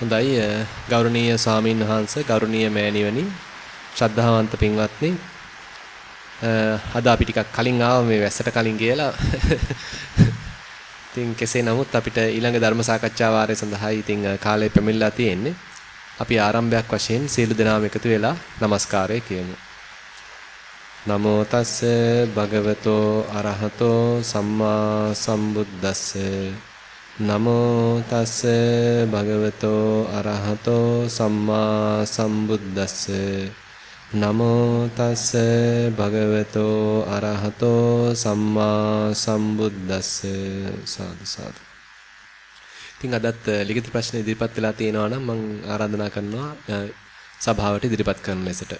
හොඳයි ගෞරවනීය ස්වාමින් වහන්සේ ගෞරවනීය මෑණිවනි ශ්‍රද්ධාවන්ත පින්වත්නි. අද අපි ටිකක් කලින් ආව මේ වැස්සට කලින් ගියලා. ඉතින් කෙසේ නමුත් අපිට ඊළඟ ධර්ම සාකච්ඡා වාරය සඳහායි ඉතින් කාලය පැමිණලා තියෙන්නේ. අපි ආරම්භයක් වශයෙන් සීල දනාම එකතු වෙලා নমස්කාරය කියමු. නමෝ තස්ස භගවතෝ අරහතෝ සම්මා සම්බුද්දස්ස. නමෝ තස්ස භගවතෝ අරහතෝ සම්මා සම්බුද්දස්ස නමෝ තස්ස භගවතෝ අරහතෝ සම්මා සම්බුද්දස්ස සාදු සාදු. ඉතින් අදත් ලිඛිත ප්‍රශ්න ඉදිරිපත් වෙලා තියෙනවා නම් මම ආරාධනා කරනවා සභාවට ඉදිරිපත් කරන ලෙසට.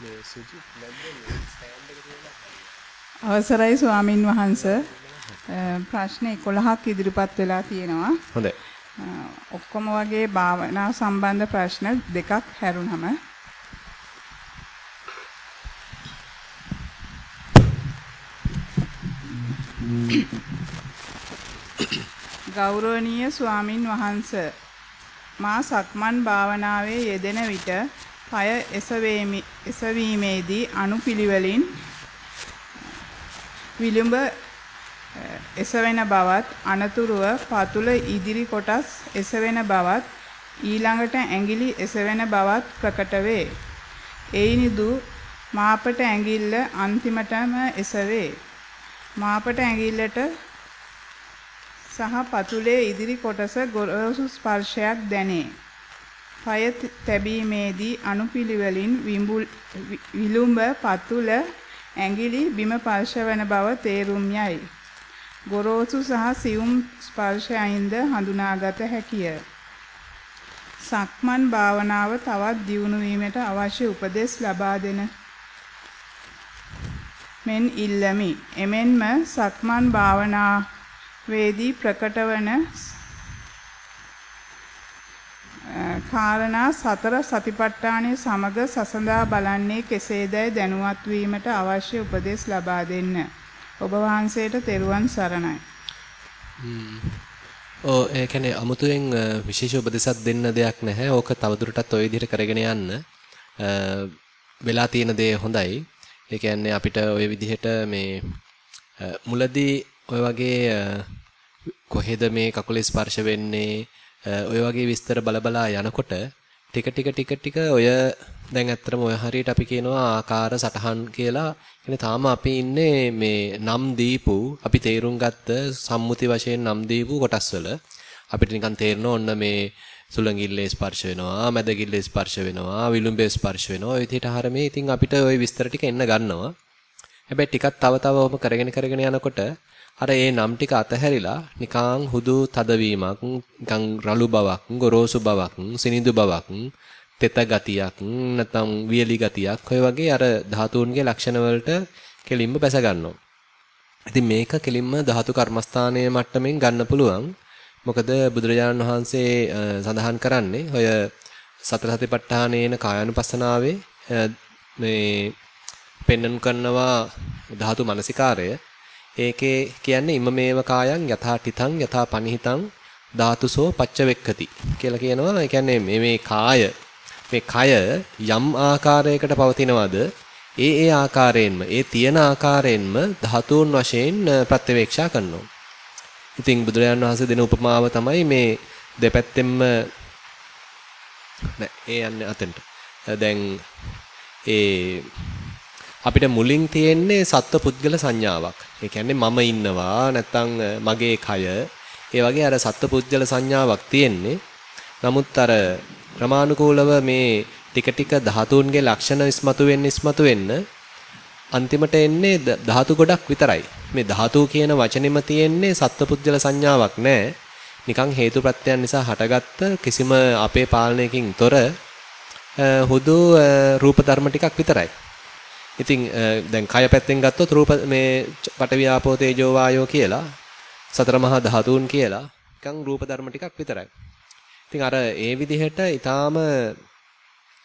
මේ සුජි අවසරයි ස්වාමින් වහන්ස ප්‍රශ්න 11ක් ඉදිරිපත් වෙලා තියෙනවා. හොඳයි. ඔක්කොම වගේ භාවනා සම්බන්ධ ප්‍රශ්න දෙකක් හැරුණම ගෞරවනීය ස්වාමින් වහන්ස මා සක්මන් භාවනාවේ යෙදෙන විට পায় එසවීමේදී අනුපිළිවෙලින් විලුඹ එසවෙන බවත් අනතුරුව පතුල ඉදිරි කොටස් එසවෙන බවත් ඊළඟට ඇඟිලි එසවෙන බවත් ප්‍රකට වේ. එයිනිදු මාපට ඇඟිල්ල අන්තිමටම එසවේ. මාපට ඇඟිල්ලට සහ පතුලේ ඉදිරි කොටස ගොරෝසු ස්පර්ශයක් දැනේ. පය තැබීමේදී අනුපිළිවෙලින් විලුඹ පතුල ඇඟිලි බිම ස්පර්ශවන බව තේරුම් යයි. ගොරෝසු සහ සියුම් ස්පර්ශයින්ද හඳුනාගත හැකිය. සක්මන් භාවනාව තවත් දියුණු වීමට අවශ්‍ය උපදෙස් ලබා දෙන මෙන් ඉල්ලමි. එමෙන්ම සක්මන් භාවනාවේදී ප්‍රකටවන කාරණා සතර සතිපට්ඨානයේ සමග සසඳා බලන්නේ කෙසේදයි දැනුවත් වීමට අවශ්‍ය උපදෙස් ලබා දෙන්න. ඔබ වහන්සේට තෙරුවන් සරණයි. ඔව් ඒ කියන්නේ අමුතුවෙන් විශේෂ උපදෙසක් දෙන්න දෙයක් නැහැ. ඕක තවදුරටත් ওই විදිහට කරගෙන යන්න. වෙලා තියෙන දේ හොඳයි. ඒ කියන්නේ අපිට ওই විදිහට මේ මුලදී ඔය වගේ කොහෙද මේ කකුලේ ස්පර්ශ වෙන්නේ ඔය වගේ විස්තර බලබලා යනකොට ටික ටික ටික ටික ඔය දැන් ඇත්තටම ඔය හරියට අපි කියනවා ආකාර සටහන් කියලා. කියන්නේ තාම අපි ඉන්නේ මේ නම් දීපු අපි තේරුම් ගත්ත සම්මුති වශයෙන් නම් දීපු කොටස්වල අපිට නිකන් තේරෙන ඕන්න මේ සුළඟිල්ලේ ස්පර්ශ වෙනවා, මැදගිල්ලේ ස්පර්ශ වෙනවා, විලුඹේ ස්පර්ශ වෙනවා. ඔය විදිහට හරමේ ඉතින් අපිට ওই විස්තර ටික එන්න ගන්නවා. හැබැයි ටිකක් තව තව ඔහොම කරගෙන කරගෙන යනකොට අර ඒ නම් ටික අතහැරිලා නිකං හුදු තදවීමක්, නිකං රළු බවක්, ගොරෝසු බවක්, සිනිඳු බවක්, තෙත ගතියක්, නැත්නම් වියලි ගතියක්, ඔය වගේ අර ධාතුන්ගේ ලක්ෂණ වලට කෙලින්ම බැස ගන්නවා. ඉතින් මේක කෙලින්ම ධාතු කර්මස්ථානයේ මට්ටමින් ගන්න පුළුවන්. මොකද බුදුරජාණන් වහන්සේ සඳහන් කරන්නේ ඔය සතර සතිපට්ඨානේන කායानुපස්සනාවේ මේ පෙන්වන කරනවා ධාතු මනසිකාරය ඒකේ කියන්නේ ඉමමේව කායං යථා තිතං යථා පනිහිතං ධාතුසෝ පච්චවෙක්කති කියලා කියනවා. ඒ කියන්නේ මේ මේ කාය මේ කය යම් ආකාරයකට පවතිනවද ඒ ඒ ආකාරයෙන්ම ඒ තියෙන ආකාරයෙන්ම ධාතුන් වශයෙන් ප්‍රත්‍යවේක්ෂා කරනවා. ඉතින් බුදුරජාණන් වහන්සේ දෙන උපමාව තමයි මේ දෙපැත්තෙන්ම නෑ ඒ යන්නේ අතෙන්ට. දැන් ඒ අපිට මුලින් තියෙන්නේ සත්ව පුද්ගල සංඥාවක්. ඒ කියන්නේ මම ඉන්නවා නැත්නම් මගේ කය ඒ වගේ අර සත්ව පුද්ගල සංඥාවක් තියෙන්නේ. නමුත් අර ක්‍රමානුකූලව මේ ටික ටික ධාතුන්ගේ ලක්ෂණ ඉස්මතු වෙන්න ඉස්මතු වෙන්න අන්තිමට එන්නේ ධාතු ගොඩක් විතරයි. මේ ධාතු කියන වචනේම තියෙන්නේ සත්පුද්ගල සංඥාවක් නෑ. නිකන් හේතුප්‍රත්‍යයන් නිසා හටගත්ත කිසිම අපේ පාලනයකින් තොර හුදු රූප ධර්ම ටිකක් විතරයි. ඉතින් දැන් කය පැත්තෙන් ගත්තොත් රූප මේ පඨවි ආපෝ තේජෝ වායෝ කියලා සතර මහා ධාතුන් කියලා නිකන් රූප ධර්ම ටිකක් විතරයි. ඉතින් අර ඒ විදිහට ඊටාම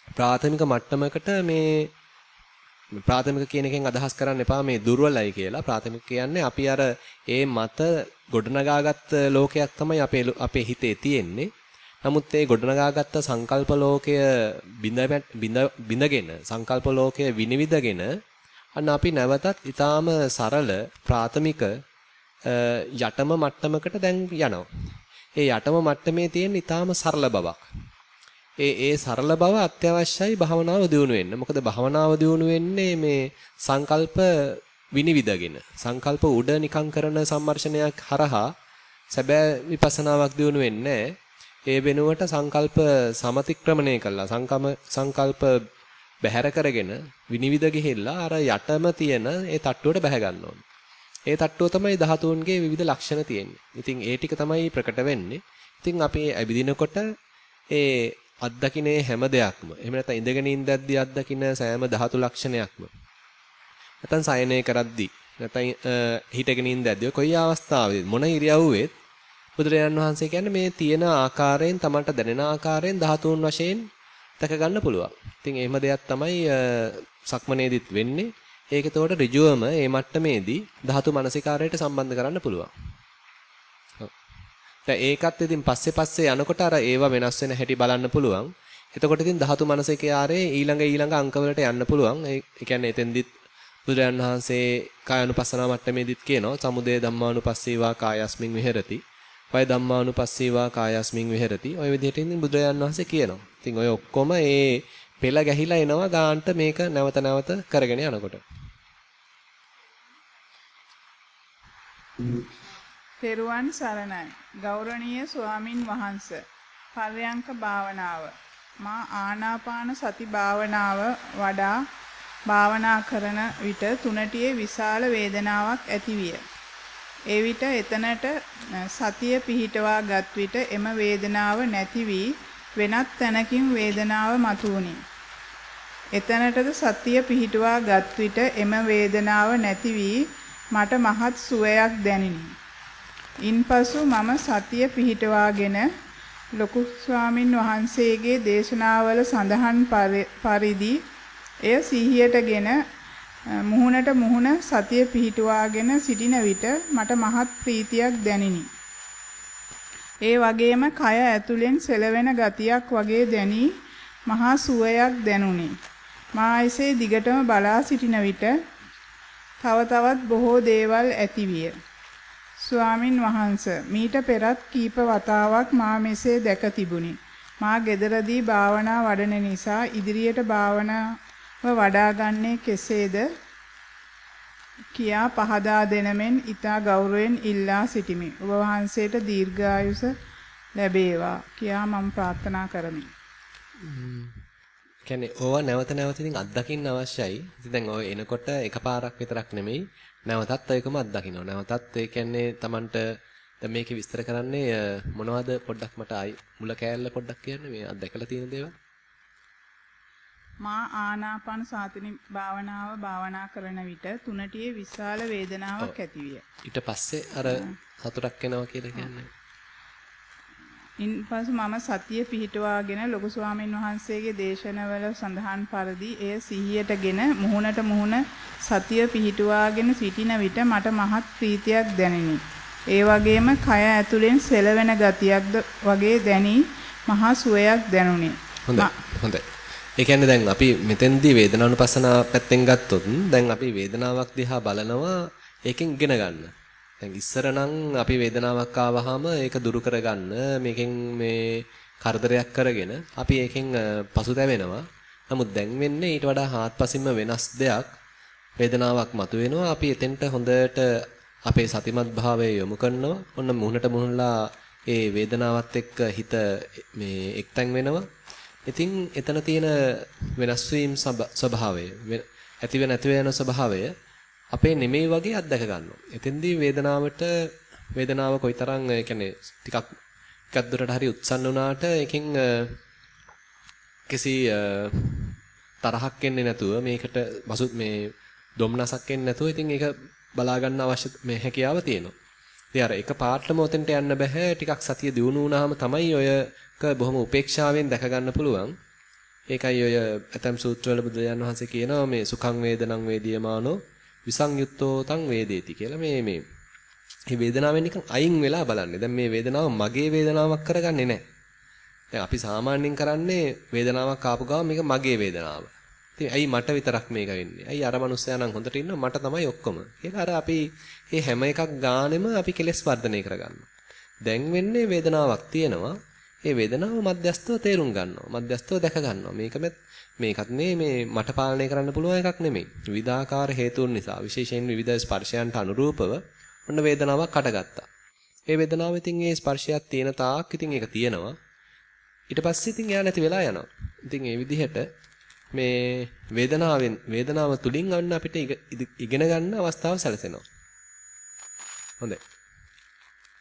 ප්‍රාථමික මට්ටමකට මේ ප්‍රාථමික කියන එකෙන් අදහස් කරන්න එපා මේ දුර්වලයි කියලා. ප්‍රාථමික කියන්නේ අපි අර ඒ මත ගොඩනගාගත් ලෝකයක් තමයි අපේ අපේ හිතේ තියෙන්නේ. නමුත් ඒ ගොඩනගාගත්ත සංකල්ප ලෝකය බිඳගෙන සංකල්ප ලෝකය විනිවිදගෙන අන්න අපි නැවතත් ඊටාම සරල ප්‍රාථමික යටම මට්ටමකට දැන් යනවා. ඒ යටම මට්ටමේ තියෙන ඊටාම සරල බවක්. ඒ ඒ සරල බව අත්‍යවශ්‍යයි භවනාව දියුණු වෙන්න. මොකද භවනාව දියුණු වෙන්නේ මේ සංකල්ප විනිවිදගෙන. සංකල්ප උඩ නිකං කරන සම්මර්ෂණයක් හරහා සැබෑ විපස්සනාවක් දියුණු වෙන්නේ ඒ වෙනුවට සංකල්ප සමතික්‍රමණය කළා. සංකම සංකල්ප බැහැර කරගෙන විනිවිද ගිහිල්ලා අර යටම තියෙන ඒ තට්ටුවට බැහැ ගන්න ඕනේ. ඒ තට්ටුව තමයි ධාතුන්ගේ විවිධ ලක්ෂණ තියෙන්නේ. ඉතින් ඒ ටික තමයි ප්‍රකට වෙන්නේ. ඉතින් අපි ඇවිදිනකොට ඒ අත්දකින්නේ හැම දෙයක්ම එහෙම නැත්නම් ඉඳගෙන ඉඳද්දී අත්දකින්න සෑම ධාතු ලක්ෂණයක්ම නැත්නම් සයනය කරද්දී නැත්නම් හිටගෙන ඉඳද්දී කොයි අවස්ථාවෙද මොන ඉරියව්වෙත් බුදුරජාණන් වහන්සේ කියන්නේ මේ තියෙන ආකාරයෙන් Tamanට දැනෙන ආකාරයෙන් ධාතුන් වශයෙන් දැක ගන්න පුළුවන්. ඉතින් එහෙම දෙයක් තමයි සක්මනේදිත් වෙන්නේ. ඒක එතකොට ඍජුවම මේ මට්ටමේදී ධාතු මනසිකාරයට සම්බන්ධ කරන්න පුළුවන්. දැන් ඒකත් ඉතින් පස්සේ පස්සේ යනකොට අර ඒවා වෙනස් වෙන හැටි බලන්න පුළුවන්. එතකොට ඉතින් ධාතු මනසිකාරයේ ඊළඟ ඊළඟ අංකවලට යන්න පුළුවන්. ඒ කියන්නේ එතෙන්දිත් බුදුරජාණන් වහන්සේ කායानुපස්සනා මට්ටමේදීත් කියනවා සමුදය ධම්මානුපස්සීවා කායස්මින් විහෙරති. වය ධම්මානුපස්සීවා කායස්මින් විහෙරති. ඔය විදිහට ඉතින් බුදුරජාණන් වහන්සේ කියනවා. ඉතින් ඔය ඔක්කොම ඒ පෙළ ගැහිලා එනවා ගාන්ට මේක නැවත නැවත කරගෙන යනකොට. තෙරුවන් සරණයි. ගෞරවනීය ස්වාමින් වහන්සේ. පර්යංක භාවනාව. මා ආනාපාන සති භාවනාව වඩා භාවනා කරන විට තුනටියේ විශාල වේදනාවක් ඇතිවිය. ඒ විට එතනට සතිය පිහිටවා ගත් විට එම වේදනාව නැති වී වෙනත් තැනකින් වේදනාව මතුවුනි. එතනටද සතිය පිහිටුවා ගත් විට එම වේදනාව නැති වී මට මහත් සුවයක් දැනිනි. ඉන්පසු මම සතිය පිහිටවාගෙන ලොකු ස්වාමින් වහන්සේගේ දේශනාවල සඳහන් පරිදි එය සිහියටගෙන මුහුණට මුහුණ සතිය පිහිටුවාගෙන සිටින විට මට මහත් ප්‍රීතියක් දැනිනි. ඒ වගේම කය ඇතුලෙන් සෙලවෙන ගතියක් වගේ දැනි මහා සුවයක් දැනුනි. මා එසේ දිගටම බලා සිටින විට තව තවත් බොහෝ දේවල් ඇතිවිය. ස්වාමින් වහන්ස මීට පෙරත් කීප වතාවක් මා මෙසේ දැක තිබුණි. මා gederදී භාවනා වඩන නිසා ඉදිරියට භාවනාව වඩාගන්නේ කෙසේද කියා පහදා දෙනමෙන් ඊතා ගෞරවයෙන් ඉල්ලා සිටිමි. ඔබ වහන්සේට දීර්ඝායුෂ ලැබේවා කියා මම ප්‍රාර්ථනා කරමි. කියන්නේ ඕවා නැවත නැවත ඉතින් අත්දකින්න අවශ්‍යයි. ඉතින් දැන් ඔය එනකොට එකපාරක් විතරක් නෙමෙයි නැවතත් ඒකම අත්දකින්න. නැවතත් ඒ කියන්නේ Tamanට දැන් මේකේ විස්තර කරන්නේ මොනවද පොඩ්ඩක් මට ආයි මුල කෑල්ල පොඩ්ඩක් කියන්නේ මේ අත්දැකලා තියෙන දේවල්. මා ආනාපාන සාතිනි භාවනාව භාවනා කරන විට තුනටියේ විශාල වේදනාවක් ඇතිවිය. ඊට පස්සේ අර සතුටක් එනවා කියලා කියන්නේ. ඉන්පසු මම සතිය පිහිටුවාගෙන ලොකු ස්වාමීන් වහන්සේගේ දේශනවල සඳහන් පරිදි එය සිහියටගෙන මුහුණට මුහුණ සතිය පිහිටුවාගෙන සිටින විට මට මහත් ප්‍රීතියක් දැනිනි. ඒ වගේම කය ඇතුලෙන් සෙලවෙන ගතියක්ද වගේ දැනි මහා සුවයක් දැනුනි. හොඳයි. හොඳයි. ඒ කියන්නේ දැන් අපි මෙතෙන්දී වේදනානුපස්සනා පැත්තෙන් ගත්තොත් දැන් අපි වේදනාවක් දිහා බලනවා ඒකෙන් ඉගෙන ගන්න. දැන් ඉස්සර නම් අපි වේදනාවක් ආවහම ඒක දුරු කරගන්න මේකෙන් මේ කරදරයක් කරගෙන අපි ඒකෙන් පසුතැවෙනවා. නමුත් දැන් වෙන්නේ ඊට වඩා හාත්පසින්ම වෙනස් දෙයක්. වේදනාවක් මතුවෙනවා. අපි එතෙන්ට හොඳට අපේ සතිමත් භාවය යොමු කරනවා. ඔන්න මුහුණට මුහුණලා ඒ වේදනාවත් එක්ක හිත මේ එක්තැන් වෙනවා. ඉතින් එතන තියෙන වෙනස් වීම ස්වභාවය ඇතිව නැතිව යන ස්වභාවය අපේ නෙමෙයි වගේ අත්දැක ගන්නවා. එතෙන්දී වේදනාවට වේදනාව කොයිතරම් ඒ කියන්නේ ටිකක් ටිකක් දුරට හරි උත්සන්න වුණාට ඒකෙන් කිසි තරහක් එන්නේ නැතුව මේකට බසු මේ දොම්නසක් එන්නේ නැතුව ඉතින් ඒක බලා ගන්න අවශ්‍ය මේ හැකියාව තියෙනවා. ඉතින් අර එක පාටම උතෙන්ට යන්න බෑ ටිකක් සතිය දිනු වුණාම තමයි ඔය බොහොම උපේක්ෂාවෙන් දැක ගන්න පුළුවන්. ඒකයි ඔය ඇතම් සූත්‍රවල බුදුරජාණන් වහන්සේ කියනවා මේ සුඛං වේදනං වේදියමානෝ විසංයුත්තෝ තං වේදේති කියලා මේ මේ මේ වේදනාවෙන් නිකන් අයින් වෙලා බලන්නේ. දැන් මේ වේදනාව මගේ වේදනාවක් කරගන්නේ නැහැ. දැන් අපි සාමාන්‍යයෙන් කරන්නේ වේදනාවක් ආපු ගමන් මේක මගේ වේදනාව. ඉතින් ඇයි මට විතරක් මේක වෙන්නේ? ඇයි අර මනුස්සයා නම් හොඳට ඉන්නවා මට තමයි ඔක්කොම. කියලා අර අපි මේ හැම එකක් ගානෙම අපි කෙලස් වර්ධනය කරගන්නවා. දැන් වෙන්නේ වේදනාවක් තියෙනවා. ඒ වේදනාව මධ්‍යස්තව තේරුම් ගන්නවා. මධ්‍යස්තව දැක ගන්නවා. මේක මේකත් මේ මේ මට පාලනය කරන්න පුළුවන් එකක් නෙමෙයි. විවිධාකාර හේතුන් නිසා විශේෂයෙන් විවිධ ස්පර්ශයන්ට අනුරූපව ඔන්න වේදනාවක් අටගත්තා. ඒ වේදනාව ඉතින් ඒ ස්පර්ශයක් තියෙන තාක් ඉතින් ඒක තියෙනවා. ඊට පස්සේ ඉතින් එයා නැති වෙලා යනවා. ඉතින් ඒ විදිහට මේ වේදනාවෙන් වේදනාව තුලින් අන්න අපිට ඉගෙන ගන්න අවස්ථාව සැලසෙනවා. හොඳයි.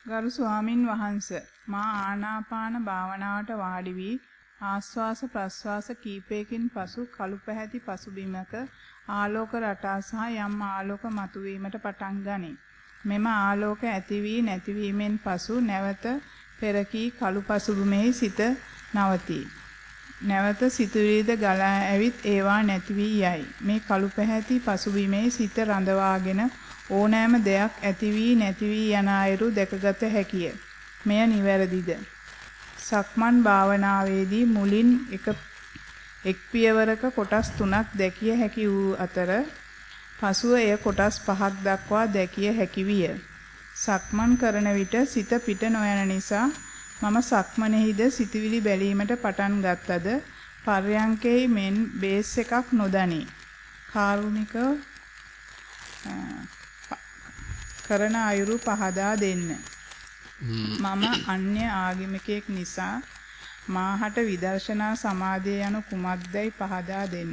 ගරු ස්වාමින් වහන්සේ මා ආනාපාන භාවනාවට වාඩි වී ආස්වාස ප්‍රස්වාස කීපයකින් පසු කළු පැහැති පසුබිමක ආලෝක රටා සහ යම් ආලෝක මතුවීමට පටන් ගනී. මෙම ආලෝක ඇති වී නැතිවීමෙන් පසු නැවත පෙරකී කළු පසුබිමේ සිට නවතී. නැවත සිතුවිලිද ගලා ඇවිත් ඒවා නැති වී යයි. මේ කළු පැහැති පසුබිමේ සිට රඳවාගෙන ඕනෑම දෙයක් ඇති වී නැති වී යන අයුරු දැකගත හැකිය. මෙය නිවැරදිද? සක්මන් භාවනාවේදී මුලින් එක එක් පියවරක කොටස් තුනක් දැකිය හැකි වූ අතර පසුව එය කොටස් පහක් දක්වා දැකිය හැකි විය. සක්මන් කරන විට සිත පිට නොයන නිසා මම සක්මනේහිද සිතවිලි බැලීමට පටන් ගත්තද පර්යංකේ මෙන් බේස් එකක් නොදනි. කාරුණික කරන අයුරු පහදා දෙන්න. මම අන්‍ය ආගමිකයෙක් නිසා මාහට විදර්ශනා සමාධිය යනු කුමක්දයි පහදා දෙන්න.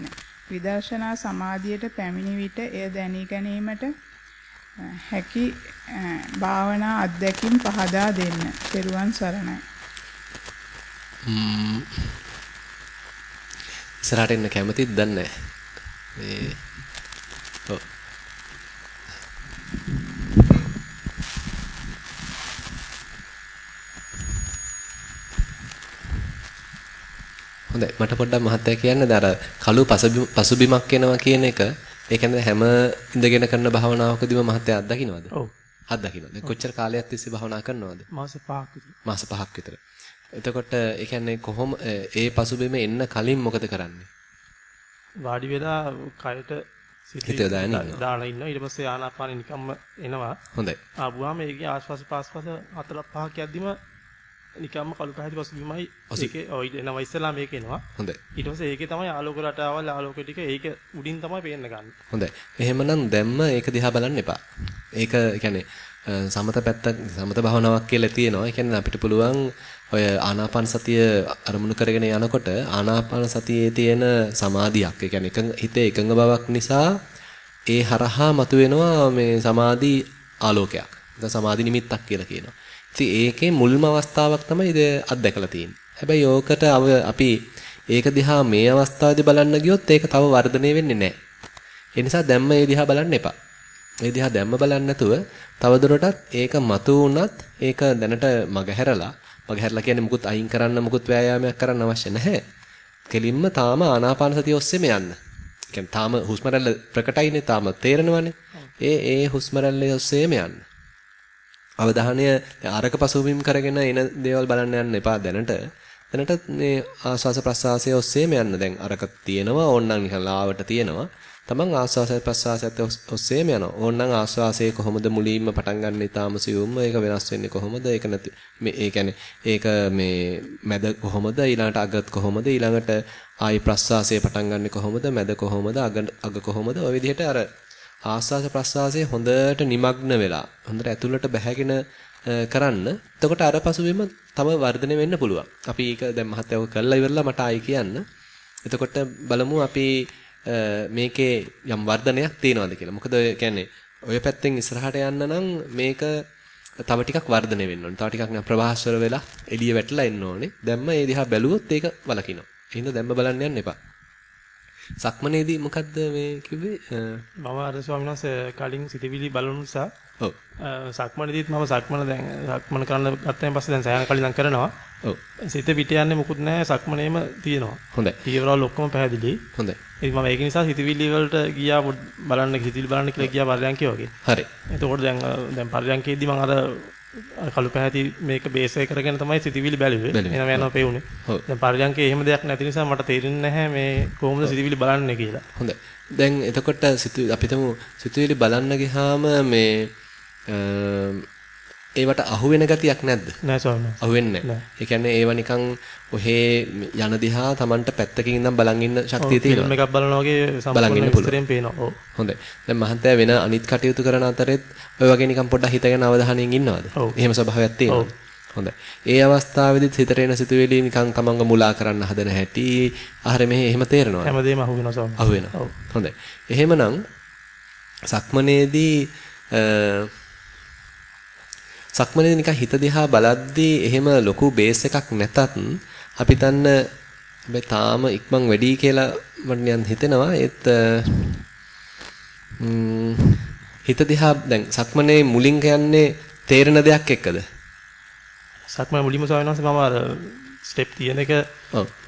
විදර්ශනා සමාධියට පැමිණි විට එය දැනී ගැනීමට හැකි භාවනා අත්දැකීම් පහදා දෙන්න. පෙරුවන් සරණයි. ඉස්සරහට එන්න කැමතිද දන්නේ නැහැ. ඔව් හොඳයි මට පොඩ්ඩක් මහත්තයා කියන්න අර කළු පසුබිමක් එනවා කියන එක ඒ කියන්නේ හැම ඉඳගෙන කරන භාවනාවකදීම මහත්තයා අත්දකින්නවද? ඔව්. අත්දකින්නද? කොච්චර කාලයක් තිස්සේ භාවනා කරනවද? මාස 5ක් විතර. මාස 5ක් විතර. එතකොට ඒ කියන්නේ කොහොම ඒ පසුබිම එන්න කලින් මොකද කරන්නේ? වාඩි වෙලා කයට සිත දාලා ඉන්නවා. ඊට පස්සේ ආනාපානෙ නිකම්ම එනවා. හොඳයි. ආපුවාම ඒකේ ප්‍රාශ්වාස හතර පහක් යද්දිම නිකම්ම කළු පැහැති පසුබිමයි ඒකේ ඔය එනවා ඉස්සලා මේක එනවා. හොඳයි. ඊට පස්සේ ඒකේ තමයි ආලෝක රටාවල් ආලෝක ටික ඒක උඩින් තමයි පේන්න ගන්න. හොඳයි. එහෙමනම් දැම්ම ඒක දිහා බලන්න එපා. ඒක කියන්නේ සමත පැත්ත සමත භාවනාවක් කියලා තියෙනවා. ඒ කියන්නේ අපිට පුළුවන් ඔය ආනාපාන සතිය අරමුණු කරගෙන යනකොට ආනාපාන සතියේ තියෙන සමාධියක්. ඒ කියන්නේ එකඟ හිතේ එකඟ බවක් නිසා ඒ හරහා මතුවෙනවා මේ සමාධි ආලෝකයක්. නැත්නම් සමාධි නිමිත්තක් කියලා කියනවා. ඉතින් ඒකේ මුල්ම අවස්ථාවක් තමයි ඉත අත්දැකලා තියෙන්නේ. හැබැයි ඕකට අපි ඒක දිහා මේ අවස්ථාවේදී බලන්න ගියොත් ඒක තව වර්ධනය වෙන්නේ නැහැ. ඒ නිසා දැම්ම ඒ දිහා බලන්න එපා. ඒ දිහා දැම්ම බලන්න නැතුව තවදුරටත් ඒක මතු වුණත් ඒක දැනට මගහැරලා මගහැරලා කියන්නේ මුකුත් අයින් කරන්න මුකුත් ව්‍යායාමයක් කරන්න අවශ්‍ය නැහැ. කෙලින්ම තාම ආනාපාන සතිය ඔස්සේම යන්න. කියන්නේ තාම හුස්ම රැල්ල ප්‍රකටයිනේ තාම තේරෙනවනේ. ඒ ඒ හුස්ම රැල්ල ඔස්සේම යන්න. අවධානය අරක පසුබිම් කරගෙන එන දේවල් බලන්න යන්න එපා දැනට. දැනට මේ ආස්වාස ප්‍රසආසය ඔස්සේම යන්න. දැන් අරක තියෙනවා ඕන්නම් නිකන් ලාවට තියෙනවා. තමන් ආස්වාස ප්‍රසආසයත් ඔස්සේම යනවා. ඕන්නම් ආස්වාසයේ කොහොමද මුලින්ම පටන් ගන්න ඉතාම සියුම්ම ඒක වෙනස් වෙන්නේ කොහොමද? ඒක නැති මේ ඒ කියන්නේ ඒක මේ මැද කොහොමද? ඊළඟට අගත් කොහොමද? ඊළඟට ආයි ප්‍රසආසය පටන් ගන්න කොහොමද? මැද කොහොමද? අග අග කොහොමද? ඔය විදිහට අර ආස්වාස ප්‍රස්වාසයේ හොඳට নিমগ্ন වෙලා හොඳට ඇතුළට බැහැගෙන කරන්න. එතකොට අර පසුබිම තම වර්ධනය වෙන්න පුළුවන්. අපි ඒක දැන් මහත්යව කරලා ඉවරලා මට ආයි කියන්න. එතකොට බලමු අපි මේකේ යම් වර්ධනයක් තියෙනවද කියලා. මොකද ඔය කියන්නේ ඔය පැත්තෙන් ඉස්සරහට යන්න නම් මේක තව ටිකක් වර්ධනය වෙන්න ඕනේ. තව ටිකක් නේ ප්‍රභාස්වර වෙලා එළිය වැටලා එන්න ඕනේ. දැම්ම ඒ දිහා බැලුවොත් ඒක වලකිනවා. එහෙනම් දැම්ම බලන්න යන්න එපා. සක්මනේදී මොකද්ද මේ කිව්වේ? මම අර ස්වාමීන් වහන්සේ කලින් සිතවිලි බලන නිසා ඔව්. සක්මනේදීත් මම සක්මන දැන් සක්මන කරන්න ගත්තයින් පස්සේ දැන් සෑහන කලින් දැන් කරනවා. ඔව්. සිත පිට යන්නේ මුකුත් නැහැ සක්මනේම තියෙනවා. හොඳයි. පියවරවල ඔක්කොම පැහැදිලි. හොඳයි. ඉතින් මම ඒක නිසා සිතවිලි වලට ගියා බලන්න සිතවිලි බලන්න කියලා ගියා පරියන්කේ වගේ. හරි. එතකොට දැන් දැන් පරියන්කේදී මම අර කළු පැහැති මේක බේස් එක කරගෙන තමයි සිතවිලි බැලුවේ. එනම යනවා පෙවුනේ. දැන් පරියන්කේ එහෙම දෙයක් නැති නිසා මට තේරෙන්නේ නැහැ මේ කොහොමද සිතවිලි බලන්නේ කියලා. හොඳයි. දැන් එතකොට අපි තමු සිතවිලි බලන්න ගියාම මේ ඒවට අහු වෙන ගතියක් නැද්ද? නෑ ස්වාමීනි. අහු වෙන්නේ නැහැ. ඒ කියන්නේ ඒව නිකන් ඔහේ යන දිහා Tamanට පැත්තකින් ඉඳන් බලන් ඉන්න ශක්තිය තියෙනවා. ෆිල්ම් එකක් බලනවා වගේ සම්පූර්ණ විස්තරයෙන් පේනවා. ඔව්. හොඳයි. දැන් මහන්තයා වෙන අනිත් කටයුතු කරන අතරෙත් ඔය වගේ නිකන් පොඩ්ඩක් හිතගෙන අවධානයෙන් ඉන්නවද? එහෙම ස්වභාවයක් තියෙනවද? හොඳයි. ඒ අවස්ථාවේදීත් හිතට එන සිතුවිලි නිකන් තමන්ව මුලා කරන්න හදන හැටි ආහාර මෙහෙ එහෙම තේරෙනවද? හැමදේම අහු වෙනවා ස්වාමීනි. අහු වෙනවා. හොඳයි. එහෙමනම් සක්මනේදී සක්මනේ නිකන් හිත දිහා බලද්දී එහෙම ලොකු බේස් එකක් නැතත් අපි තන්න හැබැයි තාම ඉක්මන් වැඩි කියලා මට නිකන් හිතෙනවා. ඒත් හිත දිහා දැන් සක්මනේ මුලින් කියන්නේ තේරෙන දෙයක් එක්කද? සක්මන මුලින්ම සවනවාස මම අර ස්ටෙප් තියෙන එක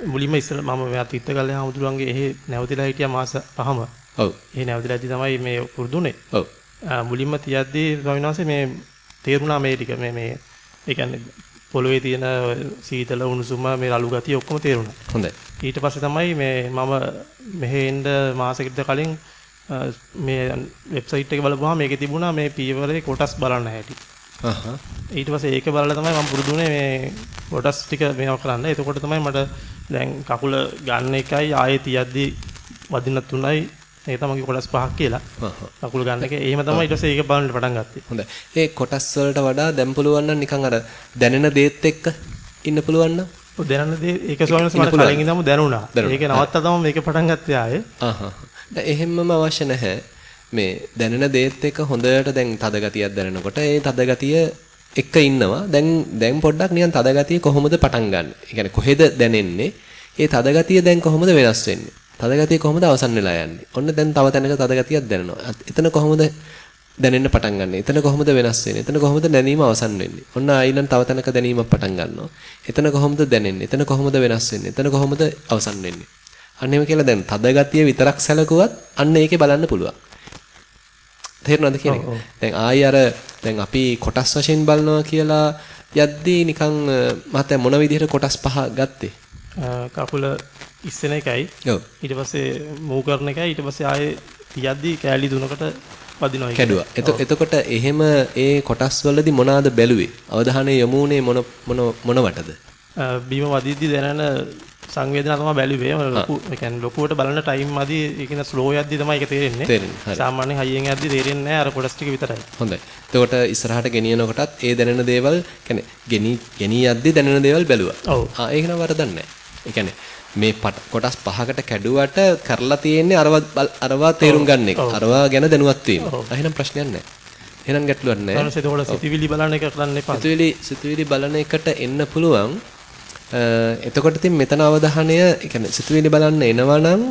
මුලින්ම ඉස්සර මම මෙයා තිත්ත ගල්ලේ හමුදුරන්ගේ එහෙ නැවතිලා හිටියා මාස පහම. ඔව්. එහෙ නැවතිලාදී තමයි මේ පුරුදුනේ. ඔව්. මුලින්ම තියද්දී ස්වාමීන් වහන්සේ මේ තේරුණා මේ ටික මේ මේ ඒ කියන්නේ පොළවේ තියෙන සීතල උණුසුම මේ රළු ගතිය ඔක්කොම තේරුණා. හොඳයි. ඊට පස්සේ තමයි මේ මම මෙහෙ එන්න මාසෙකට කලින් මේ වෙබ්සයිට් එක බලපුවාම මේකේ තිබුණා මේ පීවරේ කොටස් බලන්න හැටි. අහහ. ඊට පස්සේ ඒක බලලා තමයි මම පුරුදුනේ මේ කොටස් ටික මේවා කරන්න. එතකොට තමයි මට දැන් කකුල ගන්න එකයි ආයේ තියද්දි වදින තුනයි ඒක තමයි කොටස් පහක් කියලා. අකුල ගන්න එක. එහෙම තමයි ඊට පස්සේ ඒක බලන්න පටන් ගත්තේ. හොඳයි. ඒ කොටස් වලට වඩා දැන් පුළුවන් නම් නිකන් අර දැනෙන දේත් එක්ක ඉන්න පුළුවන් නම්. ඔව් දැනෙන දේ ඒක වහන්සේ මට කලින් ඉඳන්ම දැනුණා. ඒක නවත්තා තමයි මේක පටන් ගත්තේ ආයේ. ආහ්. දැන් එහෙම්මම අවශ්‍ය නැහැ. මේ දැනෙන දේත් එක්ක හොඳට දැන් තද ගතියක් දැනෙනකොට ඒ තද ගතිය එක්ක ඉන්නවා. දැන් දැන් පොඩ්ඩක් නිකන් තද ගතිය කොහොමද පටන් ගන්න? ඒ කියන්නේ කොහෙද දැනෙන්නේ? ඒ තද ගතිය දැන් කොහොමද වෙනස් වෙන්නේ? තදගතිය කොහොමද අවසන් වෙලා යන්නේ? ඔන්න දැන් තව තැනක තදගතියක් දැනෙනවා. එතන කොහොමද දැනෙන්න පටන් ගන්නෙ? එතන කොහොමද වෙනස් වෙන්නේ? එතන කොහොමද දැනීම අවසන් වෙන්නේ? ඔන්න ආයිලන් තව තැනක දැනීමක් පටන් ගන්නවා. එතන කොහොමද දැනෙන්නේ? එතන කොහොමද වෙනස් වෙන්නේ? එතන කොහොමද අවසන් වෙන්නේ? අන්න එහෙම කියලා දැන් තදගතිය විතරක් සැලකුවත් අන්න ඒකේ බලන්න පුළුවන්. තේරෙනවද කියන එක? දැන් ආයි අර දැන් අපි කොටස් වශයෙන් බලනවා කියලා යද්දී නිකන් මහත්තයා මොන විදිහට කොටස් පහ ගත්තේ? කකුල ඉස්සෙන එකයි. ඔව්. ඊට පස්සේ මූව් කරන එකයි ඊට පස්සේ ආයේ තියද්දි කෑලි දුනකට වදිනවා. කැඩුවා. එතකොට එහෙම ඒ කොටස් වලදී මොනවාද බැලුවේ? අවධානය යොමු වුණේ මොන මොන මොනවටද? බීම වදිද්දි දැනෙන සංවේදනා තමයි බැලුවේ. ලොකු ඒ කියන්නේ ලොකුවට බලන ටයිම් මදි ඒ කියන්නේ ස්ලෝ යද්දි තමයි ඒක තේරෙන්නේ. තේරෙන්නේ. සාමාන්‍යයෙන් හයියෙන් යද්දි තේරෙන්නේ නැහැ අර කොටස් ටික විතරයි. හොඳයි. එතකොට ඉස්සරහට ගෙනියනකොටත් ඒ දැනෙන දේවල් කියන්නේ ගෙනි ගෙනී යද්දි දැනෙන දේවල් බැලුවා. ඔව්. ආ ඒක නම් වරදක් නැහැ. ඒ කියන්නේ මේ කොටස් පහකට කැඩුවට කරලා තියෙන්නේ අරවා අරවා තේරුම් ගන්න එක. අරවා ගැන දැනුවත් වීම. එහෙනම් ප්‍රශ්නයක් නැහැ. එහෙනම් ගැටලුවක් නැහැ. ඊට පස්සේ ඒකට සිතිවිලි බලන එක කරන්න එපා. සිතිවිලි සිතිවිලි බලන එකට එන්න පුළුවන්. එතකොට ඉතින් මෙතන අවධානය, ඒ කියන්නේ සිතුවිලි බලන්න එනවා නම්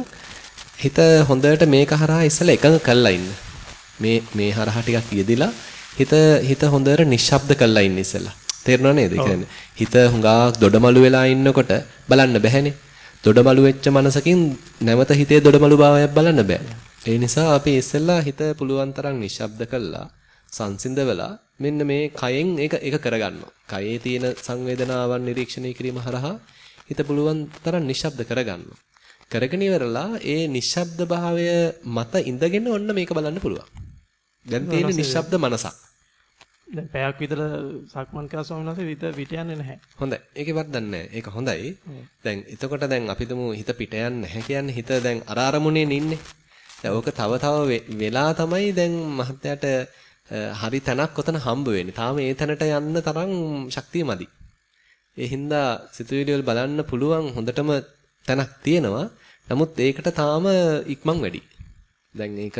හිත හොඳට මේක හරහා ඉස්සලා එකඟ කරලා ඉන්න. මේ මේ හරහා ටිකක් යෙදිලා හිත හිත හොඳට නිශ්ශබ්ද කරලා ඉන්න ඉස්සලා. තේරුණා නේද? ඒ කියන්නේ හිත හුඟා දොඩමළු වෙලා ඉන්නකොට බලන්න බැහැනේ. දොඩමළු වෙච්ච මනසකින් නැවත හිතේ දොඩමළු භාවයක් බලන්න බෑ. ඒ නිසා අපි ඉස්සෙල්ලා හිත පුළුවන් තරම් නිශ්ශබ්ද කළා සංසිඳවලා මෙන්න මේ කයෙන් ඒක ඒක කරගන්නවා. කයේ තියෙන සංවේදනාවන් නිරීක්ෂණය කිරීම හරහා හිත පුළුවන් තරම් නිශ්ශබ්ද කරගන්නවා. කරගෙන ඉවරලා ඒ නිශ්ශබ්ද භාවය මත ඉඳගෙන ඔන්න මේක බලන්න පුළුවන්. දැන් තියෙන නිශ්ශබ්ද මනසක්. දැන් පැයක් විතර සක්මන් කරලා ස්වාමීන් වහන්සේ විත පිට යන්නේ නැහැ. හොඳයි. ඒකේ වරදක් නැහැ. ඒක හොඳයි. දැන් එතකොට දැන් අපි තුමු හිත පිට යන්නේ නැහැ කියන්නේ හිත දැන් අර අරමුණේ නින්නේ. දැන් ඕක තව තව වෙලා තමයි දැන් මහත්යට හරි තැනක් ඔතන හම්බ වෙන්නේ. තාම ඒ තැනට යන්න තරම් ශක්තිය මදි. ඒ හින්දා සිතුවිලි වල බලන්න පුළුවන් හොඳටම තැනක් තියෙනවා. නමුත් ඒකට තාම ඉක්මන් වැඩි. දැන් ඒක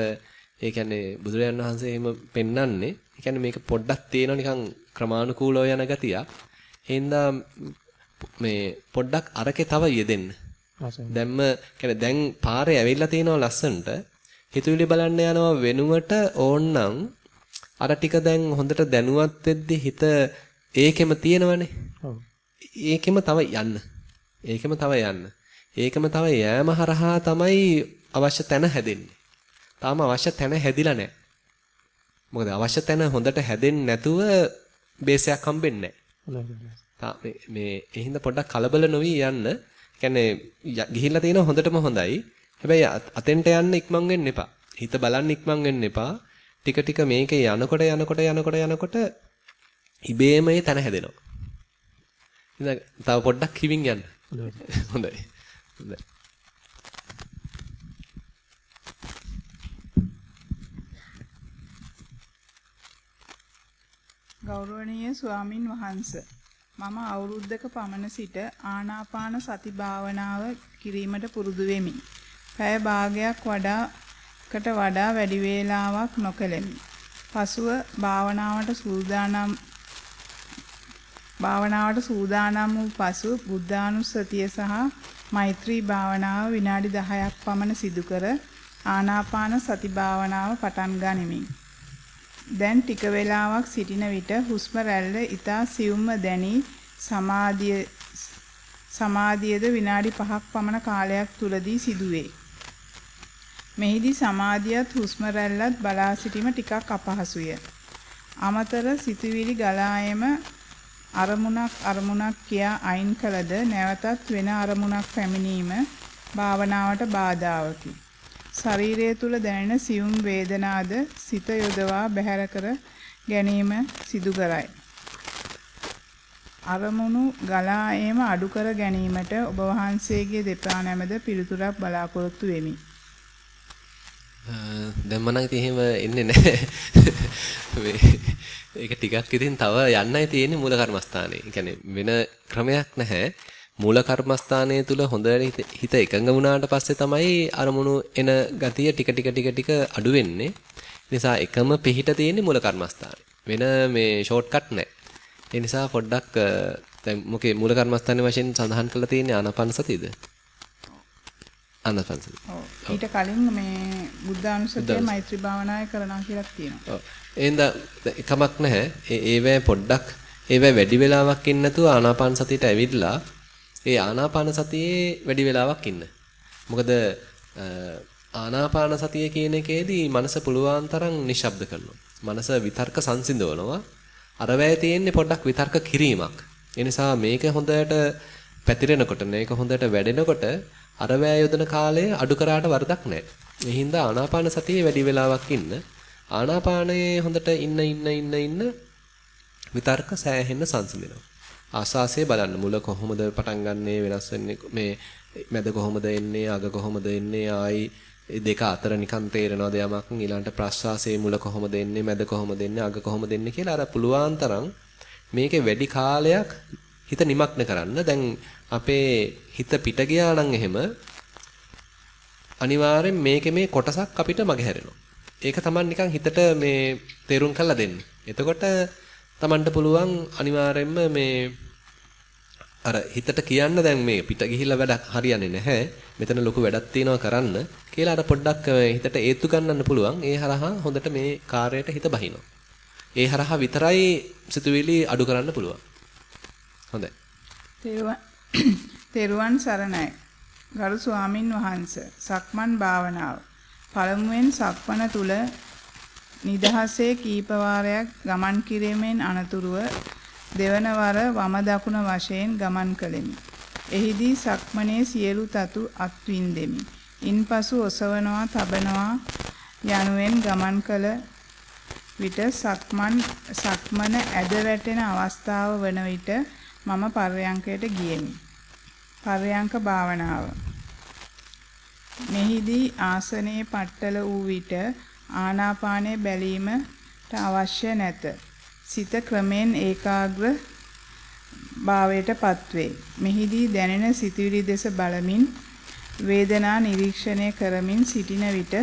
ඒ කියන්නේ බුදුරජාණන් වහන්සේ එහෙම පෙන්වන්නේ ඒ කියන්නේ මේක පොඩ්ඩක් තියෙනවා නිකන් ක්‍රමානුකූලව යන ගතියක්. ඒ හින්දා මේ පොඩ්ඩක් අරකේ තව යෙදෙන්න. දැම්ම කියන්නේ දැන් පාරේ ඇවිල්ලා තියෙනවා ලස්සනට. හිතුවිලි බලන්න යනවා වෙනුවට ඕන්නම් අර ටික දැන් හොඳට දැනුවත් වෙද්දි හිත ඒකෙම තියෙනවනේ. ඒකෙම තව යන්න. ඒකෙම තව යන්න. ඒකම තව යෑම හරහා තමයි අවශ්‍ය තැන හැදෙන්නේ. තාම අවශ්‍ය තැන හැදිලා නැහැ. මොකද අවශ්‍ය තැන හොඳට හැදෙන්නේ නැතුව බේසයක් හම්බෙන්නේ නැහැ. මේ ඒ හින්දා පොඩ්ඩක් කලබල නොවි යන්න. කියන්නේ ගිහිල්ලා තියෙන හොඳටම හොඳයි. හැබැයි අතෙන්ට යන්න ඉක්මන් වෙන්න එපා. හිත බලන්න ඉක්මන් වෙන්න එපා. ටික ටික මේකේ යනකොට යනකොට යනකොට යනකොට ඉබේම ඒ තැන හැදෙනවා. ඉතින් තව පොඩ්ඩක් හිවින් යන්න. හොඳයි. හොඳයි. ගෞරවනීය ස්වාමින් වහන්සේ මම අවුරුද්දක පමණ සිට ආනාපාන සති භාවනාව කිරීමට පුරුදු වෙමි. පැය භාගයක් වඩාකට වඩා වැඩි වේලාවක් නොකළෙමි. පසුව භාවනාවට සූදානම් භාවනාවට සූදානම් වූ පසු බුද්ධානුස්සතිය සහ මෛත්‍රී භාවනාව විනාඩි 10ක් පමණ සිදු කර ආනාපාන සති භාවනාව පටන් ගනිමි. දැන් ටික වේලාවක් සිටින විට හුස්ම රැල්ල ඊතා සියුම්ව දැනි සමාධිය සමාධියද විනාඩි 5ක් පමණ කාලයක් තුලදී සිදුවේ. මෙහිදී සමාධියත් හුස්ම රැල්ලත් බලා සිටීම ටිකක් අපහසුය. අමතර සිතුවිලි ගලායම අරමුණක් අරමුණක් කියා අයින් කළද නැවතත් වෙන අරමුණක් පැමිණීම භාවනාවට බාධාවකි. ශරීරය තුල දැනෙන සියුම් වේදනාද සිත යොදවා බැහැර කර ගැනීම සිදු කරයි. අරමුණු ගලා ඒම අඩු කර ගැනීමට ඔබ වහන්සේගේ දෙපා නැමද පිළිතුරක් බලාපොරොත්තු වෙමි. දැන් මම නම් ඉතින් එහෙම එන්නේ නැහැ. ඒක ටිකක් ඉතින් තව යන්නයි තියෙන්නේ මූල කර්මස්ථානේ. ඒ කියන්නේ වෙන ක්‍රමයක් නැහැ. මූල කර්මස්ථානයේ තුල හොඳට හිත එකඟ වුණාට පස්සේ තමයි අරමුණු එන ගතිය ටික ටික ටික ටික අඩු වෙන්නේ. නිසා එකම පිහිට තියෙන්නේ මූල කර්මස්ථානේ. වෙන මේ ෂෝට් කට් නැහැ. ඒ නිසා පොඩ්ඩක් දැන් මොකේ මූල කර්මස්ථානයේ වශයෙන් සඳහන් කරලා තියෙන්නේ ආනාපාන සතියද? ආනාපාන සතිය. ඔව්. ඊට කලින් මේ බුද්ධානුස්සතිය මෛත්‍රී භාවනාය කරනවා කියලා තියෙනවා. ඔව්. එහෙනම් එකමක් නැහැ. ඒ ඒවැ පොඩ්ඩක් ඒවැ වැඩි වෙලාවක් ඉන්න නැතුව ආනාපාන සතියට ඇවිල්ලා ඒ ආනාපාන සතියේ වැඩි වෙලාවක් ඉන්න. මොකද ආනාපාන සතිය කියන එකේදී මනස පුළුවන් තරම් නිශ්ශබ්ද කරනවා. මනස විතර්ක සංසිඳවනවා. අර වැය තියෙන්නේ පොඩ්ඩක් විතර්ක කිරීමක්. ඒ නිසා මේක හොඳට පැතිරෙනකොට මේක හොඳට වැඩෙනකොට අර වැය යොදන කාලය අඩු කරාට වරදක් නැහැ. ඒ හින්දා ආනාපාන සතියේ වැඩි වෙලාවක් ඉන්න. ආනාපානයේ හොඳට ඉන්න ඉන්න ඉන්න ඉන්න විතර්ක සෑහෙන්න සංසිඳෙනවා. ආස්වාසය බලන්න. මුල කොහොමද පටන් ගන්නෙ වෙනස් වෙන්නේ මේ මැද කොහොමද එන්නේ අග කොහොමද එන්නේ ආයි දෙක අතර නිකන් තේරෙනවද යමක්? ඊළඟට ප්‍රස්වාසයේ මුල කොහොමද එන්නේ මැද කොහොමද එන්නේ අග කොහොමද එන්නේ කියලා අර පුළුවන් තරම් මේකේ වැඩි කාලයක් හිත නිමග්න කරන්න. දැන් අපේ හිත පිට ගියා නම් එහෙම අනිවාර්යෙන් මේකේ මේ කොටසක් අපිට මගහැරෙනවා ඒක තමයි නිකන් හිතට මේ තේරුම් කරලා දෙන්නේ. එතකොට Tamanට පුළුවන් අනිවාර්යෙන්ම මේ අර හිතට කියන්න දැන් මේ පිට ගිහිල්ලා වැඩක් හරියන්නේ නැහැ. මෙතන ලොකු වැඩක් තියෙනවා කරන්න කියලා අර පොඩ්ඩක් හිතට ඒත්තු ගන්නන්න පුළුවන්. ඒ හරහා හොඳට මේ කාර්යයට හිත බහිනවා. ඒ හරහා විතරයි සිතුවිලි අඩු කරන්න පුළුවන්. හොඳයි. තෙරුවන් සරණයි. ගරු ස්වාමින් වහන්සේ සක්මන් භාවනාව. පළමුවෙන් සක්මන තුල නිදහසේ කීප වාරයක් ගමන් කිරීමෙන් අනතුරුව දෙවන වර වම දකුණ වශයෙන් ගමන් කළෙමි. එහිදී සක්මනේ සියලු තතු අත්විඳෙමි. ඉන්පසු ඔසවනවා, තබනවා යනුවෙන් ගමන් කළ විට සක්මන් සක්මන ඇද වැටෙන අවස්ථාව වන විට මම පර්යංකයට ගියෙමි. පර්යංක භාවනාව. මෙහිදී ආසනයේ පట్టල වූ විට ආනාපානය බැලීමට අවශ්‍ය නැත. සිත ක්‍රමෙන් ඒකාග්‍ර භාවයටපත් වේ. මෙහිදී දැනෙන සිතුවිලි දෙස බලමින් වේදනා නිරීක්ෂණය කරමින් සිටින විට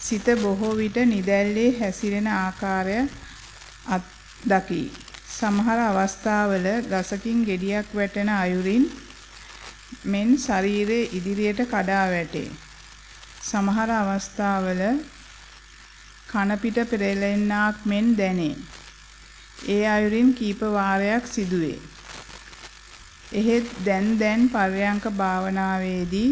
සිත බොහෝ විට නිදැල්ලේ හැසිරෙන ආකාරය දකි. සමහර අවස්ථාවල ගසකින් ගෙඩියක් වැටෙන අයුරින් මෙන් ශරීරයේ ඉදිරියට කඩා වැටේ. සමහර අවස්ථාවල කන පිට පෙරලෙන්නාක් මෙන් දැනේ. ඒ අයුරින් කීප වාරයක් සිදුවේ. එහෙත් දැන් දැන් පර්යංක භාවනාවේදී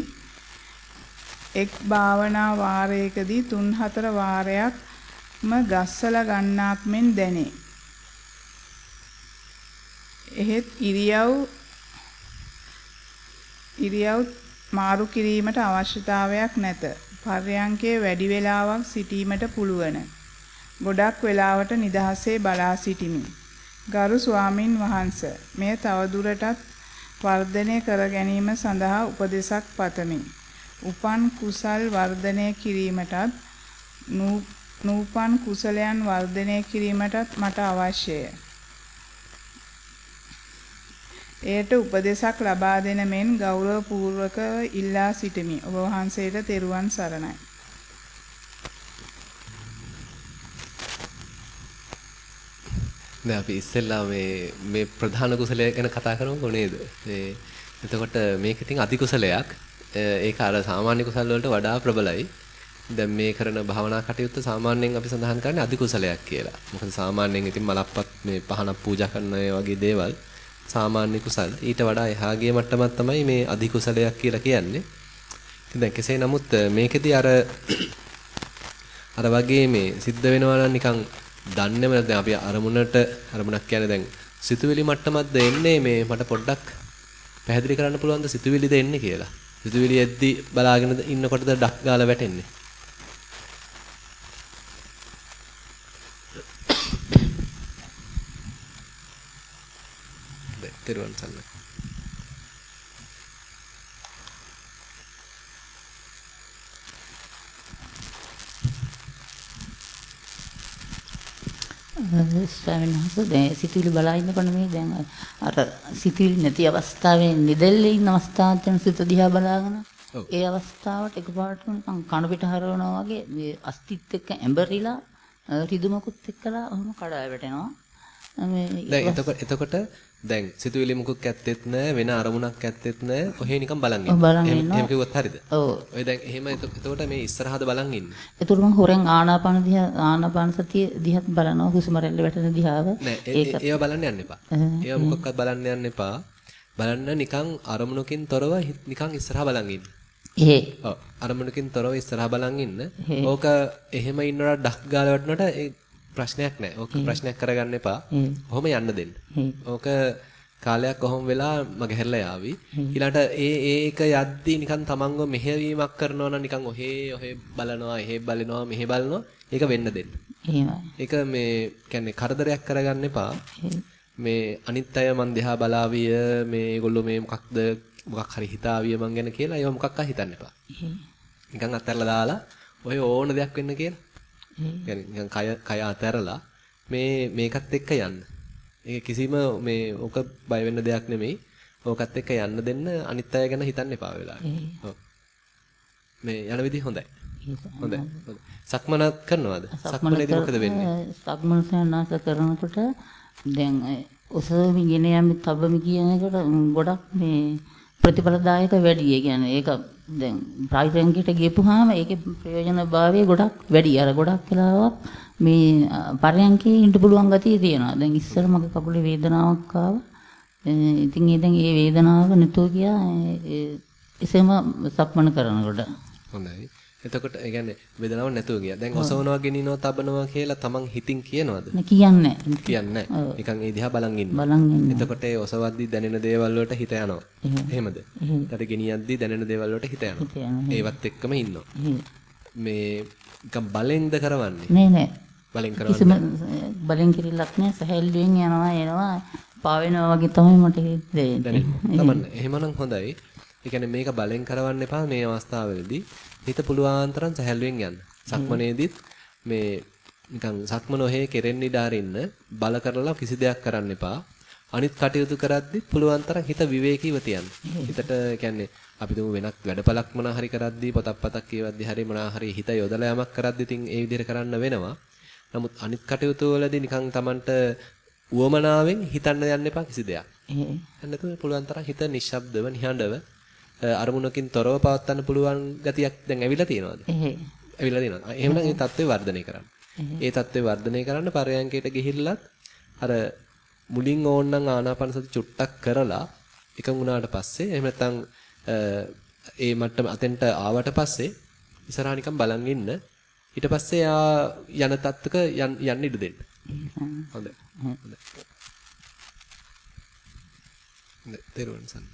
එක් භාවනා වාරයකදී 3-4 වාරයක්ම ගස්සලා ගන්නාක් මෙන් දැනේ. එහෙත් ඉරියව් ඉරියව් මාරු කිරීමට අවශ්‍යතාවයක් නැත. පර්යංකයේ වැඩි වේලාවක් සිටීමට පුළුවන්. ගොඩක් වෙලාවට නිදහසේ බලා සිටිමි. ගරු ස්වාමින් වහන්සේ මෙය තවදුරටත් වර්ධනය කර ගැනීම සඳහා උපදෙසක් පතමි. උපන් කුසල් වර්ධනය කිරීමටත් නූපන් කුසලයන් වර්ධනය කිරීමටත් මට අවශ්‍යය. එයට උපදෙසක් ලබා දෙන මෙන් ගෞරවපූර්වකව ඉල්ලා සිටිමි. ඔබ වහන්සේට තෙරුවන් සරණයි. දැන් අපි ඉස්සෙල්ලා මේ මේ ප්‍රධාන කුසලය ගැන කතා කරමුකෝ නේද? මේ එතකොට මේක ඉතින් අධි කුසලයක්. ඒක අර සාමාන්‍ය කුසල වලට වඩා ප්‍රබලයි. දැන් මේ කරන භාවනා කටයුත්ත සාමාන්‍යයෙන් අපි සඳහන් කරන්නේ අධි කුසලයක් කියලා. මොකද සාමාන්‍යයෙන් ඉතින් මලප්පත් මේ පහනක් පූජා කරන වගේ දේවල් සාමාන්‍ය කුසල. ඊට වඩා එහා ගිය මට්ටමක් තමයි මේ අධි කුසලයක් කියලා කියන්නේ. ඉතින් දැන් කෙසේ නමුත් මේකෙදි අර අර වගේ මේ සිද්ධ වෙනවා නම් නිකන් දන්නේම දැන් අපි අරමුණට අරමුණක් කියන්නේ දැන් සිතුවිලි මට්ටමක්ද එන්නේ මේ මට පොඩ්ඩක් පැහැදිලි කරන්න පුළුවන්ද සිතුවිලිද එන්නේ කියලා. සිතුවිලි එද්දි බලාගෙන ඉන්නකොටද ඩක් ගාලා වැටෙන්නේ. තෙරුවන් සරණයි. ස්වාමීන් වහන්සේ දැන් සිතුවිලි බලා ඉන්නකොට මේ දැන් අර සිතුවිලි නැති අවස්ථාවේ නිදෙල්ලේ ඉන්න අවස්ථාවත් යන සිත දිහා බලාගෙන ඒ අවස්ථාවට එකපාරටම නිකන් කණු පිට හරවනවා වගේ මේ අස්තිත් එක්ක ඇඹරිලා රිදුමකුත් එක්කලා ඔහොම කඩා වැටෙනවා. මේ දැන් එතකොට එතකොට දැන් සිතුවිලි මුකුත් ඇත්තෙත් නැහැ වෙන අරමුණක් ඇත්තෙත් නැහැ ඔහේ නිකන් බලන් ඉන්න. එහෙම කිව්වොත් හරිද? ඔව්. ඔය දැන් එහෙම එතකොට මේ ඉස්සරහද බලන් ඉන්නේ. එතකොට මම හොරෙන් ආනාපාන දිහා ආනාපාන සතිය දිහාත් බලනවා හුස්ම රැල්ල වැටෙන දිහාව. නෑ ඒව බලන්න යන්න එපා. ඒව මොකක්වත් බලන්න යන්න එපා. බලන්න නිකන් අරමුණකින් තොරව නිකන් ඉස්සරහා බලන් ඉන්න. එහෙ. ඔව්. අරමුණකින් තොරව ඉස්සරහා බලන් ඉන්න. ඕක එහෙම ඉන්නකොට ඩක් ගාලා වටනකොට ප්‍රශ්නයක් නැහැ. ඕක ප්‍රශ්නයක් කරගන්න එපා. ඔහොම යන්න දෙන්න. ඕක කාලයක් කොහොම වෙලා මගහැරලා යාවි. ඊළඟට ඒ ඒක යද්දී නිකන් තමන්ව මෙහෙවීමක් කරනවා නම් නිකන් ඔහේ ඔහේ බලනවා, එහෙ බලනවා, මෙහෙ බලනවා. ඒක වෙන්න දෙන්න. එහෙමයි. ඒක මේ කියන්නේ කරදරයක් කරගන්න එපා. මේ අනිත් අය මන් දිහා බලාවිය මේ ඒගොල්ලෝ මේ මොකක්ද මොකක් හරි හිතාවිය මං ගැන කියලා ඒව මොකක්වත් හිතන්න එපා. නිකන් අත්හැරලා දාලා ඔය ඕන දෙයක් වෙන්න කියලා. يعني නිකන් කය කය අතහැරලා මේ මේකත් එක්ක යන්න. ඒක කිසිම මේ ඕක බය වෙන්න දෙයක් නෙමෙයි. ඕකත් එක්ක යන්න දෙන්න අනිත් අය ගැන හිතන්න එපා වෙලාවට. ඔව්. මේ යන විදිහ හොඳයි. හොඳයි. සක්මනත් කරනවද? සක්මනේදී මොකද වෙන්නේ? සක්මන සයනාස කරනකොට දැන් ඔසවමි ගෙන යමි තබමි කියන එකට ගොඩක් මේ ප්‍රතිඵලදායක වැඩි. ඒ කියන්නේ ඒක දැන් ප්‍රායෝගිකයට ගියපුවාම ඒකේ ප්‍රයෝජනභාවය ගොඩක් වැඩි. අර ගොඩක් වෙලාවක් මේ පරයන්කේ ඉන්න පුළුවන් ගතිය තියෙනවා. දැන් ඉස්සර මගේ කකුලේ වේදනාවක් ආවා. ඉතින් ඒ දැන් ඒ වේදනාව නැතුව ගියා එසේම සක්මන කරනකොට. හොඳයි. එතකොට ඒ කියන්නේ වේදනාවක් නැතුව ගියා. දැන් ඔසවනවා ගෙනිනවා තබනවා කියලා තමන් හිතින් කියනවද? කියන්නේ කියන්නේ නිකන් ඒ දිහා බලන් ඉන්න. බලන් ඉන්න. එතකොට ඒ ඔසවද්දි දැනෙන දේවල් වලට හිත යනවා. එහෙමද? ඊට ගෙනියද්දි දැනෙන දේවල් වලට හිත යනවා. ඒවත් එක්කම ඉන්නවා. මේ නිකන් බලෙන්ද කරවන්නේ? නෑ නෑ. බලෙන් කරවන්නේ. බලෙන් කිරිල්ලක් නෑ සහැල්ලුවෙන් යනවා එනවා පාවෙනවා වගේ තමයි මට දැනෙන්නේ. තමන්න. එහෙමනම් හොඳයි. ඒ කියන්නේ මේක බලෙන් කරවන්න එපා මේ අවස්ථාවේදී. හිත පුළුවන් තරම් සැහැල්ලුවෙන් යන්න. සක්මනේදීත් මේ නිකන් සක්මන ඔහේ කෙරෙන්න ඉඩ අරින්න බල කරලා කිසි දෙයක් කරන්න එපා. අනිත් කටයුතු කරද්දිත් පුළුවන් තරම් හිත විවේකීව තියන්න. හිතට කියන්නේ අපි තුමු වෙනත් වැඩපලක් මොනා හරි කරද්දී පොතක් පතක් කියවද්දී හරි මොනා හරි හිත යොදලා යමක් කරද්දී තින් ඒ විදිහට කරන්න වෙනවා. නමුත් අනිත් කටයුතු වලදී නිකන් Tamanට උවමනාවෙන් හිතන්න යන්න එපා කිසි දෙයක්. එහෙනම් පුළුවන් තරම් හිත නිශ්ශබ්දව නිහඬව අරමුණකින් තොරව පවත්වන්න පුළුවන් ගතියක් දැන් ඇවිල්ලා තියෙනවද? එහෙ. ඇවිල්ලා තියෙනවා. එහෙනම් ඒ தත්ත්වය වර්ධනය කරන්න. ඒ தත්ත්වය වර්ධනය කරන්න පරයන්කයට ගිහිල්ලත් අර මුලින් ඕනනම් ආනාපාන සති චුට්ටක් කරලා එකඟ වුණාට පස්සේ එහෙම නැත්නම් ඒ මට්ටම අතෙන්ට ආවට පස්සේ ඉස්සරහා නිකන් බලන් ඉන්න ඊට පස්සේ යා යන තත්ත්වක යන්න ඉඩ දෙන්න. හොඳයි. හොඳයි. තේරුවන් සන්න.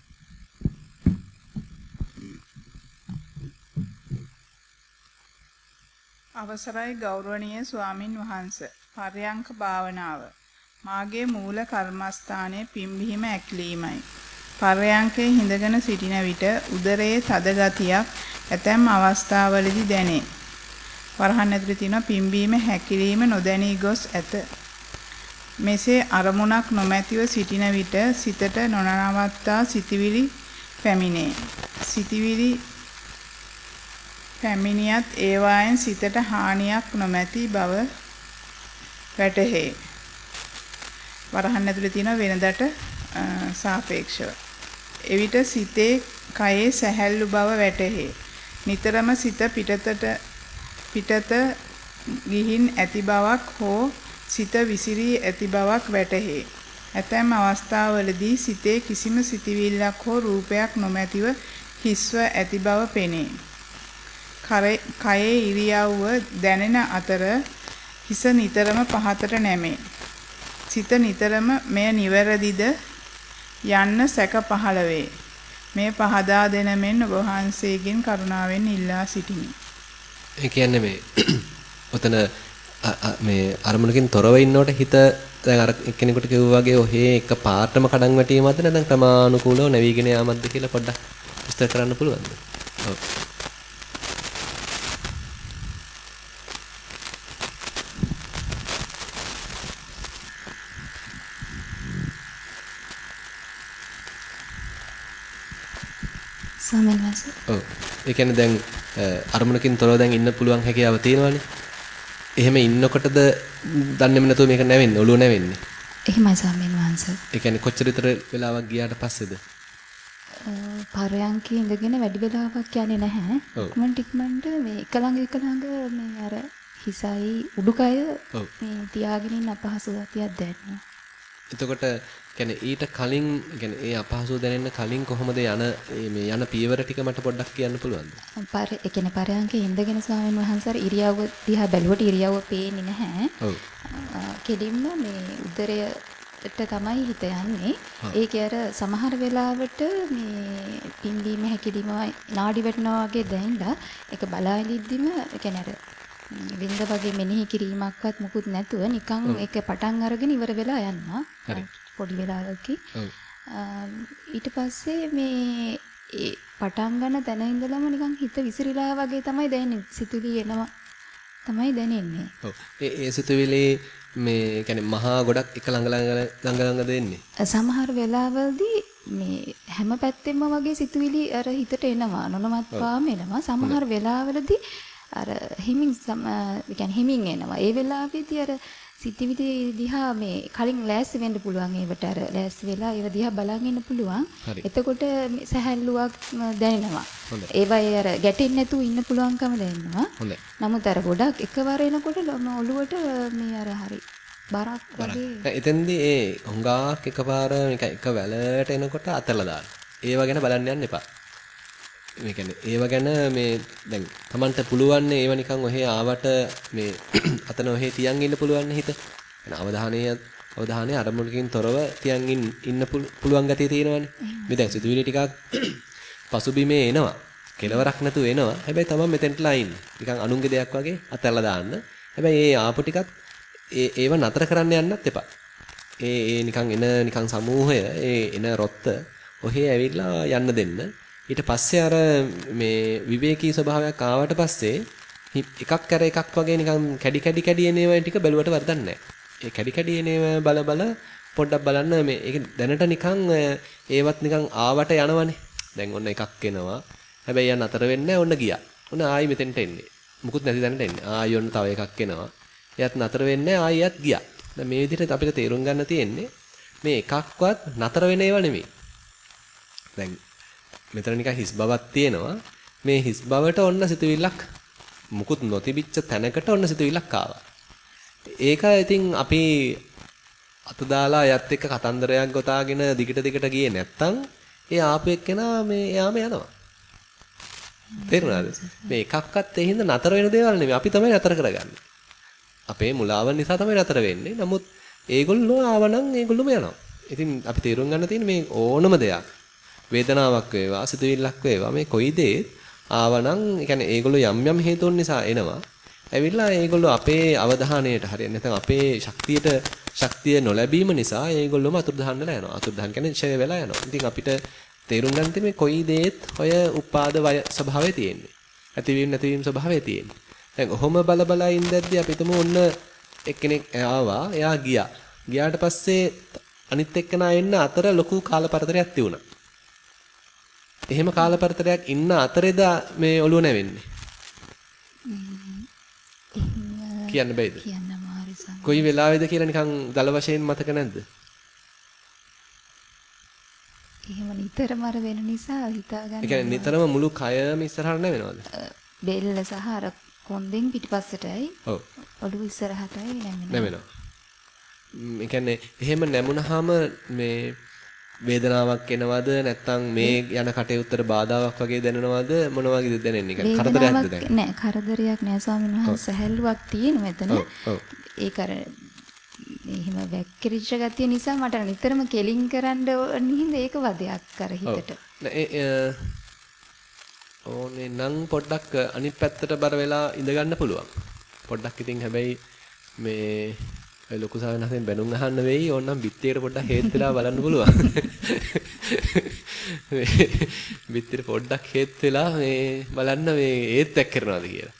අවසරයි ගෞරවනීය ස්වාමින් වහන්ස. පර්යංක භාවනාව. මාගේ මූල කර්මස්ථානයේ පිම්බීම ඇක්ලීමයි. පර්යංකේ හිඳගෙන සිටින විට උදරයේ තද ගතියක් ඇතැම් අවස්ථාවලදී දැනේ. වරහන් ඇතුලේ තියෙන පිම්බීම හැකිලිම නොදැනී ගොස් ඇත. මෙසේ අරමුණක් නොමැතිව සිටින විට සිතට නොනවත්තා සිටිවිලි පැමිණේ. සිටිවිලි පැමිණියත් ඒවායෙන් සිතට හානියක් නොමැති බව වැටහේ. වරහන් ඇතුලේ තියෙන වෙනදට සාපේක්ෂව. එවිට සිතේ කයේ සැහැල්ලු බව වැටහේ. නිතරම සිත පිටතට පිටත ගිහින් ඇති බවක් හෝ සිත විසිරී ඇති බවක් වැටහේ. ඇතැම් අවස්ථාවලදී සිතේ කිසිම සිතිවිල්ලක් හෝ රූපයක් නොමැතිව හිස්ව ඇති බව පෙනේ. කයේ ඉරියව්ව දැනෙන අතර හිස නිතරම පහතට නැමේ. සිත නිතරම මෙය නිවැරදිද යන්න සැක පහළ වේ. මේ පහදා දෙන මෙන් ඔබ වහන්සේගෙන් කරුණාවෙන් ඉල්ලා සිටිමි. ඒ කියන්නේ මේ ඔතන මේ අරමුණකින් තොරව ඉන්නකොට හිත දැන් අර කෙනෙකුට කිව්වා වගේ ඔහේ එක පාටම කඩන් වැටීමක්ද නැත්නම් ක්‍රමානුකූලව නැවිගෙන යාමක්ද කියලා පොඩ්ඩක් විස්තර කරන්න පුළුවන්ද? ඔව්. ස්වාමීන් වහන්සේ. ඔව්. ඒ කියන්නේ දැන් අරමුණකින් තොරව දැන් ඉන්න පුළුවන් හැකියාව තියෙනවනේ. එහෙම ඉන්නකොටද දන්නේම නැතුව මේක නැවෙන්නේ, ඔළුව නැවෙන්නේ. එහෙමයි ස්වාමීන් වහන්සේ. ඒ කියන්නේ කොච්චර විතර වෙලාවක් ගියාට පස්සේද? පරයන්කේ ඉඳගෙන වැඩි වෙලාවක් යන්නේ නැහැ. ඉක්මනට ඉක්මනට මේ එක ළඟ එක ළඟ මේ අර හිසයි උඩුකය මේ තියාගෙන ඉන්න අපහසු ගතියක් දැනෙනවා. එතකොට කියන්නේ ඊට කලින් කියන්නේ ඒ අපහසුව දැනෙන්න කලින් කොහොමද යන මේ යන පියවර ටික මට පොඩ්ඩක් කියන්න පුළුවන්ද? පර ඒ කියන්නේ පරයන්කේ ඉඳගෙන ස්වාමීන් වහන්සේ ඉරියව්ව දිහා බැලුවට ඉරියව්ව පේන්නේ නැහැ. ඔව්. කෙලින්ම මේ උදරයට තමයි හිත යන්නේ. ඒකේ අර සමහර වෙලාවට මේ පිම්බීම හැකිලිම නාඩි වැටෙනවා වගේ දැනෙලා ඒක බලාලිද්දිම ඒ කියන්නේ අර විඳ වගේ මෙනෙහි කිරීමක්වත් මුකුත් නැතුව නිකන් ඒක පටන් අරගෙන ඉවර වෙලා යනවා. පොඩි වෙලාවකදී. ඊට පස්සේ මේ ඒ පටන් ගන්න තැන ඉඳලම නිකන් හිත විසිරීලා වගේ තමයි දැනෙන්නේ. සිතුවිලි එනවා තමයි දැනෙන්නේ. ඔව්. ඒ ඒ සිතුවිලි මේ කියන්නේ මහා ගොඩක් එක ළඟ ළඟ ළඟ ළඟ දෙන්නේ. සමහර වෙලාවල්දී මේ හැම පැත්තෙම වගේ සිතුවිලි අර හිතට එනවා නොනවත්වාම එනවා. සමහර වෙලාවලදී අර හිමින් කියන්නේ හිමින් එනවා. ඒ වෙලාවේදී අර සිතිවිලි දිහා මේ කලින් ලෑස්ති වෙන්න පුළුවන් ඒවට අර ලෑස්ති වෙලා ඒව දිහා බලන් ඉන්න පුළුවන්. එතකොට සැහැල්ලුවක් දැනෙනවා. ඒවයි අර ගැටෙන්නේ නැතුව ඉන්න පුළුවන්කම දැනෙනවා. නමුත් අර ගොඩක් එකවර එනකොට ඔළුවට මේ අර හරි බරක් වගේ. එතෙන්දී ඒ හුඟාක් එකපාර එක වැලට එනකොට අතලා දාන්න. ඒව ගැන බලන්න යන්න එපා. මේ කියන්නේ ඒව ගැන මේ දැන් Tamanට පුළුවන් ඒව නිකන් ඔහේ ආවට මේ අතන ඔහේ තියන් ඉන්න පුළුවන් හිත. يعني අවධානය අවධානය අරමුණකින් තොරව තියන් ඉන්න පුළුවන් ගතිය තියෙනවානේ. මේ දැන් සිතුවිලි ටිකක් පසුබිමේ එනවා. කෙලවරක් නැතුව එනවා. හැබැයි Taman මෙතෙන්ටලා ඉන්න. නිකන් අනුන්ගේ දෙයක් වගේ අතල්ලා දාන්න. හැබැයි ඒ ආපු ටිකත් ඒ ඒව නතර කරන්න යන්නත් එපා. ඒ ඒ නිකන් එන නිකන් සමූහය ඒ එන රොත්ත ඔහේ ඇවිල්ලා යන්න දෙන්න. ඊට පස්සේ අර මේ විවේකී ස්වභාවයක් ආවට පස්සේ එකක් කර එකක් වගේ නිකන් කැඩි කැඩි කැඩි එන ඒවා ටික බැලුවට වරදක් නැහැ. ඒ කැඩි කැඩි එන ඒවා බල බල පොඩ්ඩක් බලන්න මේ ඒක දැනට නිකන් ඒවත් නිකන් ආවට යනවනේ. දැන් ඔන්න එකක් එනවා. හැබැයි යන්න අතර වෙන්නේ ඔන්න ගියා. ඔන්න ආයි මෙතෙන්ට එන්නේ. මුකුත් නැති තැනට එන්නේ. ආයි ඔන්න තව එකක් එනවා. එයත් නතර වෙන්නේ ආයි එයත් ගියා. දැන් මේ විදිහට අපිට තේරුම් ගන්න තියෙන්නේ මේ එකක්වත් නතර වෙන ඒවා නෙමෙයි. දැන් මෙතන නිකන් හිස් බවක් තියෙනවා. මේ හිස් බවට ඔන්න සිතුවිල්ලක් මුකුත් නොතිබිච්ච තැනකට ඔන්න සිතුවිල්ලක් ආවා. ඒක ඉතින් අපි අත දාලා යත් එක්ක කතන්දරයක් ගොතාගෙන දිගට දිගට ගියේ නැත්තම් ඒ ආපු එක්කෙනා මේ එයාම යනවා. තේරුණාද? මේ එකක්වත් ඒ හින්දා නතර වෙන දේවල් නෙමෙයි. අපි තමයි නතර කරගන්නේ. අපේ මුලාව නිසා තමයි නතර වෙන්නේ. නමුත් ඒගොල්ලෝ ආවනම් ඒගොල්ලොම යනවා. ඉතින් අපි තේරුම් ගන්න තියෙන්නේ මේ ඕනම දෙයක් වේදනාවක් වේවා, සිතුවිල්ලක් වේවා මේ කොයි දේත් ආවනම් ඒ කියන්නේ ඒගොල්ලෝ යම් යම් හේතුන් නිසා එනවා. ඇවිල්ලා ඒගොල්ලෝ අපේ අවධානයට හරියට නැත්නම් අපේ ශක්තියට ශක්තිය නොලැබීම නිසා ඒගොල්ලෝම අතුරුදහන් වෙලා යනවා. අතුරුදහන් කියන්නේ ඡය වෙලා යනවා. ඉතින් අපිට තේරුම් ගන්න තියෙන්නේ කොයි දේත් ඔය උපාද වය ස්වභාවය තියෙන්නේ. ඇතිවීම නැතිවීම ස්වභාවය තියෙන්නේ. දැන් ඔහොම බල බල ඉඳද්දි අපි තුමු ඔන්න එක්කෙනෙක් ආවා, එයා ගියා. ගියාට පස්සේ අනිත් එක්කෙනා එන්න අතර ලොකු කාලපරතරයක් තිබුණා. එහෙම කාලපරතරයක් ඉන්න අතරේද මේ ඔළුව නැවෙන්නේ. කියන්න බෑද? කියන්න අමාරුයි සම්. කොයි වෙලාවේද කියලා නිකන් දල වශයෙන් මතක නැද්ද? එහෙම නිතරම අර වෙන නිසා හිතා ඒ. කියන්නේ නිතරම මුළු කයම ඉස්සරහට නැවෙනවද? බෙල්ල සහ අර කොන්දෙන් පිටිපස්සටයි ඔව්. ඔළුව ඉස්සරහටයි නැමෙනවා. නැවෙනවා. ම්, ඒ කියන්නේ එහෙම නැමුණාම මේ වේදනාවක් එනවද නැත්නම් මේ යන කටයුත්තට බාධාවක් වගේ දැනෙනවද මොන වගේද දැනෙන්නේ? කියන්නේ කරදරයක්ද දැන්? නෑ කරදරයක් නෑ ස්වාමීන් වහන්සේ සැහැල්ලුවක් තියෙන මෙතන. ඒක අර එහෙම වැක්කිරිච්ච ගතිය නිසා මට නිතරම කෙලින් කරන්න ඕන හින්දා ඒක වදයක් කර හිතට. ඕනේ නම් පොඩ්ඩක් අනිත් පැත්තට බර වෙලා ඉඳ ගන්න පුළුවන්. පොඩ්ඩක් ඉතින් හැබැයි මේ ඔය ලොකු සාවනහෙන් බැනුම් අහන්න වෙයි ඕනනම් බිත්තියට පොඩ්ඩක් හේත් වෙලා බලන්න පුළුවන්. මේ බිත්තියට පොඩ්ඩක් හේත් වෙලා මේ බලන්න මේ ඒත් එක් කරනවාද කියලා.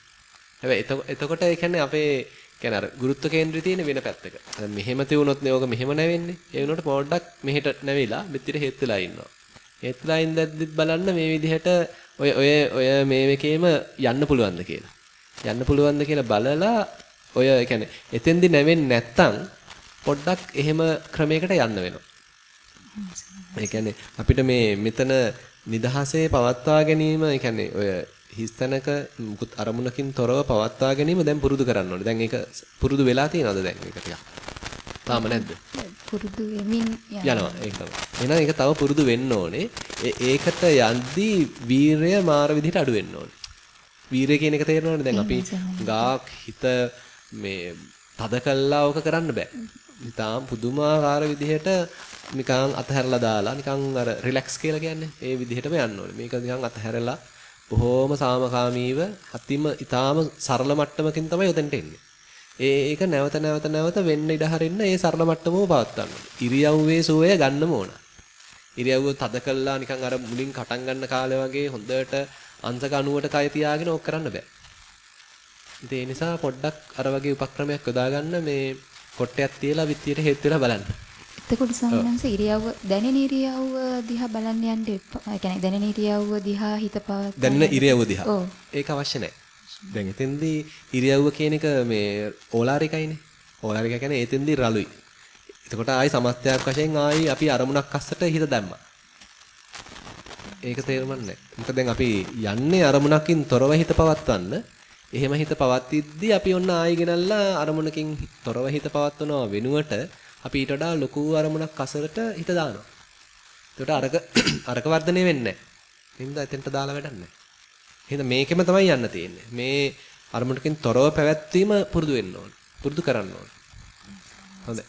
හැබැයි එතකොට ඒ කියන්නේ අපේ කියන්නේ අර ගුරුත්ව කේන්ද්‍රය තියෙන වෙන පැත්තක. දැන් මෙහෙම තියුණොත් නේ ඕක මෙහෙම නැවෙන්නේ. ඒ වුණාට පොඩ්ඩක් මෙහෙට නැවිලා බිත්තියට හේත් වෙලා ඉන්නවා. හේත් වෙලා ඉඳද්දිත් බලන්න මේ විදිහට ඔය ඔය ඔය මේ එකේම යන්න පුළුවන්ද කියලා. යන්න පුළුවන්ද කියලා බලලා ඔය කියන්නේ එතෙන්දි නැවෙන්නේ නැත්තම් පොඩ්ඩක් එහෙම ක්‍රමයකට යන්න වෙනවා. ඒ කියන්නේ අපිට මේ මෙතන නිදහසේ පවත්වා ගැනීම කියන්නේ ඔය හිස්තැනක මුකුත් අරමුණකින් තොරව පවත්වා ගැනීම දැන් පුරුදු කරන්න ඕනේ. දැන් ඒක පුරුදු වෙලා තියෙනවද දැන් ඒක ටිකක්? තාම නැද්ද? පුරුදු වෙමින් යනවා ඒක තමයි. එහෙනම් ඒක තව පුරුදු වෙන්න ඕනේ. ඒකට යද්දී වීරය මාර විදිහට අඩු වෙන්න ඕනේ. වීරය කියන එක තේරෙනවනේ දැන් අපි ගාක් හිත මේ තද කළා ඕක කරන්න බෑ. නිතාම පුදුමාකාර විදිහට නිකන් අතහැරලා දාලා නිකන් අර රිලැක්ස් කියලා කියන්නේ ඒ විදිහටම යන්න ඕනේ. මේක නිකන් අතහැරලා බොහොම සාමකාමීව අතිම ඊටාම සරල මට්ටමකින් තමයි උතෙන්ට එන්නේ. ඒ ඒක නැවත නැවත නැවත වෙන්න ඉඩ හරින්න ඒ සරල මට්ටමම පවත්වන්න ඕනේ. ඉරියව්වේ සෝය ගන්නම ඕන. ඉරියව්ව තද කළා නිකන් අර මුලින් කටන් ගන්න කාලේ වගේ හොඳට අංශක 90ට කය තියාගෙන ඕක කරන්න බෑ. ඒ නිසා පොඩ්ඩක් අර වගේ උපක්‍රමයක් යොදා ගන්න මේ කොට්ටයක් තියලා විත්තියට හේත් වෙලා බලන්න. එතකොට සම්මන්ස ඉරියව්ව දැනෙන ඉරියව්ව දිහා බලන්න යන්න එපා. ඒ කියන්නේ දැනෙන ඉරියව්ව දිහා හිත පවත් දැනෙන ඉරියව්ව දිහා. ඔව්. ඒක අවශ්‍ය නැහැ. දැන් එතෙන්දී ඉරියව්ව කියන එක මේ ඕලාරිකයිනේ. ඕලාරික කියන්නේ එතෙන්දී රළුයි. එතකොට ආයි සමස්තයක් වශයෙන් ආයි අපි අරමුණක් අස්සට හිත දැම්මා. ඒක තේරුම් නැහැ. මොකද දැන් අපි යන්නේ අරමුණකින් තොරව හිත පවත්වන්න. එහෙම හිත පවත්විද්දී අපි ඔන්න ආයි ගෙනල්ලා අරමුණකින් තොරව හිත පවත්වනවා වෙනුවට අපි ඊට වඩා ලොකු අරමුණක් අසරට හිත දානවා. එතකොට අරක අරක වර්ධනය වෙන්නේ නැහැ. හින්දා එතෙන්ට දාලා වැඩක් නැහැ. එහෙනම් මේකෙම තමයි යන්න තියෙන්නේ. මේ අරමුණකින් තොරව පැවැත්වීම පුරුදු වෙන්න ඕන. පුරුදු කරන්න ඕන. හොඳයි.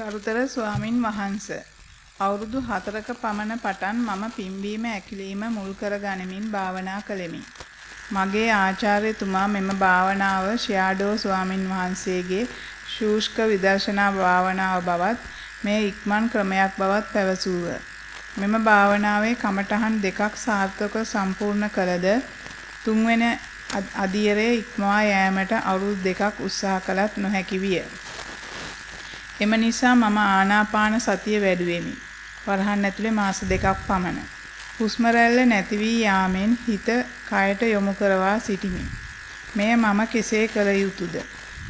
ගරුතර ස්වාමින් වහන්සේ අවුරුදු 4ක පමණ පටන් මම පිම්බීම ඇකිලිම මුල් කර ගනිමින් භාවනා කළෙමි. මගේ ආචාර්යතුමා මෙම භාවනාව ෂියාඩෝ ස්වාමින් වහන්සේගේ ශූෂ්ක විදර්ශනා භාවනාව බවත් මේ ඉක්මන් ක්‍රමයක් බවත් පැවසූහ. මෙම භාවනාවේ කමඨහන් දෙකක් සාර්ථකව සම්පූර්ණ කළද තුන්වෙනි අදියරේ ඉක්මවා යෑමට අවුරුදු දෙකක් උත්සාහ කළත් නොහැකි විය. එම නිසා මම ආනාපාන සතිය වැඩුවෙමි. වරහන් ඇතුලේ මාස දෙකක් පමණ. හුස්ම රැල්ල නැති වී යාමෙන් හිත කයට යොමු කරවා සිටිමි. මෙය මම කෙසේ කළ යුතුද?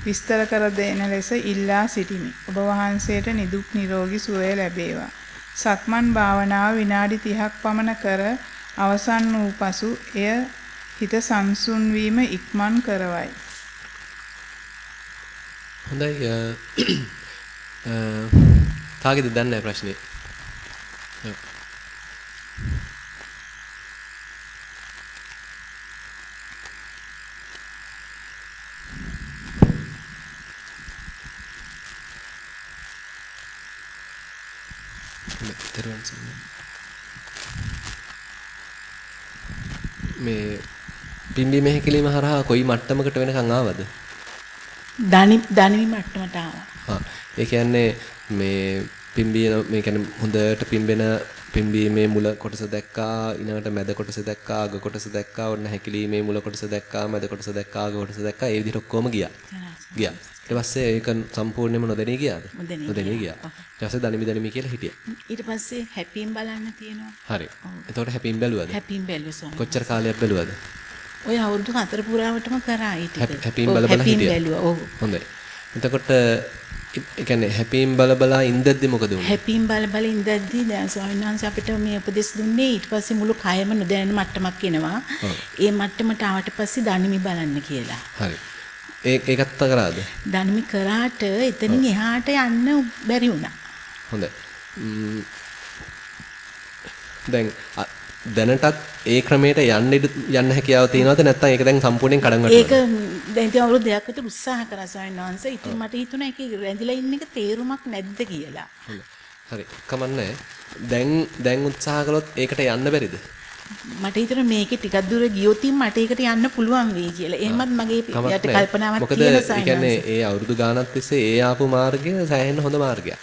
විස්තර කර දෙන ලෙස ඉල්ලා සිටිමි. ඔබ වහන්සේට නිදුක් නිරෝගී සුවය ලැබේවා. සක්මන් භාවනාව විනාඩි 30ක් පමණ කර අවසන් වූ පසු එය හිත සංසුන් වීම ඉක්මන් කරවයි. හොඳයි කාගේද දන්නේ ප්‍රශ්නේ? තෙරුවන් සරණයි. මේ පිම්බි මෙහෙකිලිම හරහා කොයි මට්ටමකට වෙනකන් ආවද? දනි දනිවි මට්ටමට ආවා. ඒ කියන්නේ මේ පිම්බින මේ කියන්නේ හොඳට පිම්බෙන පිම්බීමේ මුල කොටස දැක්කා ඊළඟට මැද කොටස දැක්කා අග කොටස දැක්කා ඔන්න හැකිලීමේ මුල කොටස දැක්කා මැද කොටස දැක්කා අග කොටස දැක්කා ඒ විදිහට ඔක්කොම ගියා. ගියා. ඊට පස්සේ ඒක සම්පූර්ණයෙන්ම නොදැනී ගියාද? නොදැනී ගියා. ඊට පස්සේ දනිමි දනිමි කියලා හිටියා. ඊට පස්සේ හැපීම් බලන්න තියෙනවා. හරි. එතකොට හැපීම් බැලුවද? හැපීම් බැලුවා ස්වාමී. කොච්චර කාලයක් බැලුවද? ඔය අවුරුදු 4 පුරාවටම කරා ඊට. හැපීම් බල බල හිටියා. හැපීම් බැලුවා. ඔව්. හොඳයි. එතකොට ඒ කියන්නේ හැපීම් බල බලා ඉඳද්දි මොකද වුනේ? හැපීම් බල බල ඉඳද්දි දැන් ස්වාමීන් වහන්සේ අපිට මේ උපදෙස් දුන්නේ ඊට පස්සේ මුළු කයම නොදැනෙන මට්ටමක් එනවා. ඒ මට්ටමට ආවට පස්සේ දනිමි බලන්න කියලා. හරි. ඒ ඒකත් කරාද? දනිමි කරාට එතනින් එහාට යන්න බැරි වුණා. හොඳයි. දැන් දැනටත් ඒ ක්‍රමයට යන්න යන්න හැකියාව තියෙනවද නැත්නම් ඒක දැන් සම්පූර්ණයෙන් කඩන් වැටුණාද? ඒක දැන් ඉතින් අවුරුදු දෙකක් විතර උත්සාහ කරා ස්වාමීන් වහන්සේ. ඉතින් මට හිතුණා ඒකේ රැඳිලා ඉන්න එක තේරුමක් නැද්ද කියලා. හරි. කමන්නේ. දැන් දැන් උත්සාහ කළොත් ඒකට යන්න බැරිද? මට හිතෙන මේකේ ටිකක් දුර ගියොත් මට ඒකට යන්න පුළුවන් වෙයි කියලා. එහෙමත් මගේ යට කල්පනාවක් තියෙන මොකද කියන්නේ ඒ අවුරුදු ගානක් තිස්සේ ඒ ආපු මාර්ගය සෑහෙන හොඳ මාර්ගයක්.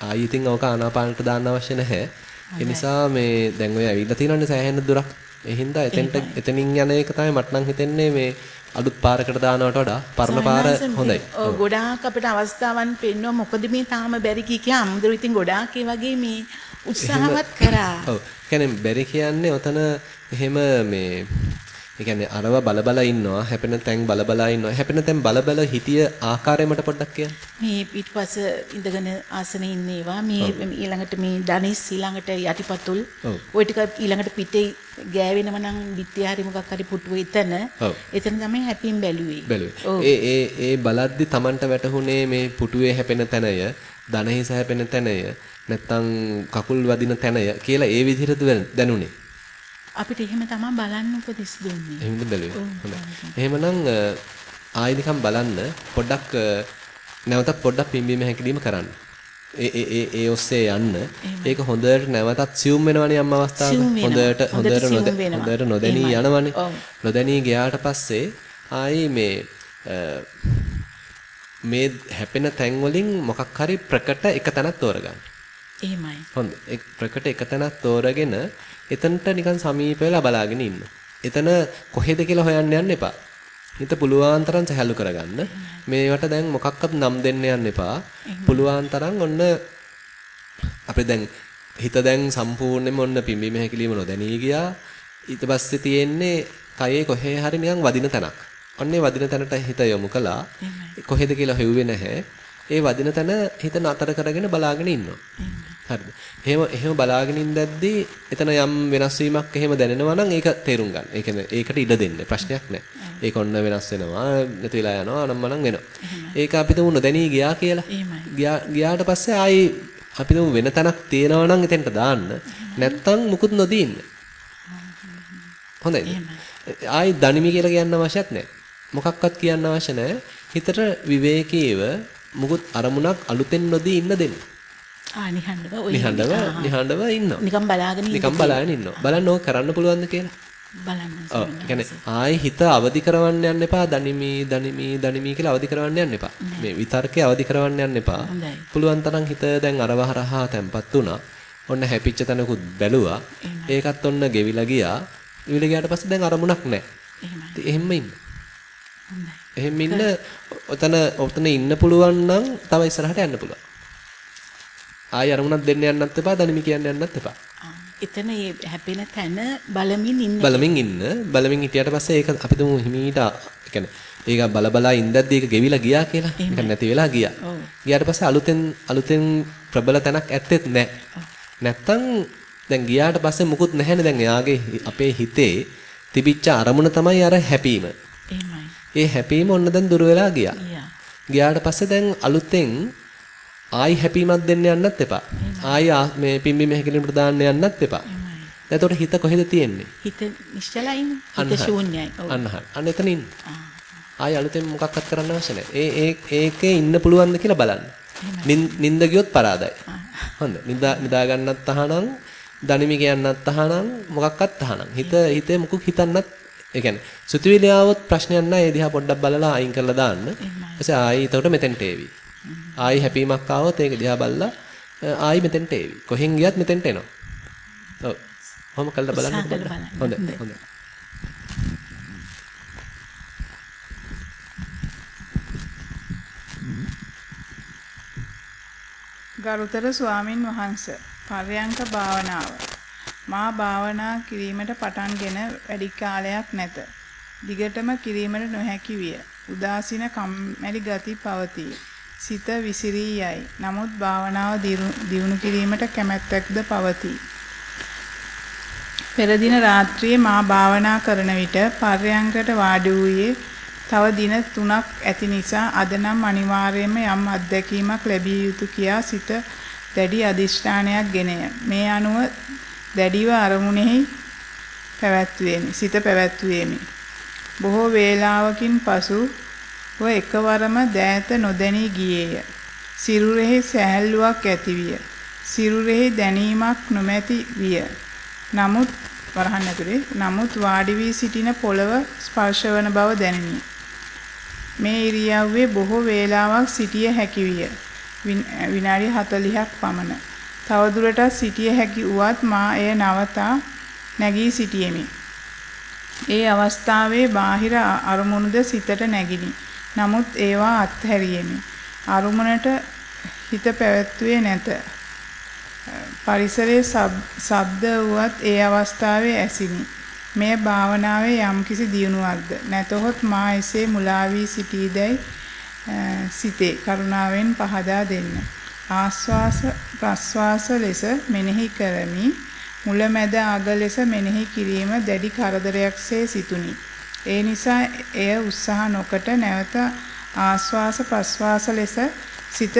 ආයි ඉතින් ඕක ආනාපානට දාන්න අවශ්‍ය නැහැ. ඒ නිසා මේ දැන් ඔය ඇවිල්ලා තියෙනවනේ සෑහෙන දුරක්. ඒ හින්දා එතෙන්ට එතනින් යන එක තමයි මට නම් හිතෙන්නේ මේ අලුත් පාරකට දානවට වඩා පරණ පාර හොඳයි. ඔව් ගොඩාක් අපිට අවස්ථාවන් පෙන්වුවා මොකද මේ තාම බැරි කී කිය අමුදරු ඉතින් ගොඩාක් ඒ වගේ මේ උත්සාහවත් කරා. ඔව්. කියන්නේ බැරි කියන්නේ ඔතන එහෙම මේ ඒ කියන්නේ අරව බලබල ඉන්නවා හැපෙන තැන් බලබලා ඉන්නවා. හැපෙන තැන් බලබල හිටිය ආකාරය මට පොඩ්ඩක් කියන්න. මේ පිටපස ඉඳගෙන ආසනේ ඉන්නේවා. මේ ඊළඟට මේ ධනිස් ඊළඟට යටිපතුල් ওই ටික ඊළඟට පිටේ ගෑවෙනව නම් බිත්ති හරි මොකක් හරි පුටුව එතන. එතන තමයි බැලුවේ. බැලුවේ. ඒ ඒ ඒ බලද්දි Tamanට වැටහුනේ මේ පුටුවේ හැපෙන තැනය ධනහිස හැපෙන තැනය නැත්තම් කකුල් වදින තැනය කියලා ඒ විදිහට දැනුනේ අපිට එහෙම තමයි බලන්න උපදෙස් දුන්නේ. එහෙමද බැලුවේ. හොඳයි. එහෙමනම් ආයෙ නිකන් බලන්න පොඩ්ඩක් නැවතත් පොඩ්ඩක් පිම්බීම හැකිලිම කරන්න. ඒ ඒ ඒ ඒ ඔස්සේ යන්න. ඒක හොඳට නැවතත් සියුම් වෙනවනේ යම් අවස්ථාවක. හොඳට හොඳට හොඳට නොදැනී යනවනේ. නොදැනී ගියාට පස්සේ ආයේ මේ මේ හැපෙන තැන් වලින් මොකක් හරි ප්‍රකට එක තැනක් තෝරගන්න. එහෙමයි. හොඳ. ප්‍රකට එක තැනක් තෝරගෙන එතනට නිකන් සමීප වෙලා බලාගෙන ඉන්න. එතන කොහෙද කියලා හොයන්න යන්න එපා. හිත පුළුවන් තරම් සැහැල්ලු කරගන්න. මේවට දැන් මොකක්වත් නම් දෙන්න යන්න එපා. පුළුවන් තරම් ඔන්න අපේ දැන් හිත දැන් සම්පූර්ණයෙන්ම ඔන්න පිම්බීම හැකිලිම නොදැනී ගියා. ඊට පස්සේ තියෙන්නේ කයේ කොහේ හරි නිකන් වදින තැනක්. ඔන්නේ වදින තැනට හිත යොමු කළා. කොහෙද කියලා හෙව්වේ නැහැ. ඒ වදින තැන හිත නතර කරගෙන බලාගෙන ඉන්නවා. හරිද? එහෙම එහෙම බලාගෙන ඉඳද්දී එතන යම් වෙනස් වීමක් එහෙම දැනෙනවා නම් ඒක තේරුම් ගන්න. ඒ කියන්නේ ඒකට ඉඩ දෙන්න. ප්‍රශ්නයක් නැහැ. ඒක ඔන්න වෙනස් වෙනවා. නැති වෙලා යනවා. අනම්මනම් වෙනවා. ඒක අපි තුමු නොදැනී ගියා කියලා. ගියාට පස්සේ ආයි අපි තුමු වෙන තැනක් තියෙනවා නම් එතෙන්ට දාන්න. නැත්තම් මුකුත් නොදී ඉන්න. හොඳයිද? ආයි දනිමි කියලා කියන්න අවශ්‍යත් නැහැ. මොකක්වත් කියන්න අවශ්‍ය නැහැ. හිතට විවේකීව මුකුත් අරමුණක් අලුතෙන් නොදී ඉන්න දෙන්න. ආ නිහඬව ඔය නිහඬව නිහඬව ඉන්නවා. නිකන් බලාගෙන ඉන්න. නිකන් බලාගෙන ඉන්නවා. බලන්න ඕක කරන්න පුළුවන්ද කියලා. බලන්න. ඔව්. කියන්නේ ආයේ හිත අවදි කරවන්න යන්න එපා. දනිමි දනිමි දනිමි කියලා අවදි කරවන්න යන්න එපා. මේ විතර්කේ අවදි කරවන්න යන්න එපා. පුළුවන් තරම් හිත දැන් අරවහරහා තැම්පත් වුණා. ඔන්න හැපිච්ච තැනකුත් බැලුවා. ඒකත් ඔන්න ගෙවිලා ගියා. ගෙවිලා ගියාට පස්සේ දැන් අරමුණක් නැහැ. එහෙමයි. එහෙම්ම ඉන්න. එහෙම ඉන්න ඔතන ඔතන ඉන්න පුළුවන් නම් තව ඉස්සරහට යන්න පුළුවන්. ආයෙ අරමුණක් දෙන්න යන්නත් එපා, දනිමි කියන්න යන්නත් එපා. එතන මේ හැපෙන තැන බලමින් ඉන්න. බලමින් ඉන්න. බලමින් හිටියට පස්සේ ඒක අපි තුමු හිමීට කියන්නේ ඒක බලබලා ඉඳද්දී ඒක ගෙවිලා ගියා කියලා. ඒක නැති වෙලා ගියා. ගියාට පස්සේ අලුතෙන් අලුතෙන් ප්‍රබල තැනක් ඇත්තෙත් නැහැ. නැත්තම් දැන් ගියාට පස්සේ මුකුත් නැහැනේ දැන් එයාගේ අපේ හිතේ තිබිච්ච අරමුණ තමයි අර හැපීම. එහෙමයි. ඒ හැපීම ඔන්න දැන් දුර වෙලා ගියා. ගියාට පස්සේ දැන් අලුතෙන් ආයි හැපීමක් දෙන්න යන්නත් එපා. ආයි මේ පිම්බීම හැකිලිමට දාන්න යන්නත් එපා. එතකොට හිත කොහෙද තියෙන්නේ? හිත නිශ්චලයිනේ. හිත ශූන්‍යයි. අන්න. අන්න එතන ඉන්න. ආයි අලුතෙන් මොකක්වත් කරන්න අවශ්‍ය නැහැ. ඒ ඒ ඒකේ ඉන්න පුළුවන්ද කියලා බලන්න. නින්ද ගියොත් පරාදයි. හොඳ. නිදා නිදා ගන්නත් තහනම්, දනිමි කියන්නත් තහනම්, මොකක්වත් තහනම්. හිත හිතේ මුකුත් හිතන්නත් ඒ කියන්නේ සුතිවිලි ආවොත් ප්‍රශ්නයක් නැහැ. ඒ දිහා පොඩ්ඩක් බලලා අයින් කරලා දාන්න. ඊපස්සේ ආයි එතකොට මෙතෙන්ට ඒවි. ආයි හැපීමක් ආවොත් ඒක දිහා බලලා ආයි මෙතෙන්ට ඒවි. කොහෙන් ගියත් මෙතෙන්ට එනවා. ඔව්. කොහොම කළා බලන්න හොඳයි. හොඳයි. ගරුතර ස්වාමින් වහන්ස පර්යංක භාවනාව මා භාවනා කිරීමට පටන්ගෙන වැඩි කාලයක් නැත. දිගටම කිරීමට නොහැකි විය. උදාසීන කම්මැලි ගති පවතී. සිත විසිරී යයි. නමුත් භාවනාව දියුණු කිරීමට කැමැත්තක්ද පවතී. පෙර දින රාත්‍රියේ මා භාවනා කරන විට පර්යංකට වාඩි වූයේ තව දින 3ක් ඇති නිසා අද නම් අනිවාර්යයෙන්ම යම් අත්දැකීමක් ලැබිය යුතු කියා සිත දැඩි අදිෂ්ඨානයක් ගෙනය. මේ අනුව දැඩිව අරමුණෙහි පැවැත්වීමි. සිත පැවැත්වීමි. බොහෝ වේලාවකින් පසු ව එකවරම දෑත නොදැනී ගියේය. සිරුරෙහි සැහැල්ලුවක් ඇතිවිය. සිරුරෙහි දැනීමක් නොමැති විය. නමුත් වරහන් ඇතුලේ නමුත් වාඩි වී සිටින පොළව ස්පර්ශවන බව දැනිනි. මේ ඉරියව්වේ බොහෝ වේලාවක් සිටිය හැකි විය. විනාඩි 40ක් පමණ. තවදුරටත් සිටිය හැකි වුවත් මා එය නවතා නැගී සිටියෙමි. ඒ අවස්ථාවේ බාහිර අරමුණුද සිතට නැගිනි. නමුත් ඒවා අත්හැරියෙමි. අරමුණට හිත පැවැත්වුවේ නැත. පරිසරයේ ශබ්ද වුවත් ඒ අවස්ථාවේ ඇසිනි. මේ භාවනාවේ යම්කිසි දියුණුවක්ද නැතහොත් මා එසේ මුලා වී සිටීදැයි සිතේ කරුණාවෙන් පහදා දෙන්න. ආස්වාස ප්‍රස්වාස ලෙස මෙනෙහි කරමි. මුලැමැද අග ලෙස මෙනෙහි කිරීම දැඩි කරදරයක්සේ සිතුනි. ඒ නිසා එය උත්සාහ නොකොට නැවත ආස්වාස ප්‍රස්වාස ලෙස සිත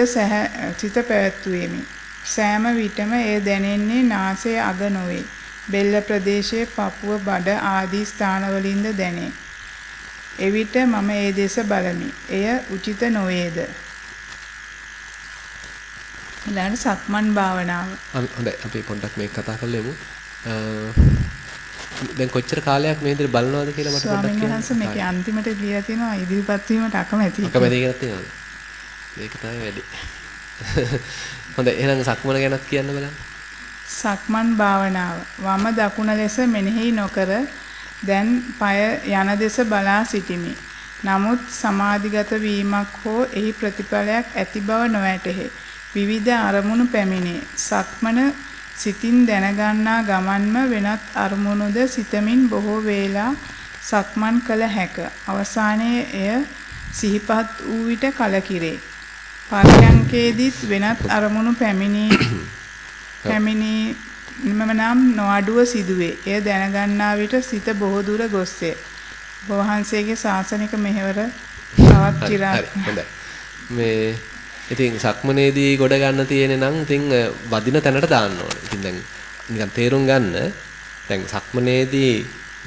සිත පැවැත්වුවෙමි. සෑම විටම එය දැනෙන්නේ නාසයේ අග නොවේ. බෙල්ල ප්‍රදේශයේ පපුව බඩ ආදී ස්ථානවලින්ද දැනේ. එවිට මම ඒ දෙස බලමි. එය උචිත නොවේද? ඊළඟ සක්මන් භාවනාව. හොඳයි අපි පොඩ්ඩක් මේක කතා කරලෙමු. දැන් කොච්චර කාලයක් මේ විදිහට බලනවද කියලා මට පොඩ්ඩක් කියන්න. ස්වාමීන් වහන්සේ මේකේ අන්තිමට ලියලා තියෙනවා ඉදිරිපත් වීමට අකමැති. අකමැති කියලා තියෙනවද? මේක තමයි වැඩි. හොඳයි එහෙනම් සක්මන ගැනත් කියන්න බලන්න. සක්මන් භාවනාව. වම දකුණ ලෙස මෙනෙහි නොකර දැන් পায় යන දෙස බලා සිටිමි. නමුත් සමාධිගත වීමක් හෝ එහි ප්‍රතිඵලයක් ඇති බව නොඇතෙහි. විවිධ අරමුණු පැමිණේ. සක්මන සිතින් දැනගන්නා ගමන්ම වෙනත් අරමුණුද සිතමින් බොහෝ වේලා සක්මන් කළ හැක. අවසානයේ එය සිහිපත් වූ විට කලකිරේ. පරයන්කේදීත් වෙනත් අරමුණු පැමිණී පැමිණී නම් නොඅඩුව සිදුවේ. එය දැනගන්නා විට සිත බොහෝ දුර ගොස්සේ. වහන්සේගේ ශාසනික මෙහෙවර තවත් চিරාත්. මේ ඉතින් සක්මනේදී ගොඩ ගන්න තියෙන නම් ඉතින් වදින තැනට දාන්න ඕනේ. ඉතින් දැන් නිකන් තේරුම් ගන්න දැන් සක්මනේදී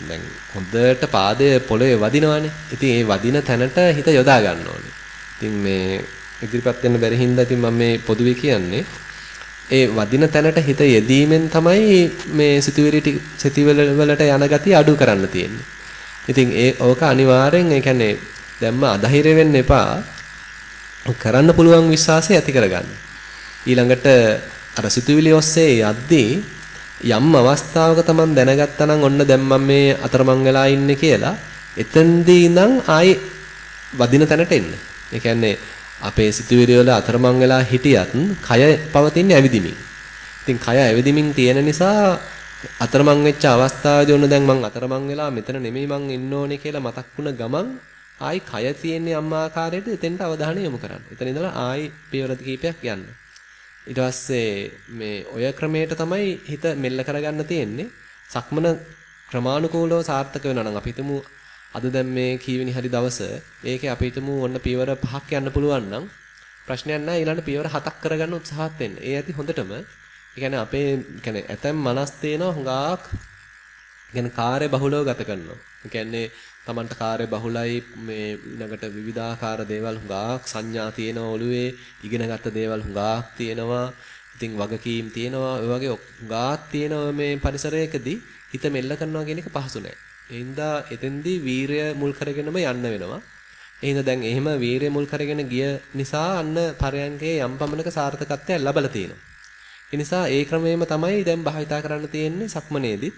දැන් හොඳට පාදය පොළවේ වදිනවනේ. ඉතින් ඒ වදින තැනට හිත යොදා ගන්න ඕනේ. ඉතින් මේ ඉදිරිපත් වෙන්න බැරි හින්දා ඉතින් මම මේ පොදුවේ කියන්නේ ඒ වදින තැනට හිත යෙදීමෙන් තමයි මේ සිතුවිලි සිතුවිලි වලට යන ගතිය අඩු කරන්න තියෙන්නේ. ඉතින් ඒ ඕක අනිවාර්යෙන් ඒ කියන්නේ දැම්ම අධෛර්ය වෙන්න එපා. කරන්න පුළුවන් විශ්වාසය ඇති කරගන්න. ඊළඟට අර සිතුවිලි ඔස්සේ යද්දී යම් අවස්ථාවක Taman දැනගත්තා නම් ඔන්න දැන් මම මේ අතරමං වෙලා ඉන්නේ කියලා එතෙන්දී ඉඳන් ආයේ වදින තැනට එන්න. ඒ කියන්නේ අපේ සිතුවිලි වල අතරමං වෙලා හිටියත් කය පවතින ඇවිදිමින්. ඉතින් කය ඇවිදිමින් තියෙන නිසා අතරමං වෙච්ච අවස්ථාවේදී ඔන්න දැන් මං අතරමං වෙලා මෙතන නෙමෙයි මං ඉන්න ඕනේ කියලා මතක් වුණ ගමන් ආයි කය තියෙන්නේ අම්මා ආකාරයට එතෙන්ට අවධානය යොමු කරන්න. එතන ඉඳලා ආයි පියවර කීපයක් යන්න. ඊට පස්සේ මේ ඔය ක්‍රමයට තමයි හිත මෙල්ල කරගන්න තියෙන්නේ. සක්මන ක්‍රමානුකූලව සාර්ථක වෙනවා නම් අපි හිතමු අද දැන් මේ කීවෙනි හරි දවස ඒකේ අපි හිතමු ඔන්න පියවර පහක් යන්න පුළුවන් නම් ප්‍රශ්නයක් නැහැ ඊළඟ පියවර හතක් කරගන්න උත්සාහත් වෙන්න. ඒ ඇති හොඳටම. ඒ කියන්නේ අපේ කියන්නේ ඇතැම් මනස් තේනවා හුඟක් කියන්නේ කාර්ය බහුලව ගත කරනවා. ඒ කියන්නේ Tamanට කාර්ය බහුලයි මේ ඊළඟට විවිධාකාර දේවල් හුඟක් සංඥා තියෙනවා ඔළුවේ ඉගෙනගත්ත දේවල් හුඟක් තියෙනවා. ඉතින් වගකීම් තියෙනවා. ඒ වගේ හුඟක් තියෙනවා මේ පරිසරයකදී හිත මෙල්ල කරනවා කියන එක පහසු නෑ. ඒ හින්දා එතෙන්දී වීරය මුල් කරගෙනම යන්න වෙනවා. ඒ හින්දා දැන් එහෙම වීරය මුල් කරගෙන ගිය නිසා අන්න පරයන්කේ යම් පමණක සාර්ථකත්වයක් ලැබලා තියෙනවා. ඒ නිසා ඒ ක්‍රමයේම තමයි දැන් භාවිතා කරන්න තියෙන්නේ සක්මනේදීත්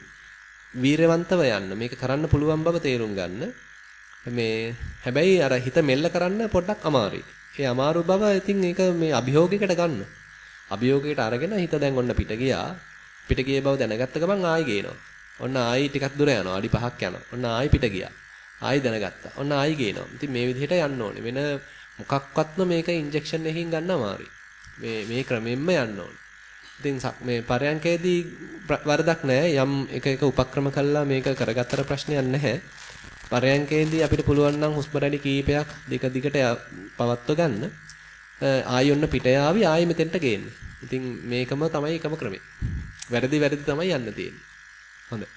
වීරවන්තව යන්න. මේක කරන්න පුළුවන් බව තේරුම් ගන්න. මේ හැබැයි අර හිත මෙල්ල කරන්න පොඩ්ඩක් අමාරුයි. ඒ අමාරු බව ඉතින් ඒක මේ අභියෝගයකට ගන්න. අභියෝගයකට අරගෙන හිත දැන් ඔන්න පිට ගියා. පිට ගියේ බව දැනගත්ත ගමන් ආයි ගේනවා. ඔන්න ආයි ටිකක් දුර යනවා. අඩි 5ක් යනවා. ඔන්න ආයි පිට ගියා. ආයි දැනගත්තා. ඔන්න ආයි ගේනවා. ඉතින් මේ විදිහට යන්න ඕනේ. වෙන මොකක්වත්ම මේක ඉන්ජෙක්ෂන් එකකින් ගන්න අමාරුයි. මේ මේ ක්‍රමෙන්ම යන්න ඕනේ. ඉතින් මේ පරයන්කේදී වරදක් නැහැ. යම් එක එක උපක්‍රම කළා මේක කරගත්තට ප්‍රශ්නයක් නැහැ. පරයන්කේදී අපිට පුළුවන් නම් හුස්ම රැලි කීපයක් දෙක දිගට පවත්ව ගන්න. ආයි ඔන්න පිට යාවි ආයි මෙතෙන්ට ගේන්න. ඉතින් මේකම තමයි එකම ක්‍රමය. වැරදි වැරදි තමයි යන්න තියෙන්නේ. හොඳයි.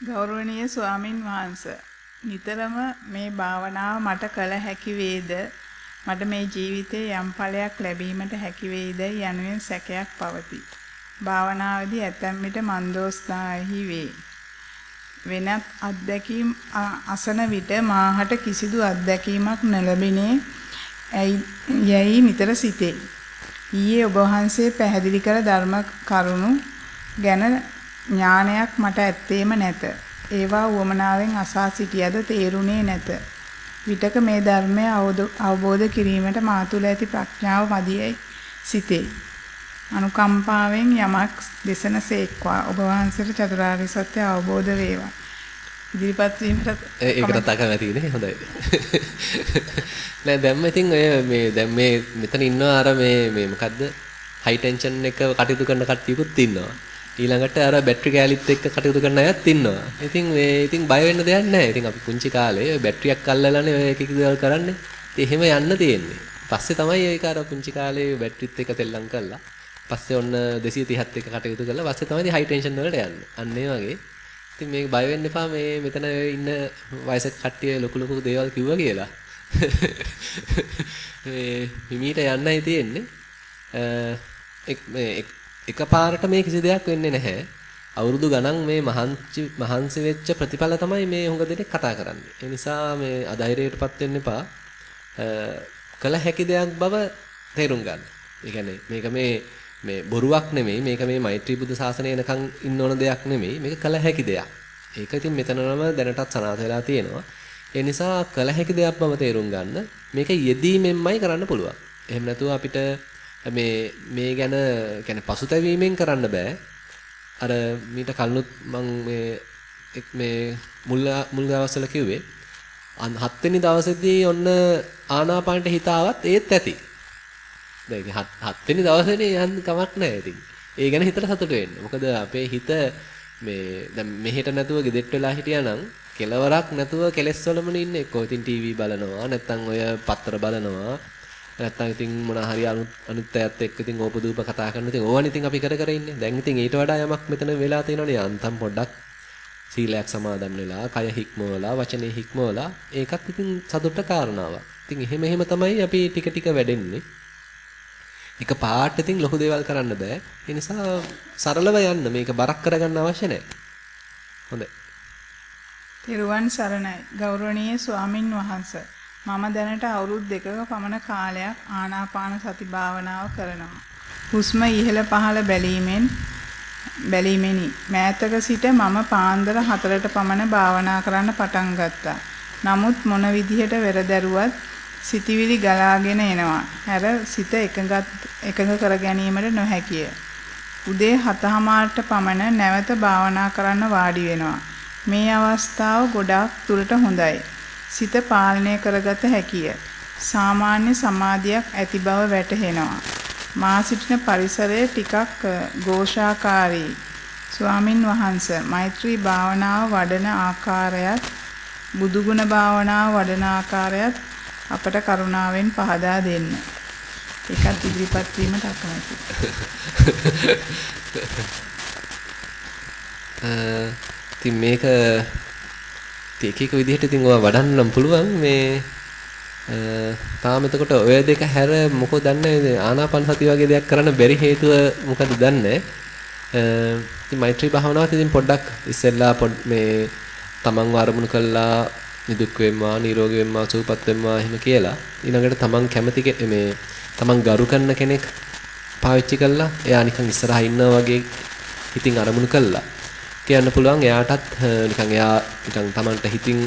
ගෞරවනීය ස්වාමින් වහන්සේ නිතරම මේ භාවනාව මට කළ හැකි වේද මට මේ ජීවිතයේ යම් ඵලයක් ලැබීමට හැකි වේද යනුවෙන් සැකයක් පවතී. භාවනාවේදී ඇතැම් විට මන්දෝස්ථාහි වේ. වෙනත් අත්දැකීම් අසන විට මාහට කිසිදු අත්දැකීමක් නොලැබිනේ යැයි නිතර සිතේ. ඊයේ ඔබ වහන්සේ පැහැදිලි කළ ධර්ම කරුණු ගැන ඥානයක් මට ඇත්තේම නැත. ඒවා උවමනාවෙන් අසා සිටියද තේරුණේ නැත. විතක මේ ධර්මය අවබෝධ කිරීමට මා තුළ ඇති ප්‍රඥාව මදියයි සිතේ. අනුකම්පාවෙන් යමක් දෙසන සේක්වා ඔබ වහන්සේට චතුරාර්ය සත්‍ය අවබෝධ වේවා. ඉදිරිපත් වීමට ඒකට අකමැති නේ හොඳයි. නෑ දැම්ම ඉතින් ඔය මේ දැන් මේ මෙතන ඉන්නවා අර මේ මේ මොකද්ද හයි ටෙන්ෂන් එක කටයුතු කරන කට්ටියකුත් ඉන්නවා. ඊළඟට අර බැටරි කෑලිත් එක්ක කටයුතු කරන අයත් ඉන්නවා. ඉතින් මේ ඉතින් බය වෙන්න දෙයක් නැහැ. ඉතින් අපි පුංචි කාලේ බැටරියක් අල්ලලානේ ඔය එක එක දේවල් කරන්නේ. ඉතින් එහෙම යන්න තියෙන්නේ. පස්සේ තමයි ඒක අර පුංචි කාලේ බැටරිත් එක්ක තෙල්ලම් කළා. පස්සේ ඔන්න 230ත් එක්ක කටයුතු කළා. පස්සේ තමයි හයි ටෙන්ෂන් වලට යන්නේ. අන්න ඒ වගේ. ඉතින් මේක බය වෙන්න එපා මේ මෙතන ඉන්න වයසක කට්ටිය ලොකු ලොකු දේවල් කිව්වා කියලා. මේ හිමීට යන්නයි තියෙන්නේ. මේ එකපාරට මේ කිසි දෙයක් වෙන්නේ නැහැ. අවුරුදු ගණන් මේ මහන්සි මහන්සි වෙච්ච ප්‍රතිඵල තමයි මේ හුඟ දෙනෙක් කතා කරන්නේ. ඒ නිසා මේ අධෛර්යයටපත් වෙන්න එපා. කළ හැකි දෙයක් බව තේරුම් ගන්න. ඒ කියන්නේ මේක මේ මේ බොරුවක් නෙමෙයි මේක මේ මෛත්‍රී බුදු සාසනය එනකන් ඉන්න ඕන දෙයක් නෙමෙයි මේක කළ හැකි දෙයක්. ඒක ඉතින් මෙතනම දැනටත් සනාථ වෙලා තියෙනවා. ඒ නිසා කළ හැකි දෙයක් බව තේරුම් ගන්න මේක යෙදීමෙන්මයි කරන්න පුළුවන්. එහෙම නැතුව අපිට මේ මේ ගැන කියන්නේ පසුතැවීමෙන් කරන්න බෑ. අර මීට කලිනුත් මම මේ මේ මුල් මුල් දවස්වල කිව්වේ හත්වෙනි දවසේදී ඔන්න ආනාපානට හිත ආවත් ඒත් ඇති. දැන් හත්වෙනි දවසේනේ යන්න කමක් නැහැ ඉතින්. ඒ ගැන හිතට සතුට වෙන්න. මොකද අපේ හිත මේ දැන් මෙහෙට නැතුව ගෙදෙට්ට වෙලා හිටියානම් කෙලවරක් නැතුව කෙලස් වලමනේ ඉන්නේ. එක්කෝ ඉතින් ටීවී බලනවා, නැත්නම් ඔය පත්‍ර බලනවා. නැත්නම් ඉතින් මොන හරි අනිත් අයත් එක්ක ඉතින් ඕපදූප කතා කරන ඉතින් ඕවනේ ඉතින් අපි කර කර ඉන්නේ. දැන් ඉතින් ඊට වඩා යමක් මෙතන වෙලා තියෙනවනේ. යන්තම් පොඩ්ඩක් සීලයක් සමාදන් වෙලා, කය හික්මවලා, වචනේ හික්මවලා ඒකත් ඉතින් සතුට කාරණාවක්. ඉතින් එහෙම එහෙම තමයි අපි ටික ටික වැඩෙන්නේ. එක පාට ඉතින් ලොකු දේවල් කරන්න බෑ. ඒ නිසා සරලව යන්න මේක බරක් කරගන්න අවශ්‍ය නැහැ. හොඳයි. තිරුවන් සරණයි. ගෞරවනීය ස්වාමින් වහන්සේ. මම දැනට අවුරුදු දෙකක පමණ කාලයක් ආනාපාන සති භාවනාව කරනවා. හුස්ම ඉහළ පහළ බැලීමෙන් බැලීමෙනි. මෑතක සිට මම පාන්දර 4ට පමණ භාවනා කරන්න පටන් ගත්තා. නමුත් මොන විදිහට වෙරදරුවත් සිතිවිලි ගලාගෙන එනවා. හැර සිත එකඟත් එකඟ කර ගැනීමට නොහැකිය. උදේ 7:00මාරට පමණ නැවත භාවනා කරන්න වාඩි වෙනවා. මේ අවස්ථාව ගොඩාක් දුරට හොඳයි. සිත පාලනය කරගත හැකිය. සාමාන්‍ය සමාධියක් ඇති බව වැටහෙනවා. මා සිටින පරිසරය ටිකක් ഘോഷාකාරී. ස්වාමින් වහන්සේ මෛත්‍රී භාවනාව වඩන ආකාරයත් බුදුගුණ භාවනාව වඩන ආකාරයත් අපට කරුණාවෙන් පහදා දෙන්න. ඒකත් ඉදිරිපත් වීමට අකමැතියි. ඉතින් මේක එක එක විදිහට ඉතින් ඔයා වඩන්නම් පුළුවන් මේ තාම එතකොට ඔය දෙක හැර මොකෝ දන්නේ ආනාපාන සතිය වගේ දෙයක් කරන්න බැරි හේතුව මොකද දන්නේ? ඉතින් මෛත්‍රී භාවනාවත් ඉතින් පොඩ්ඩක් ඉස්සෙල්ලා මේ තමන්ව අරමුණු කළා නිදුක් වෙම්මා නිරෝගී වෙම්මා සුවපත් වෙම්මා එහෙම කියලා. ඊළඟට තමන් කැමති මේ තමන් ගරු කරන කෙනෙක් පාවිච්චි කළා. එයා නිකන් ඉස්සරහා ඉන්නවා වගේ හිතින් අරමුණු කළා. කියන්න පුළුවන් එයාටත් නිකන් එයා නිකන් තමන්ට හිතින්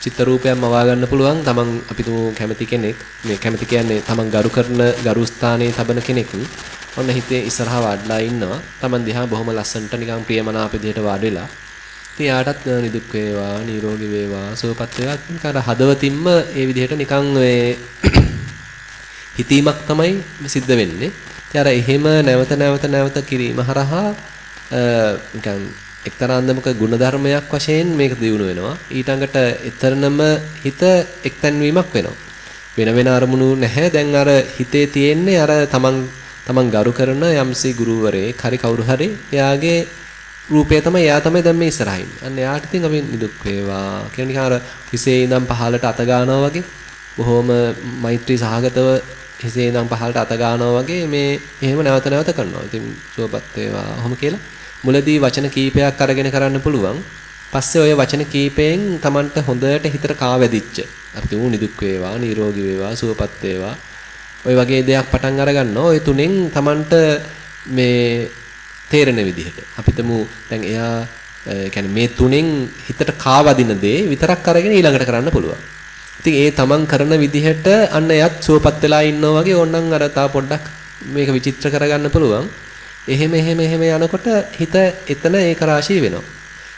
චිත්ත රූපයක් මවා ගන්න පුළුවන් තමන් අපි තුමු කැමති කෙනෙක් මේ කැමති කියන්නේ තමන් ගරු කරන ගරු ස්ථානයේ තබන කෙනෙක් ඔන්න හිතේ ඉස්සරහා වාඩිලා ඉන්නවා. Taman දිහා බොහොම ලස්සනට නිකන් ප්‍රියමනාප විදිහට වාඩි වෙලා. ඉතින් යාටත් නිදුක් වේවා, නිරෝගී වේවා, සුවපත් වේවා. නිකන් හදවතින්ම ඒ විදිහට නිකන් මේ හිතීමක් තමයි සිද්ධ වෙන්නේ. ඉතින් අර එහෙම නැවත නැවත නැවත කිරීම හරහා නිකන් එක්තරා අන්දමක ಗುಣධර්මයක් වශයෙන් මේක දියුණු වෙනවා. ඊටඟට එතරම්ම හිත එක්තැන් වීමක් වෙනවා. වෙන වෙන අරමුණු නැහැ. දැන් අර හිතේ තියෙන්නේ අර තමන් තමන් ගරු කරන යම්සි ගුරුවරයෙක් හරි කවුරු හරි එයාගේ රූපය තමයි එයා තමයි දැන් මේ ඉස්සරහින්. අන්න එයාට ඉතින් අපි නිදුක් වේවා කියන නිකන් අර හිසේ ඉඳන් පහළට අත ගන්නවා වගේ බොහොම මෛත්‍රී සහගතව හිසේ ඉඳන් පහළට අත ගන්නවා වගේ මේ එහෙම නැවත නැවත කරනවා. ඉතින් සුවපත් වේවා. ඔහොම කියලා මුලදී වචන කීපයක් අරගෙන කරන්න පුළුවන්. පස්සේ ওই වචන කීපයෙන් Tamanට හොඳට හිතට කාවැදිච්ච. අර තුමු නිදුක් වේවා, නිරෝගී වේවා, සුවපත් වේවා ওই වගේ දෙයක් පටන් අරගන්නවා. ওই තුනෙන් Tamanට මේ තේරෙන විදිහට. අපිටම දැන් එයා කියන්නේ මේ තුනෙන් හිතට කාවදින දේ විතරක් අරගෙන ඊළඟට කරන්න පුළුවන්. ඉතින් ඒ Taman කරන විදිහට අන්න එයත් සුවපත් වෙලා ඉන්නවා වගේ ඕනනම් අර තා පොඩ්ඩක් මේක විචිත්‍ර කරගන්න පුළුවන්. එහෙම එහෙම එහෙම යනකොට හිත එතන ඒක රාශී වෙනවා.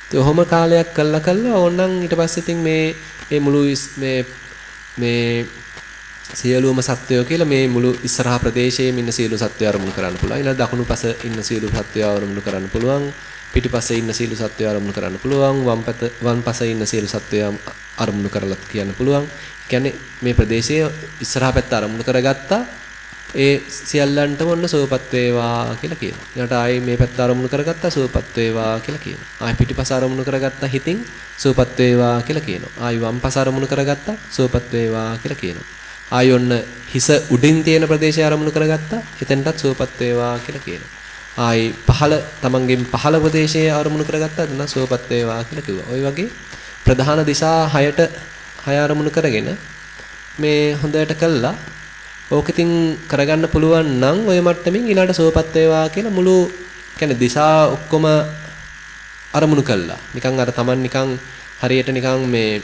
ඉතින් ඔහොම කාලයක් කළා කළා ඕනනම් ඊට පස්සේ ඉතින් මේ මේ මුළු මේ මේ සියලුම සත්වයෝ කියලා මේ මුළු ඉස්සරහා ප්‍රදේශයේ ඉන්න සියලු සත්වයෝ අරමුණු කරන්න පුළුවන්. ඊළඟ දකුණු පස ඉන්න සියලු සත්වයෝ අරමුණු කරන්න පුළුවන්. පිටිපස්සේ ඉන්න සියලු සත්වයෝ අරමුණු කරන්න පුළුවන්. වම් පැත වම් පසේ ඉන්න සියලු සත්වයෝ අරමුණු කරලා කියන්න පුළුවන්. කියන්නේ මේ ප්‍රදේශයේ ඉස්සරහා පැත්ත අරමුණු කරගත්තා. ඒ සියල්ලන්ටම ඔන්න සුවපත් වේවා කියලා කියනවා. ඊට ආයේ මේ පැත්ත අරමුණු කරගත්තා සුවපත් වේවා කියලා කියනවා. ආයේ පිටිපස අරමුණු කරගත්තා හිතින් සුවපත් වේවා කියලා කියනවා. ආයි වම් පස අරමුණු කරගත්තා සුවපත් වේවා කියලා කියනවා. ආයි ඔන්න හිස උඩින් තියෙන ප්‍රදේශය ආරමුණු කරගත්තා. එතනටත් සුවපත් වේවා කියලා කියනවා. ආයි පහළ තමන්ගෙන් පහළ ප්‍රදේශයේ ආරමුණු කරගත්තා. එතන සුවපත් වේවා කියලා කිව්වා. ওই වගේ ප්‍රධාන දිශා 6ට 6 ආරමුණු කරගෙන මේ හොඳට කළා. ඕක ඉතින් කරගන්න පුළුවන් නම් ওই මට්ටමින් ඊළඟට සුවපත් වේවා කියලා මුළු කියන්නේ දිශා ඔක්කොම අරමුණු කළා. නිකන් අර තමන් නිකන් හරියට නිකන් මේ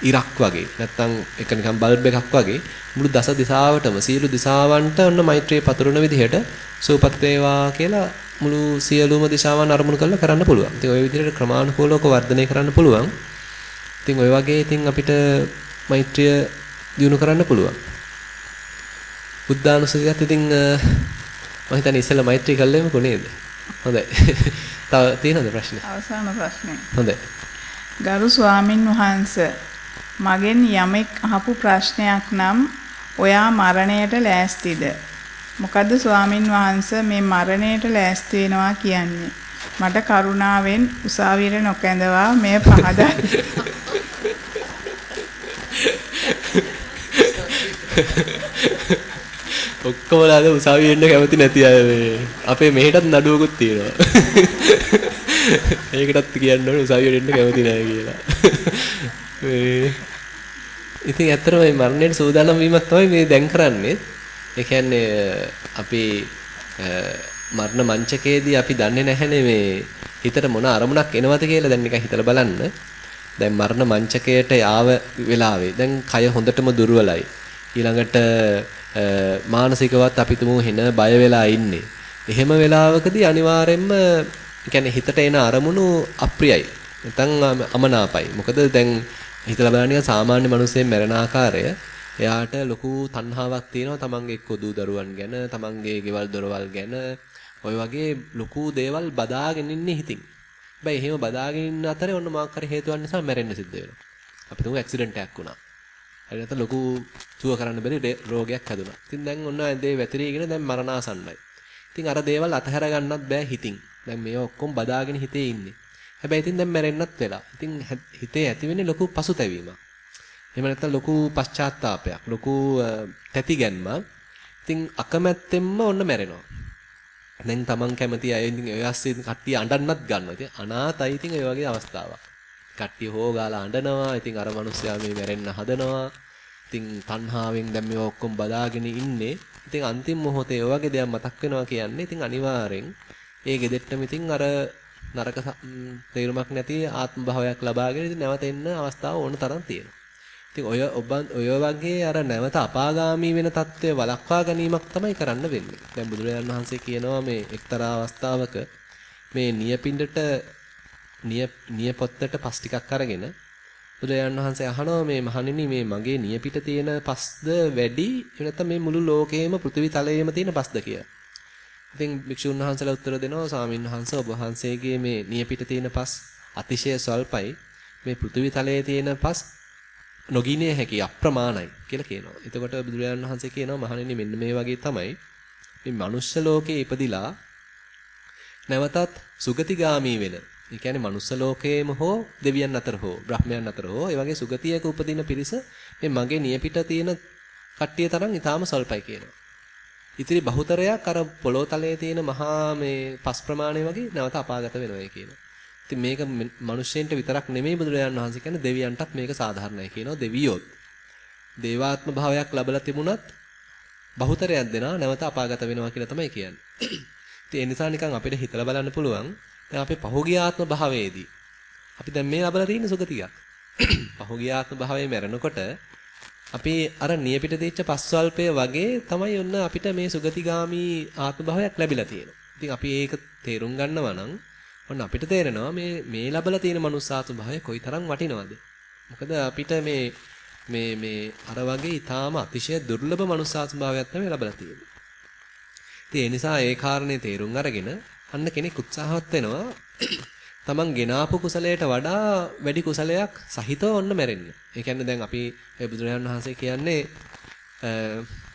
ඉරක් වගේ නැත්තම් එක නිකන් බල්බ් එකක් වගේ මුළු දස දිශාවටම සියලු දිශාවන්ට ඔන්න මෛත්‍රිය පතුරන විදිහට සූපත් වේවා කියලා මුළු සියලුම දිශාවන් අරමුණු කරලා කරන්න පුළුවන්. ඉතින් ওই විදිහට ක්‍රමානුකූලව වර්ධනය කරන්න පුළුවන්. ඉතින් ওই වගේ ඉතින් අපිට මෛත්‍රිය දියුණු කරන්න පුළුවන්. බුද්ධානුස්සතියත් ඉතින් මම හිතන්නේ ඉස්සෙල්ලා මෛත්‍රී කළේමකෝ නේද? හොඳයි. තව තියෙනවද ප්‍රශ්න? අවසාන ප්‍රශ්නේ. හොඳයි. ගරු ස්වාමින් වහන්සේ මගෙන් යමෙක් අහපු ප්‍රශ්නයක් නම් ඔයා මරණයට ලෑස්තිද? මොකද්ද ස්වාමින් වහන්සේ මේ මරණයට ලෑස්ති වෙනවා කියන්නේ? මට කරුණාවෙන් උසාවියට නොකැඳවා මේ පහදා ඔක්කොමලාද උසාවිය එන්න කැමති නැති අය මේ අපේ මෙහෙටත් නඩුවකුත් තියෙනවා. ඒකටත් කියන්න ඕනේ උසාවියට එන්න කැමති නැහැ කියලා. මේ ඉතින් ඇත්තටම මේ මරණයට සූදානම් වීමක් තමයි මේ දැන් කරන්නේ. ඒ කියන්නේ අපි මරණ මංචකයේදී අපි දන්නේ නැහැනේ මේ හිතට මොන අරමුණක් එනවද කියලා දැන් නිකන් හිතලා බලන්න. දැන් මරණ මංචකයට ආව වෙලාවේ දැන් කය හොඳටම දුර්වලයි. ඊළඟට මානසිකවත් අපි තුමු හෙන බය වෙලා ඉන්නේ. එහෙම වෙලාවකදී අනිවාර්යෙන්ම කියන්නේ හිතට එන අරමුණු අප්‍රියයි. නැත්නම් අමනාපයි. මොකද දැන් හිතලා බලන්න සාමාන්‍ය මිනිස්සෙන් මැරෙන ආකාරය එයාට ලොකු තණ්හාවක් තියෙනවා තමන්ගේ එක්ක දූ දරුවන් ගැන, තමන්ගේ ගෙවල් දොරවල් ගැන, ওই වගේ ලොකු දේවල් බදාගෙන ඉන්නේ හිතින්. හැබැයි එහෙම බදාගෙන ඉන්න අතරේ ඔන්න මාක් කර හේතුවක් නිසා මැරෙන්න සිද්ධ වෙනවා. අපි තුමු ඇක්සිඩන්ට් එකක් වුණා. හරි නැත්නම් ලොකු සුව කරන්න බැරි රෝගයක් හැදුනා. ඉතින් දැන් ඔන්න ඇඳේ වැතිරීගෙන දැන් මරණාසන්නයි. ඉතින් අර දේවල් අතහැර ගන්නත් බෑ හිතින්. දැන් මේවා ඔක්කොම බදාගෙන හිතේ ඉන්නේ. හැබැයි ඉතින් දැන් මැරෙන්නත් වෙලා. ඉතින් හිතේ ඇති වෙන්නේ ලොකු පසුතැවීමක්. එහෙම නැත්නම් ලොකු පශ්චාත්තාවපයක්, ලොකු තැති ගැන්මක්. ඉතින් අකමැත්තෙන්ම ඔන්න මැරෙනවා. දැන් Taman කැමති අය ඉතින් ඔය ASCII කට්ටිය අඬන්නත් ගන්නවා. ඉතින් අනාතයි ඉතින් ඔය වගේ අවස්ථාවක්. කට්ටිය හොගාලා අඬනවා. ඉතින් අර මිනිස්සයා මේ මැරෙන්න හදනවා. ඉතින් තණ්හාවෙන් දැන් මේවා ඔක්කොම බදාගෙන ඉන්නේ. ඉතින් අන්තිම මොහොතේ ඔය වගේ දෙයක් මතක් වෙනවා කියන්නේ ඉතින් අනිවාර්යෙන් ඒ ගෙදෙට්ටම ඉතින් අර නරක තේරුමක් නැති ආත්ම භාවයක් ලබාගෙන ඉතින් නැවත එන්න අවස්ථාව ඕන තරම් තියෙනවා. ඉතින් ඔය ඔබ ඔය වගේ අර නැවත අපාගාමී වෙන తත්වය වළක්වා ගැනීමක් තමයි කරන්න වෙන්නේ. දැන් බුදුරජාණන් වහන්සේ කියනවා මේ එක්තරා අවස්ථාවක මේ නියපින්ඩට නිය නියපොත්තට පස් ටිකක් අරගෙන බුදුරජාණන් වහන්සේ අහනවා මේ මහණෙනි මේ මගේ නියපිට තියෙන පස්ද වැඩි නැත්නම් මේ මුළු ලෝකේම පෘථිවි තලයේම තියෙන පස්ද කියලා. ඉතින් භික්ෂුන් වහන්සේලා උත්තර දෙනවා ස්වාමීන් වහන්සේ ඔබ වහන්සේගේ මේ නියපිට තියෙන පස් අතිශය ස්වල්පයි. මේ පෘථිවි තලයේ තියෙන පස් නොගිනේ හැකි අප්‍රමාණයි කියලා කියනවා. එතකොට බුදුරජාණන් වහන්සේ කියනවා මහණෙනි මෙන්න මේ වගේ තමයි මේ මනුෂ්‍ය ලෝකේ ඉපදිලා නැවතත් සුගතිගාමී වෙන. ඒ කියන්නේ මනුස්ස ලෝකයේම හෝ දෙවියන් අතර හෝ බ්‍රහ්මයන් අතර හෝ ඒ වගේ සුගතියක උපදින පිරිස මේ මගේ නියපිට තියෙන කට්ටිය තරම් ඊටාම සල්පයි කියනවා. ඉතිරි බහුතරයක් අර පොළොව තලයේ තියෙන මහා මේ පස් ප්‍රමාණය වගේ නැවත අපාගත වෙනවා කියනවා. ඉතින් මේක මිනිස්සෙන්ට විතරක් නෙමෙයි බුදුරජාණන් වහන්සේ කියන්නේ දෙවියන්ටත් මේක සාධාරණයි කියනවා දෙවියොත්. දේවාත්ම භාවයක් ලැබලා තිබුණත් බහුතරයක් දෙනා නැවත අපාගත වෙනවා කියලා තමයි කියන්නේ. ඉතින් ඒ නිසා නිකන් අපිට හිතලා බලන්න පුළුවන් දැන් අපේ පහුගිය ආත්ම භාවයේදී අපි දැන් මේ ලබලා තියෙන සුගතියක්. පහුගිය ආත්ම භාවයේ මැරෙනකොට අපි අර නියපිට දෙච්ච පස්වල්පය වගේ තමයි ඔන්න අපිට මේ සුගතිගාමි ආත්ම භාවයක් ලැබිලා තියෙනවා. ඉතින් අපි ඒක තේරුම් ගන්නවා නම් ඔන්න අපිට තේරෙනවා මේ මේ ලැබලා තියෙන මනුස්සාත්ම භාවය කොයිතරම් වටිනවද? මොකද අපිට මේ මේ මේ අර වගේ ඊටාම අතිශය දුර්ලභ මනුස්සාත්ම භාවයක් තමයි ලැබලා තියෙන්නේ. ඉතින් ඒ නිසා ඒ කාරණේ තේරුම් අරගෙන අන්න කෙනෙක් උත්සාහවත් වෙනවා තමන් ගෙනාපු කුසලයට වඩා වැඩි කුසලයක් සහිතව ඔන්න මැරෙන්න. ඒ කියන්නේ දැන් අපි බුදුරජාණන් වහන්සේ කියන්නේ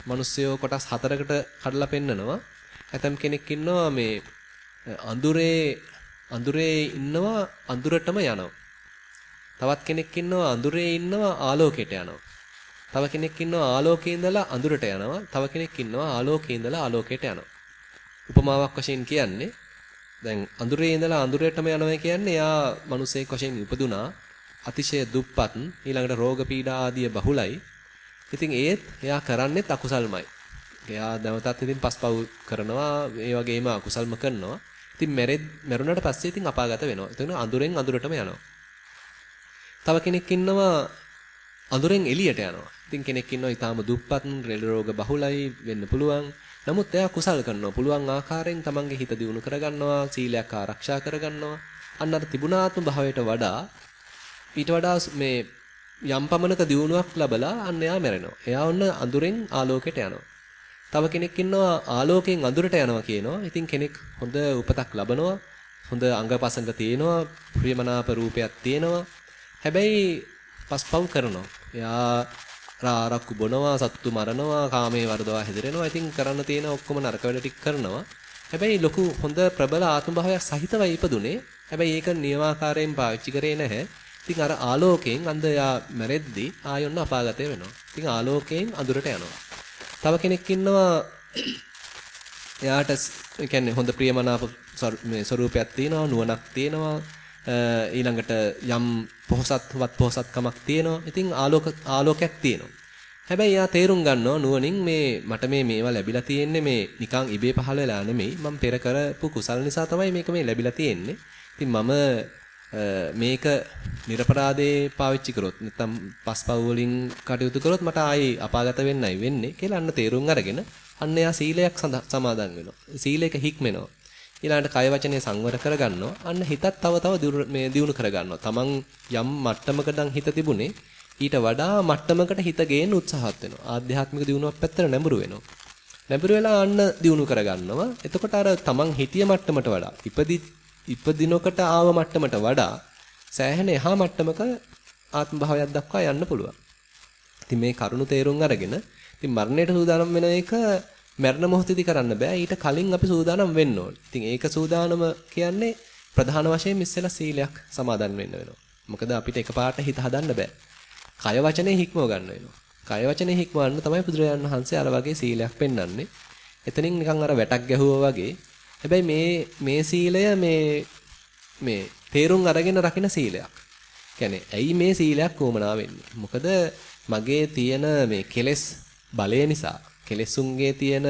මිනිස්සයෝ කොටස් හතරකට කඩලා පෙන්නනවා. ඇතම් කෙනෙක් ඉන්නවා මේ අඳුරේ අඳුරේ ඉන්නවා අඳුරටම යනවා. තවත් කෙනෙක් ඉන්නවා අඳුරේ ඉන්නවා ආලෝකයට යනවා. තව කෙනෙක් ඉන්නවා ආලෝකයේ ඉඳලා අඳුරට යනවා. තව කෙනෙක් ඉන්නවා ආලෝකයේ ඉඳලා ආලෝකයට යනවා. උපමාවක් වශයෙන් කියන්නේ දැන් අඳුරේ ඉඳලා අඳුරටම යනවා කියන්නේ එයා මිනිසෙක් වශයෙන් ඉපදුනා අතිශය දුප්පත් ඊළඟට රෝග පීඩා ආදිය බහුලයි. ඉතින් ඒත් එයා කරන්නේත් අකුසල්මයි. එයා නැවතත් ඉතින් පස්පව් කරනවා ඒ වගේම අකුසල්ම කරනවා. ඉතින් මැරෙත් මැරුණාට පස්සේ ඉතින් අපාගත වෙනවා. එතන අඳුරෙන් අඳුරටම යනවා. තව කෙනෙක් ඉන්නවා අඳුරෙන් එළියට යනවා. ඉතින් කෙනෙක් ඉන්නවා ඊටාම දුප්පත් රෝග බහුලයි වෙන්න පුළුවන්. නමුත් එයා කුසල් කරනවා. පුළුවන් ආකාරයෙන් තමන්ගේ හිත දියුණු කරගන්නවා, සීලයක් ආරක්ෂා කරගන්නවා. අන්න අර තිබුණාත්ම භාවයට වඩා ඊට වඩා මේ යම් පමණක දියුණුවක් ලැබලා අන්න එයා මැරෙනවා. එයා ඔන්න අඳුරෙන් ආලෝකයට යනවා. තව කෙනෙක් ඉන්නවා ආලෝකයෙන් අඳුරට යනවා කියනවා. ඉතින් කෙනෙක් හොඳ උපතක් ලබනවා. හොඳ අංගපසංග තියෙනවා. ප්‍රියමනාප රූපයක් තියෙනවා. හැබැයි පස්පව් කරනවා. එයා ආරක්කු බොනවා, සත්තු මරනවා, කාමයේ වර්ධවා හැදිරෙනවා. ඉතින් කරන්න තියෙන ඔක්කොම නරක වැඩ ටික කරනවා. හැබැයි ලොකු හොඳ ප්‍රබල ආත්ම භාවයක් සහිතවයි ඉපදුනේ. හැබැයි ඒක නියමාකාරයෙන් පාවිච්චි කරේ නැහැ. ඉතින් අර ආලෝකයෙන් අන්දයා මැරෙද්දී ආයොන්න අපාගතය වෙනවා. ඉතින් ආලෝකයෙන් අඳුරට යනවා. තව කෙනෙක් ඉන්නවා එයාට ඒ කියන්නේ හොඳ ප්‍රියමනාප මේ ස්වරූපයක් තියෙනවා, නුවණක් තියෙනවා. ඊළඟට යම් පොහසත්වත් පොහසත්කමක් තියෙනවා. ඉතින් ආලෝක ආලෝකයක් තියෙනවා. හැබැයි යා තේරුම් ගන්නවා නුවණින් මේ මට මේ මේවා ලැබිලා තියෙන්නේ මේ නිකන් ඉබේ පහළ වෙලා නෙමෙයි. මම පෙර කරපු කුසල් නිසා තමයි මේක මේ ලැබිලා තියෙන්නේ. ඉතින් මම මේක නිර්පරාදේ පාවිච්චි කරොත් නැත්නම් පස්පව් වලින් කටයුතු කරොත් මට ආයේ අපාගත වෙන්නයි වෙන්නේ කියලා අන්න තේරුම් අරගෙන අන්න එයා සීලයක් සමාදන් වෙනවා. සීලයක හික්මෙනවා. ඊළඟට කය වචනේ සංවර කරගන්නවා. අන්න හිතත් තව තව මේ දියුණු කරගන්නවා. තමන් යම් මට්ටමකටන් හිත තිබුණේ ඊට වඩා මට්ටමකට හිත ගේන්න උත්සාහත් වෙනවා. ආධ්‍යාත්මික දියුණුවක් පැත්තට නැඹුරු වෙනවා. නැඹුරු වෙලා අන්න දියුණු කරගන්නවා. එතකොට අර තමන් හිතිය මට්ටමට වඩා ඉපදි ඉපදිනකොට ආව මට්ටමට වඩා සෑහෙන එහා මට්ටමක ආත්ම භාවයක් දක්වා යන්න පුළුවන්. ඉතින් මේ කරුණු තේරුම් අරගෙන ඉතින් මරණයට සූදානම් වෙන එක මරණ මොහොතේදී කරන්න බෑ. ඊට කලින් අපි සූදානම් වෙන්න ඕනේ. ඉතින් ඒක සූදානම කියන්නේ ප්‍රධාන වශයෙන් ඉස්සෙල්ලා සීලයක් සමාදන් වෙන්න වෙනවා. මොකද අපිට එකපාරට හිත හදන්න බෑ. කය වචනේ හික්මව ගන්න වෙනවා. කය වචනේ හික්මවන්න තමයි බුදුරජාණන් වහන්සේ අර වගේ සීලයක් පෙන්වන්නේ. එතනින් නිකන් අර වැටක් ගැහුවා වගේ. හැබැයි මේ මේ සීලය මේ මේ තේරුම් අරගෙන රකින්න සීලයක්. කියන්නේ ඇයි මේ සීලයක් කොමනා වෙන්නේ? මොකද මගේ තියෙන මේ කෙලෙස් බලය නිසා කෙලෙසුන්ගේ තියෙන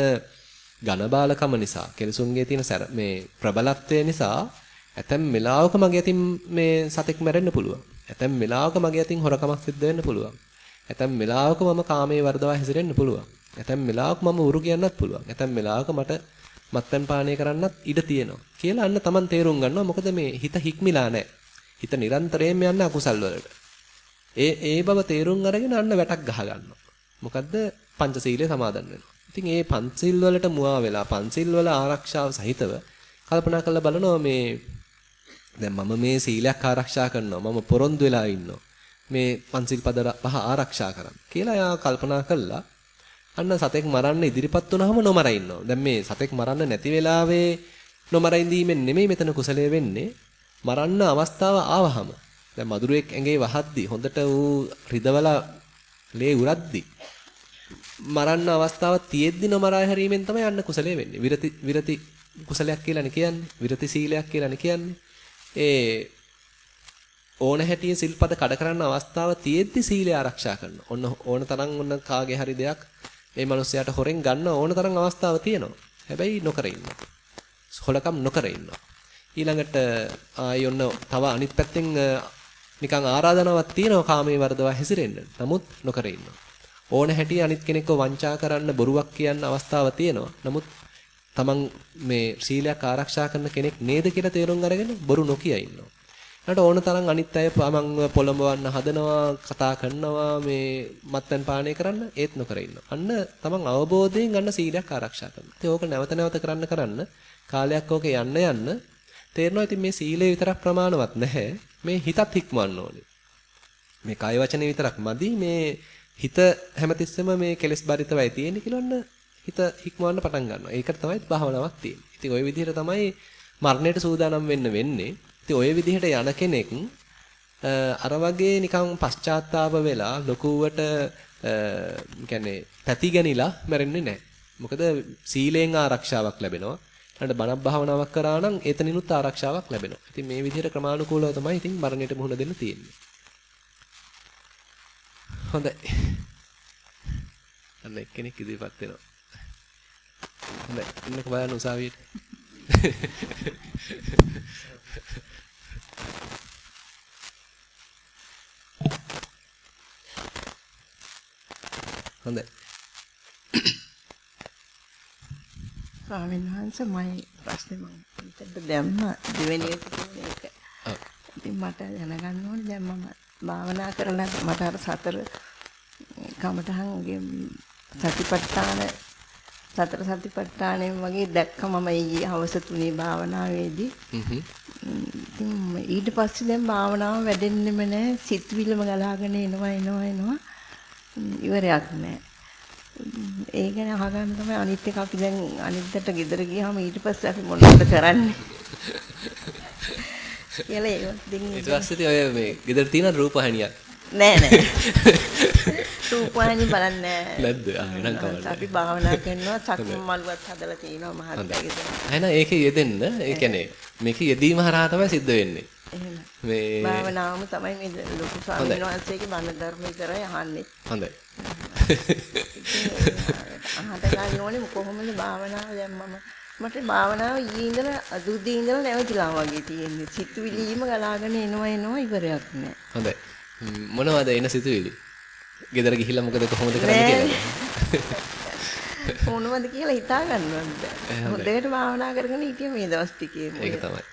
ඝනබාලකම නිසා කෙලෙසුන්ගේ තියෙන මේ ප්‍රබලත්වය නිසා ඇතැම් වෙලාවක මගේ අතින් මේ සතෙක් මැරෙන්න පුළුවන්. ඇතැම් වෙලාවක මගේ අතින් හොරකමක් සිද්ධ වෙන්න පුළුවන්. ඇතැම් වෙලාවක මම කාමයේ වර්ධවා හැසිරෙන්න පුළුවන්. ඇතැම් වෙලාවක මම උරු කියන්නත් පුළුවන්. ඇතැම් වෙලාවක මට මත්පැන් පානය කරන්නත් ඉඩ තියෙනවා. කියලා අන්න Taman තේරුම් ගන්නවා. මොකද මේ හිත හික්මිලා නැහැ. හිත නිරන්තරයෙන්ම යන අකුසල් වලට. ඒ ඒ බව තේරුම් අරගෙන අන්න වැටක් ගහ ගන්නවා. මොකද්ද පංචශීලය සමාදන් වෙනවා. ඉතින් ඒ පංචශීල් වලට මුවා වෙලා පංචශීල් වල ආරක්ෂාව සහිතව කල්පනා කරලා බලනවා මේ දැන් මම මේ සීලයක් ආරක්ෂා කරනවා. මම පොරොන්දු වෙලා ඉන්නවා. මේ පංචශීල් පද පහ ආරක්ෂා කරන්න. කියලා එයා කල්පනා කළා. අන්න සතෙක් මරන්න ඉදිරිපත් වුනහම නොමර ඉන්නවා. දැන් මේ සතෙක් මරන්න නැති වෙලාවේ නොමර ඉඳීමෙන් නෙමෙයි මෙතන කුසලයේ වෙන්නේ. මරන්න අවස්ථාව ආවහම දැන් මදුරුවෙක් ඇඟේ වහද්දි හොඳට ඌ රිදවලා ලේ උරද්දි මරන්න අවස්ථාවක් තියෙද්දි නොමරා හැරීමෙන් තමයි යන්න කුසලයේ වෙන්නේ. විරති විරති කුසලයක් කියලානේ කියන්නේ. විරති සීලයක් කියලානේ කියන්නේ. ඒ ඕන හැටිය සිල්පද කඩ කරන්න අවස්ථාව තියෙද්දි සීලය ආරක්ෂා කරනවා. ඔන්න ඕන තරම් ඔන්න කාගේ හරි දෙයක් මේ මිනිස්යාට හොරෙන් ගන්න ඕන තරම් අවස්ථාව තියෙනවා. හැබැයි නොකර ඉන්නවා. හොලකම් නොකර ඉන්නවා. ඊළඟට ආයි ඔන්න තව අනිත් පැත්තෙන් නිකන් ආරාධනාවක් තියෙනවා කාමයේ වර්ධව හැසිරෙන්න. නමුත් නොකර ඉන්නවා. ඕන හැටි අනිත් කෙනෙක්ව වංචා කරන්න බොරුවක් කියන්න අවස්ථාවක් තියෙනවා. නමුත් තමන් මේ සීලයක් ආරක්ෂා කරන කෙනෙක් නේද කියලා තේරුම් අරගෙන බොරු නොකිය ඉන්නවා. ඊට ඕන තරම් අනිත් අය මම පොළඹවන්න හදනවා කතා කරනවා මේ මත්පැන් පානය කරන්න ඒත් නොකර ඉන්නවා. අන්න තමන් අවබෝධයෙන් ගන්න සීලයක් ආරක්ෂා කරනවා. ඉතින් ඕක නැවත නැවත කරන්න කරන්න කාලයක් ඕක යන්න යන්න තේරෙනවා ඉතින් මේ සීලය විතරක් ප්‍රමාණවත් නැහැ. මේ හිතත් හික්මවන්න ඕනේ. මේ කාය වචනේ විතරක් මදි මේ හිත හැමතිස්සෙම මේ කෙලෙස් බරිතවයි තියෙන්නේ කියලා හිත හික්මවන්න පටන් ගන්නවා. ඒකට තමයි භාවනාවක් තියෙන්නේ. ඉතින් ওই විදිහට තමයි මරණයට සූදානම් වෙන්න වෙන්නේ. ඉතින් ওই විදිහට යන කෙනෙක් අර වගේ නිකන් පශ්චාත්තාප වෙලා ලොකුවට කියන්නේ පැතිගැනිලා මැරෙන්නේ නැහැ. මොකද සීලෙන් ආරක්ෂාවක් ලැබෙනවා. ඊට බණක් භාවනාවක් කරා නම් එතනිනුත් ආරක්ෂාවක් ලැබෙනවා. ඉතින් මේ විදිහට ක්‍රමානුකූලව තමයි ඉතින් මරණයට මුහුණ දෙන්න තියෙන්නේ. හොඳයි. අන්න එක්කෙනෙක් ඉදිරියපත් වෙනවා. හොඳයි. ඉන්නක බලන්න උසාවියට. හොඳයි. ස්වාමීන් වහන්සේ මම ප්‍රශ්නේ මම හිතට දැම්ම දෙවෙනි එක. ඉතින් මට දැනගන්න ඕනේ දැන් මම භාවනා කරලා මට අර සතර කමටහන්ගේ සතිපට්ඨාන සතර සතිපට්ඨානෙන් වගේ දැක්ක මම ඊයේ හවස තුනේ භාවනාවේදී. ඉතින් ඊට පස්සේ දැන් භාවනාව වැඩෙන්නෙම නැහැ. සිත්විලම ගලාගෙන එනවා එනවා එනවා. ඉවරයක් නැහැ. ඒ ගැන අහගන්න තමයි අනිත් එක අපි දැන් අනිද්දට ගෙදර ගියාම ඊට පස්සේ අපි මොනවද කරන්නේ? කියලා ඒක දෙන්නේ. ඊට පස්සේ ඔය මේ ගෙදර තියෙන රූපහානියක්. නෑ නෑ. රූපහානි බලන්නේ නැද්ද? එහෙනම් කවල්ද. අපි භාවනා කරනවා සක්ම මලුවත් හදලා තිනවා මහත්ය ගෙදර. එහෙනම් ඒකේ යෙදෙන්න ඒ කියන්නේ මේක යෙදීම හරහා තමයි සිද්ධ වෙන්නේ. මේ භාවනාවම තමයි මේ ලොකු ස්වාමීන් වහන්සේගේ බණ ධර්ම විතරයි අහන්නේ. හොඳයි. අහන්න ගන්න ඕනේ කොහොමද භාවනාව දැන් මම මට භාවනාව ඊයේ ඉඳලා අදුද්දී ඉඳලා නැවතිලා වගේ තියෙන්නේ. සිතුවිලිම ගලාගෙන එනවා එනවා ඉවරයක් නෑ. හොඳයි. මොනවද එන සිතුවිලි? ගෙදර ගිහිල්ලා මොකද කොහොමද කරන්නේ කියලා. මොනවද කියලා හිතා ගන්නවත් බෑ. හොඳට භාවනා කරගෙන හිටිය මේ දවස් ටිකේ. ඒක තමයි.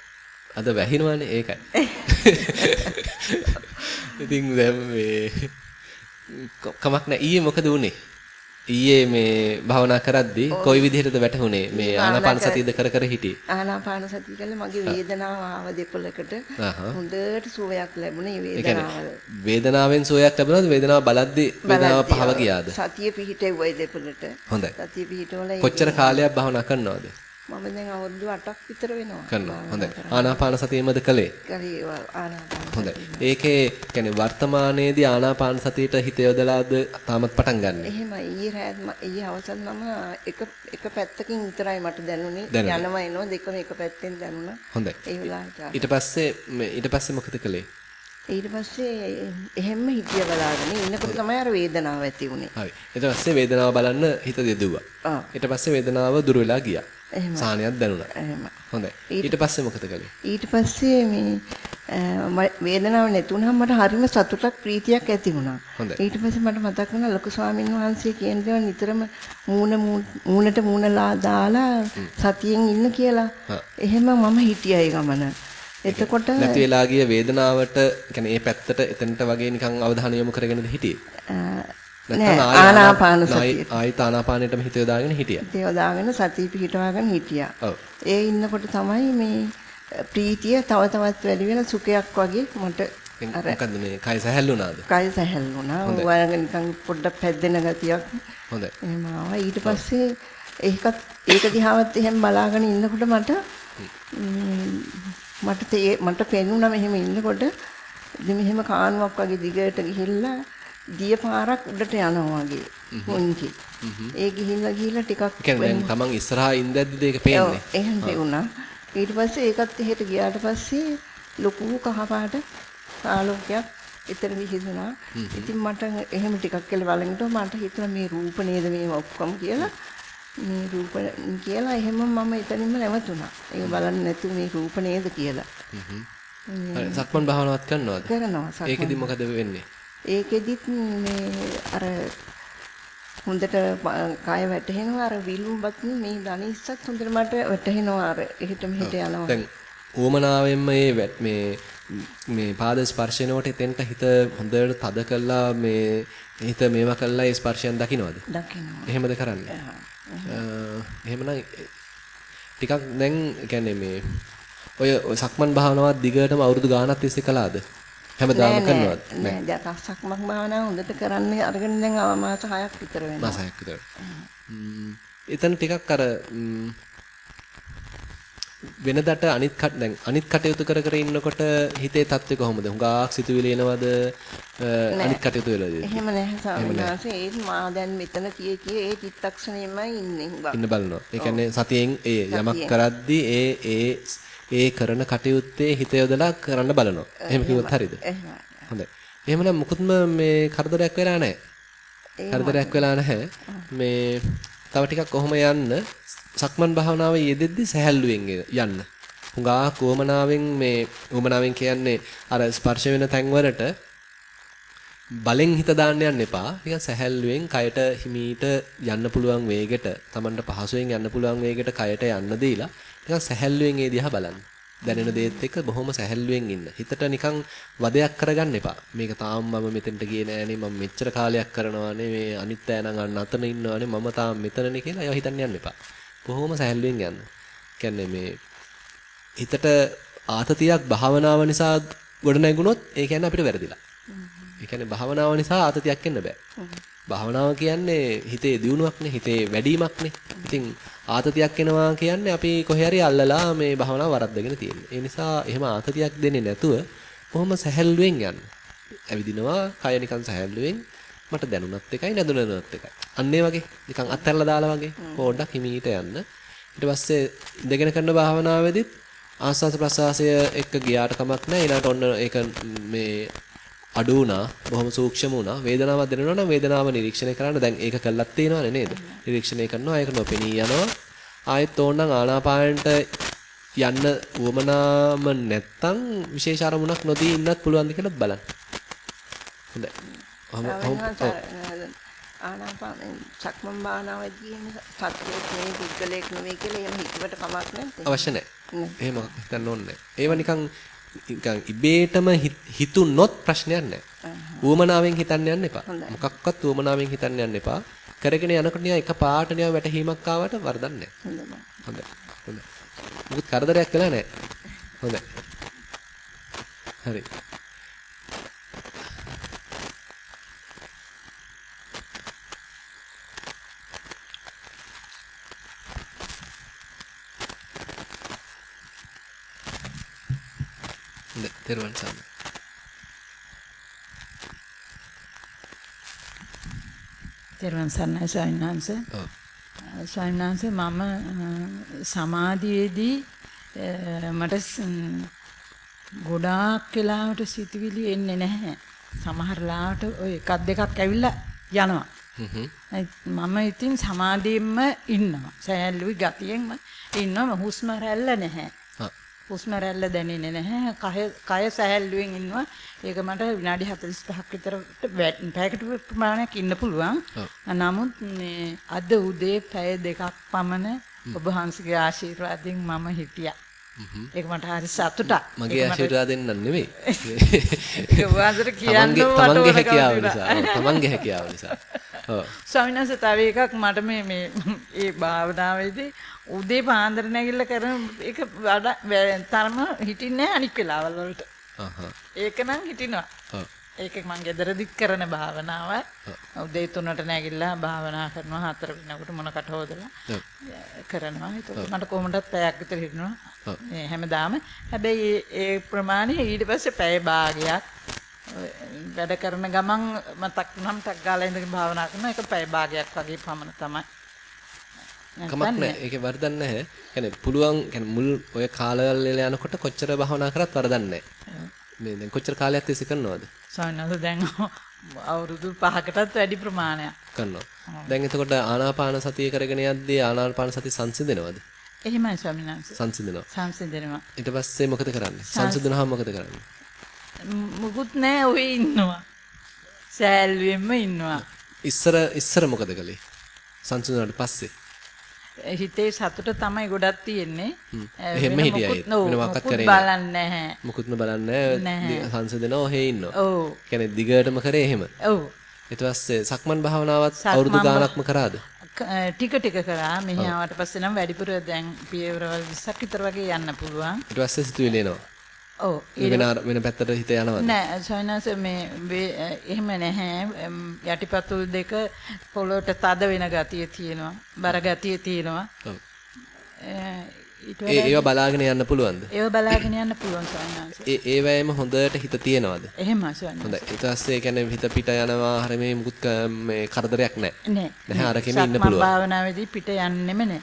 අද වැහිනවනේ ඒකයි. ඉතින් දැන් මේ කමක් නැහැ ඊයේ මොකද වුනේ? ඊයේ මේ භාවනා කරද්දී කොයි විදිහටද වැටහුනේ? මේ ආනාපාන සතියද කර කර හිටියේ? ආනාපාන සතිය කළා. මගේ වේදනාව ආව දෙපළකට හොඳට සුවයක් ලැබුණේ වේදනාව. වේදනාවෙන් සුවයක් ලැබුණාද? වේදනාව බලද්දී වේදනාව පහව ගියාද? සතිය පිහිටෙව්වයි දෙපළට. හොඳයි. සතිය පිහිටවල කොච්චර කාලයක් භාවනා කරනවද මම දැන් අවුරුදු 8ක් විතර වෙනවා. කරනවා. හොඳයි. ආනාපාන සතියෙමද කළේ? කරේ ආනාපාන. හොඳයි. ඒකේ කියන්නේ වර්තමානයේදී ආනාපාන සතියට හිත යොදලාද තාමත් පටන් ගන්නෙ? එහෙමයි. ඊයේ රාත් ඊයේ අවසන් මම එක එක පැත්තකින් විතරයි මට දැනුනේ. යනවා එනවා දෙකම එක පැත්තෙන් දැනුණා. හොඳයි. ඒ වෙලාවට. ඊට පස්සේ ඊට පස්සේ මොකද කළේ? ඊට පස්සේ එහෙම්ම හිතිය බලාගෙන ඉන්නකොට තමයි අර වේදනාව ඇති වුනේ. හරි. ඊට පස්සේ වේදනාව බලන්න හිත දෙදුවා. ඊට පස්සේ වේදනාව දුර වෙලා ගියා. සාහනයක් දැනුණා. එහෙම. හොඳයි. ඊට පස්සේ මොකද කළේ? ඊට පස්සේ මේ වේදනාව නැතුණාම මට හරිම සතුටක් ප්‍රීතියක් ඇති වුණා. ඊට පස්සේ මට මතක් වුණා ලොකු ස්වාමීන් වහන්සේ කියන දේ නිතරම මූණ මූණට මූණලා දාලා සතියෙන් ඉන්න කියලා. එහෙම මම හිටියා ඒ ගමන. එතකොට නැති වෙලා ගිය වේදනාවට يعني මේ පැත්තට එතනට වගේ නිකන් අවධානය යොමු කරගෙනද හිටියේ? නෑ ආනාපාන සතිය. ආයෙත් ආනාපානෙටම හිත යොදාගෙන හිටියා. හිත යොදාගෙන සතිය පිහිටවාගෙන හිටියා. ඔව්. ඒ ඉන්නකොට තමයි මේ ප්‍රීතිය තව තවත් වැඩි වෙන සුඛයක් වගේ මට අර මොකද්ද මේ කය සැහැල්ලුණාද? කය සැහැල්ලුණා. වරගෙන නිකන් පොඩ්ඩක් පැද්දෙන ගතියක්. හොඳයි. එහෙම ආවා. ඊට පස්සේ ඒකත් ඒක දිහාවත් එහෙම බලාගෙන ඉන්නකොට මට මට මට පෙනුණා මෙහෙම ඉන්නකොට මෙහෙම කානුවක් වගේ දිගට ගිහිල්ලා දිය පාරක් උඩට යනවා වගේ. මුංචි. ඒ ගිහිල්ලා ගිහිල්ලා ටිකක් කියන්නේ තමන් ඉස්සරහා ඉඳද්දිද ඒක පේන්නේ? ඔව් එහෙම වුණා. ඊට පස්සේ ඒකත් එහෙට ගියාට පස්සේ ලොකු කහපාට ආලෝකයක් එතන විහිදුණා. ඉතින් මට එහෙම ටිකක් කියලා බලනකොට මට හිතුණා මේ රූප නේද මේ ඔක්කොම කියලා. මේ රූප කියලා එහෙම මම එතනින්ම නැවතුණා. ඒක බලන්නේ නැතුව මේ රූප නේද කියලා. සක්මන් භාවනාවක් කරනවද? කරනවා. ඒකෙදි මොකද වෙන්නේ? ඒකෙදිත් මේ අර හොඳට කය වැටෙනවා අර විලුඹත් මේ ධනිස්සත් හොඳට මට වැටෙනවා අර එහෙට මෙහෙට යනවා. දැන් උවමනාවෙන් මේ මේ මේ පාද ස්පර්ශනයට එතෙන්ට හිත හොඳට තද කළා මේ හිත මේවා කළා ඒ ස්පර්ශයන් දකින්නවද? දකින්නවා. එහෙමද කරන්නේ? එහෙමනම් ටිකක් දැන් කියන්නේ මේ ඔය සක්මන් භාවනාවක් දිගටම අවුරුදු ගාණක් තිස්සේ කළාද? හැමදාම කරනවද? නෑ නෑ දසක්මක් භාවනාව හොඳට කරන්න අරගෙන දැන් මාස 6ක් විතර වෙනවා. මාස 6ක් විතර. එතන ටිකක් අර වෙනදට අනිත් කට දැන් අනිත් කටයුතු කර කර ඉන්නකොට හිතේ තත්ත්වය කොහොමද? හුඟක් සිතුවිලි එනවද? අනිත් කටයුතු වලදී. එහෙම නැහැ සාමාන්‍යයෙන් ඒත් මා දැන් මෙතන කිය කිය ඒ චිත්තක්ෂණයෙමයි ඉන්නේ හුඟක්. ඉන්න බලනවා. ඒ කියන්නේ සතියෙන් ඒ යමක් කරද්දී ඒ ඒ ඒ කරන කටයුත්තේ හිත යොදලා කරන්න බලනවා. එහෙම කිව්වොත් හරියද? එහෙමයි. හොඳයි. එහෙමනම් මුකුත්ම මේ කරදරයක් වෙලා නැහැ. කරදරයක් වෙලා නැහැ. මේ තව ටිකක් කොහොම යන්න සක්මන් භාවනාවේ යෙදෙද්දි සැහැල්ලුවෙන් යන්න. හුඟා කොමනාවෙන් මේ උමනාවෙන් කියන්නේ අර ස්පර්ශ වෙන තැන්වලට බලෙන් හිත දාන්න යන්න එපා. නිකන් සැහැල්ලුවෙන් කයට හිමීට යන්න පුළුවන් වේගෙට, Tamanට පහසුවෙන් යන්න පුළුවන් වේගෙට කයට යන්න දීලා නිකන් සැහැල්ලුවෙන් ඒ දිහා බලන්න. දැනෙන දේත් එක්ක බොහොම සැහැල්ලුවෙන් ඉන්න. හිතට නිකන් වදයක් කරගන්න එපා. මේක තාම මම මෙතෙන්ට ගියේ නෑනේ. මම මෙච්චර කාලයක් කරනවානේ. මේ අනිත් අය නම් අන්න අතන ඉන්නවානේ. මම තාම මෙතනනේ කියලා ඒවා හිතන්න යන්න එපා. බොහොම සැහැල්ලුවෙන් යන්න. කියන්නේ මේ හිතට ආතතියක් භාවනාව නිසා ගොඩ නැගුණොත් ඒ කියන්නේ අපිට වැරදිලා. ඒ කියන්නේ භාවනාව නිසා ආතතියක් එන්න බෑ. භාවනාව කියන්නේ හිතේ දියුණුවක්නේ, හිතේ වැඩිවීමක්නේ. ඉතින් ආතතියක් එනවා කියන්නේ අපි කොහේ හරි අල්ලලා මේ භාවනාව වරද්දගෙන තියෙන්නේ. ඒ නිසා එහෙම ආතතියක් දෙන්නේ නැතුව කොහොම සැහැල්ලුවෙන් යන්න. ඇවිදිනවා, කය නිකන් සැහැල්ලුවෙන් මට දැනුණත් එකයි නැදුණත් එකයි. අන්න ඒ වගේ නිකන් අත්හැරලා දාලා වගේ පොඩ්ඩක් හිමීට යන්න. ඊට පස්සේ ඉඳගෙන කරන භාවනාවේදීත් ආස්වාස ප්‍රසආසය එක්ක ගියාට කමක් නැහැ. ඊළඟට ඔන්න ඒක මේ අඩු වුණා බොහොම සූක්ෂම වුණා. වේදනාවක් දැනෙනවා නම් වේදනාව නිරීක්ෂණය කරන්න. දැන් ඒක කළත් තියෙනවනේ නේද? නිරීක්ෂණය කරනවා ඒක නොපෙනී යනවා. ආයෙත් ඕනනම් ආනාපානට යන්න උවමනාම නැත්තම් විශේෂ අරමුණක් නොදී ඉන්නත් පුළුවන්ද කියලා බලන්න. හොඳයි. ආනාපාන සක්මන් භාවනාවේදී සත්‍යයක් නෙවෙයි පුද්ගලයක් නෙවෙයි කියලා එහෙම හිතුවට කමක් නැද්ද? අවශ්‍ය නැහැ. එහෙම හිතන්න ඕනේ. ඒව නිකන් නිකන් ඉබේටම හිතුනොත් ප්‍රශ්නයක් නැහැ. ඌමනාවෙන් හිතන්න යන්න එපා. මොකක්වත් ඌමනාවෙන් හිතන්න යන්න එපා. කරගෙන යනකොට නිකන් එක පාට නිකන් වැටහීමක් ආවට වරදක් නැහැ. හොඳයි. හොඳයි. මොකද කරදරයක් වෙලා නැහැ. හොඳයි. හරි. තෙරුවන් සරණයි. තෙරුවන් සරණයි ස්වාමීන් වහන්සේ. ඔව්. ස්වාමීන් වහන්සේ මම සමාධියේදී මට ගොඩාක් වෙලාවට සිතුවිලි එන්නේ නැහැ. සමහර ලාවට ඔය එකක් දෙකක් ඇවිල්ලා යනවා. මම ඉතින් සමාධියෙන්ම ඉන්නවා. සෑල්ලුයි ගතියෙන්ම ඉන්නවා. හුස්ම රැල්ල නැහැ. හුස්ම රැල්ල දැනෙන්නේ නැහැ. කය කය සැහැල්ලුවෙන් ඉන්නවා. ඒක මට විනාඩි 45ක් විතර පැයකට ප්‍රමාණයක් ඉන්න පුළුවන්. නමුත් මේ අද උදේ පැය දෙකක් පමණ ඔබ වහන්සේගේ ආශිර්වාදයෙන් මම හිටියා. ඒක මට හරි සතුටක්. මගේ ආශිර්වාදයෙන් නම් නෙමෙයි. ඒක වාදර කියන්න තමන්ගේ හැකියාව නිසා. තමන්ගේ හැකියාව නිසා. ස්වාමීන් වහන්සේ තව එකක් මට මේ මේ ඒ භාවනාවේදී උදේ පාන්දර නැගිල්ල කරන ඒක වඩා තරම හිටින්නේ අනික් වෙලාවල් වලට. ඒක නම් හිටිනවා. ඒක මම ගෙදරදිත් කරන භාවනාව. උදේ 3ට නැගිටලා භාවනා කරනවා හතර වෙනකොට මොනකට හොදලා කරනවා. ඒක මට කොහොමදත් පැයක් විතර හිටිනවා. හැමදාම. හැබැයි ඒ ප්‍රමාණය ඊට පස්සේ පැය භාගයක් වැඩ කරන ගමන් මතක් නම් ටක් ගාලා ඉඳගෙන භාවනා කරනවා. ඒක පැය භාගයක් වගේ පමණ තමයි. කමක් නැහැ. ඒකේ වරදක් නැහැ. يعني පුළුවන් يعني මුල් ඔය කාලවල යනකොට කොච්චර භවනා කරත් වරදක් නැහැ. මේ දැන් කොච්චර කාලයක් තිස්සේ කරනවද? සාමාන්‍යයෙන් දැන් අවුරුදු 5කටත් වැඩි ප්‍රමාණයක් කරනවා. දැන් එතකොට ආනාපාන සතිය කරගෙන යද්දී ආනාපාන සතිය සංසිඳනවද? එහෙමයි ස්වාමීන් වහන්සේ. සංසිඳනවා. සංසිඳනවා. ඊට පස්සේ මොකද කරන්නේ? සංසිඳනහම මොකද කරන්නේ? මුකුත් නැහැ ඔය ඉන්නවා. සෑල්ුවෙන්ම ඉන්නවා. ඉස්සර ඉස්සර මොකද කළේ? සංසිඳුණාට පස්සේ හිතේ සතුට තමයි ගොඩක් තියෙන්නේ. එහෙම හිටියයි. වෙන මොකක්වත් කරේ බලන්නේ නැහැ. මුකුත්ම බලන්නේ නැහැ. සංසදෙනව ඔහේ ඉන්නවා. ඔව්. කියන්නේ දිගටම කරේ එහෙම. ඔව්. ඊට පස්සේ සක්මන් භාවනාවත් අවුරුදු ගාණක්ම කරාද? ටික ටික කරා. මෙහි ආවට පස්සේ නම් වැඩිපුර දැන් පියවරවල් 20ක් විතර වගේ යන්න පුළුවන්. ඊට පස්සේ සිතුවිලි එනවා. ඔව් වෙන වෙන පැත්තට හිත යනවද? නෑ සයනස මේ එහෙම නැහැ. යටිපතුල් දෙක පොළොට තද වෙන ගතිය තියෙනවා බර ගතිය තියෙනවා. ඔව්. ඒව බලාගෙන යන්න පුළුවන්ද? ඒව බලාගෙන යන්න පුළුවන් සයනස ඒ ඒවැයම හොඳට හිත තියනවද? එහෙම සයනස හොඳයි. ඊට පස්සේ කියන්නේ හිත පිට යනවා හරිය මේ මුකුත් මේ කරදරයක් නැහැ නෑ. නැහැ අරකෙම ඉන්න පුළුවන්. භාවනාවේදී පිට යන්නෙම නෑ.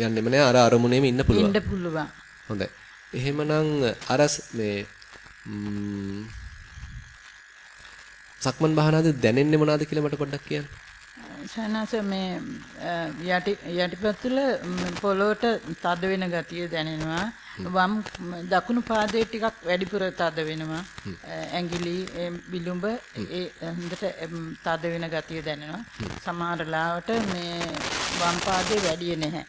යන්නෙම නෑ අර අරමුණේම ඉන්න පුළුවන්. ඉන්න පුළුවන්. හොඳයි එහෙමනම් අර මේ සක්මන් භාවනාවේ දැනෙන්නේ මොනවද කියලා මට පොඩ්ඩක් කියන්න. සනස මේ යටි යටිපතුල පොළොවට තද වෙන ගතිය දැනෙනවා. වම් දකුණු පාදයේ ටිකක් වැඩිපුර තද වෙනවා. ඇඟිලි විලුඹ ඒ හොඳට තද වෙන ගතිය දැනෙනවා. සමහර ලාවට මේ වම් පාදයේ වැඩි නැහැ.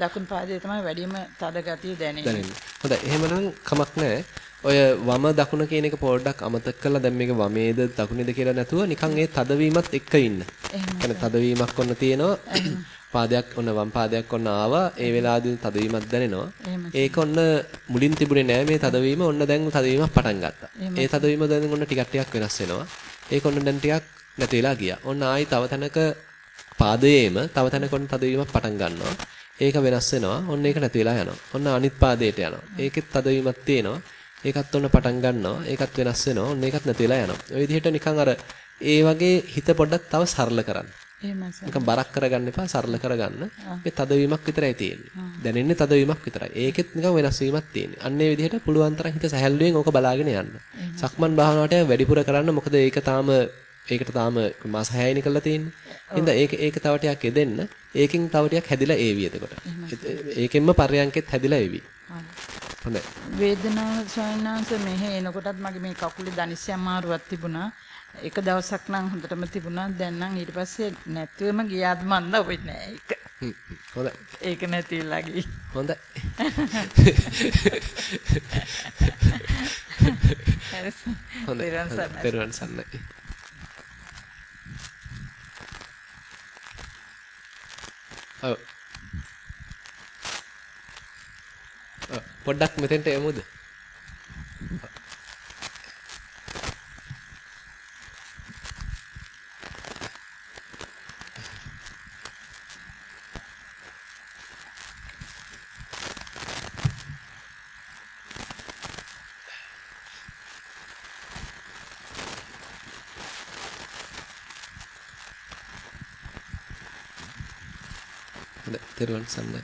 දකුණු පාදයේ තමයි වැඩිම තද ගතිය දැනෙන්නේ. හොඳයි. එහෙමනම් කමක් නැහැ. ඔය වම දකුණ කියන එක පොඩ්ඩක් අමතක කරලා දැන් මේක වමේද දකුණේද කියලා නැතුව නිකන් ඒ තදවීමත් එක්ක ඉන්න. එහෙනම් තදවීමක් ඔන්න තියෙනවා. පාදයක් ඔන්න වම් පාදයක් ඔන්න ආවා. ඒ වෙලාවදී තදවීමක් දැනෙනවා. ඒක ඔන්න මුලින් තිබුණේ නෑ මේ තදවීම. ඔන්න දැන් තදවීමක් පටන් ගත්තා. ඒ තදවීම දැන් ඔන්න ටිකක් ටිකක් වෙනස් වෙනවා. ඒක ඔන්න දැන් ටිකක් නැතිලා ගියා. ඔන්න ආයි තව තැනක පාදයේම තව තැනක ඔන්න තදවීමක් පටන් ගන්නවා. ඒක වෙනස් වෙනවා. ඔන්න ඒක නැති වෙලා යනවා. ඔන්න අනිත් පාදයට යනවා. ඒකෙත් තදවීමක් තියෙනවා. ඒකත් ඔන්න පටන් ගන්නවා. ඒකත් වෙනස් වෙනවා. ඔන්න ඒකත් නැති වෙලා යනවා. ඔය විදිහට නිකන් අර ඒ වගේ හිත පොඩ්ඩක් තව සරල කරන්න. එහෙමයි. බරක් කරගන්න එපා සරල කරගන්න. මේ තදවීමක් විතරයි තියෙන්නේ. දැනෙන්නේ තදවීමක් විතරයි. ඒකෙත් නිකන් වෙනස් වීමක් තියෙන්නේ. අන්න ඒ විදිහට පුළුවන් තරම් හිත සැහැල්ලුවෙන් ඕක බලාගෙන යන්න. සක්මන් භාවනාවට වැඩිපුර කරන්න. මොකද ඒක තාම ඒකට තාම මාස 6යිනේ කරලා තියෙන්නේ. හින්දා ඒක ඒක තව ටිකක් එදෙන්න. ඒකෙන් තව ටිකක් හැදිලා ඒවි එතකොට. ඒකෙන්ම පර්යංකෙත් හැදිලා ඒවි. හොඳයි. වේදනාව සොයනාංශ මෙහෙ එනකොටත් මගේ මේ කකුලේ දනිස්සය අමාරුවක් තිබුණා. එක දවසක් නම් හොඳටම තිබුණා. දැන් නම් ඊට පස්සේ නැතුවම ගියාද මන්ද ඔබ නෑ ඒක. හොඳයි. ඒක නැතිලා ගියේ. හොඳයි. හොඳයි. පෙරවන් සන්නයි. පොඩ්ඩක් මෙතෙන්ට යමුද? තෙරුවන් සරණයි.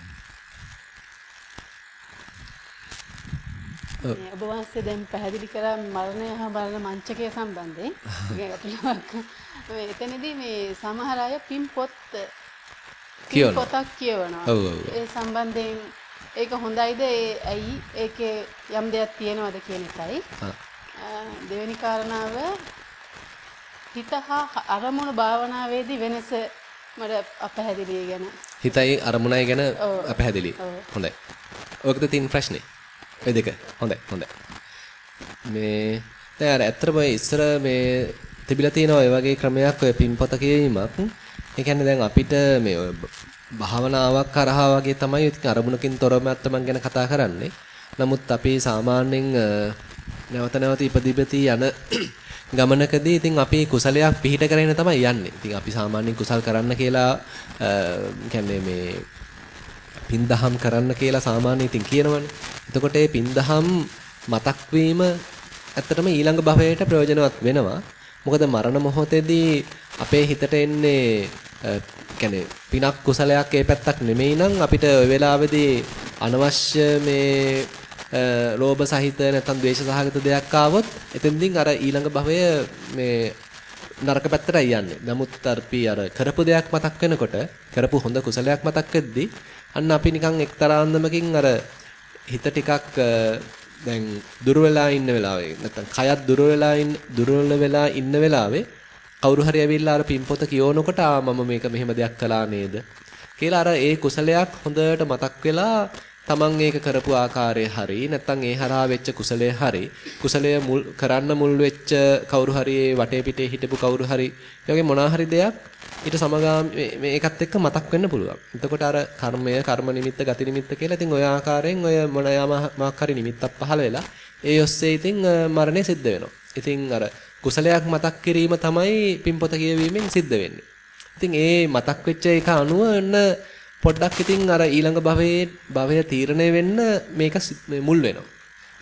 ඔබ වහන්සේ දැන් පැහැදිලි කරා මරණය හා මරණ මංචකය සම්බන්ධයෙන්. එතනදී මේ සමහර අය පින් පොත් කියවනවා. පොතක් කියවනවා. ඔව් ඔව්. ඒ සම්බන්ධයෙන් ඒක හොඳයිද ඒ ඇයි ඒකේ යම් දෙයක් තියෙනවද කියන එකයි. දෙවෙනි කාරණාව හිත හා අරමුණු භාවනාවේදී වෙනස මට අපැහැදිලි ගැන. හිතයි අරමුණයි ගැන අපැහැදිලි. හොඳයි. ඔයකද තියෙන ප්‍රශ්නේ? ඔය දෙක. හොඳයි. හොඳයි. මේ දැන් අර ඇත්තටම ඉස්සර මේ තිබිලා තියෙන ඔය වගේ ක්‍රමයක් ඔය පින්පත කියවීමක්. ඒ කියන්නේ දැන් අපිට මේ ඔය භාවනාවක් කරහා වගේ තමයි අරමුණකින් තොරව මත්තමන් ගැන කතා කරන්නේ. නමුත් අපි සාමාන්‍යයෙන් නැවත නැවත ඉපදිබති යන ගමනකදී ඉතින් අපි කුසලයක් පිහිට කරගෙන තමයි යන්නේ. ඉතින් අපි සාමාන්‍යයෙන් කුසල් කරන්න කියලා කියන්නේ මේ පින්දහම් කරන්න කියලා සාමාන්‍යයෙන් ඉතින් කියනවනේ. එතකොට මේ පින්දහම් මතක් වීම ඇත්තටම ඊළඟ භවයට ප්‍රයෝජනවත් වෙනවා. මොකද මරණ මොහොතේදී අපේ හිතට එන්නේ කියන්නේ පිනක් කුසලයක් ඒ පැත්තක් නෙමෙයි නම් අපිට ওই වෙලාවේදී අනවශ්‍ය මේ ලෝභ සහිත නැත්නම් ද්වේෂ සහගත දෙයක් ආවොත් එතෙන්දින් අර ඊළඟ භවය මේ නරක පැත්තටයි යන්නේ. නමුත් අපි අර කරපු දෙයක් මතක් වෙනකොට කරපු හොඳ කුසලයක් මතක් වෙද්දී අන්න අපි නිකන් එක්තරා අන්දමකින් අර හිත ටිකක් දැන් දුර වෙලා ඉන්න වෙලාවේ නැත්නම් කයත් දුර වෙලා ඉන්න දුර්වල වෙලා ඉන්න වෙලාවේ කවුරු හරි ඇවිල්ලා අර පින්පොත කියවනකොට ආ මම මේක මෙහෙම දෙයක් කළා නේද කියලා අර ඒ කුසලයක් හොඳට මතක් වෙලා තමන් ඒක කරපු ආකාරය හරි නැත්නම් ඒ හරහා වෙච්ච කුසලය හරි කුසලය මුල් කරන්න මුල් වෙච්ච කවුරු හරි වටේ පිටේ හිටපු කවුරු හරි ඒ වගේ මොනවා හරි දෙයක් ඊට සමගාමී මේකත් එක්ක මතක් වෙන්න පුළුවන්. එතකොට අර කර්මය, කර්ම නිමිත්ත, ගති නිමිත්ත කියලා ඉතින් ඔය ආකාරයෙන් ඔය මොන යමක් හරි නිමිත්තක් පහළ වෙලා ඒ ඔස්සේ ඉතින් මරණය සිද්ධ වෙනවා. ඉතින් අර කුසලයක් මතක් කිරීම තමයි පින්පොත කියවීමෙන් සිද්ධ වෙන්නේ. ඉතින් ඒ මතක් වෙච්ච එක අනුව පොඩ්ඩක් ඉතින් අර ඊළඟ භවයේ භවය තීරණය වෙන්න මේක මුල් වෙනවා.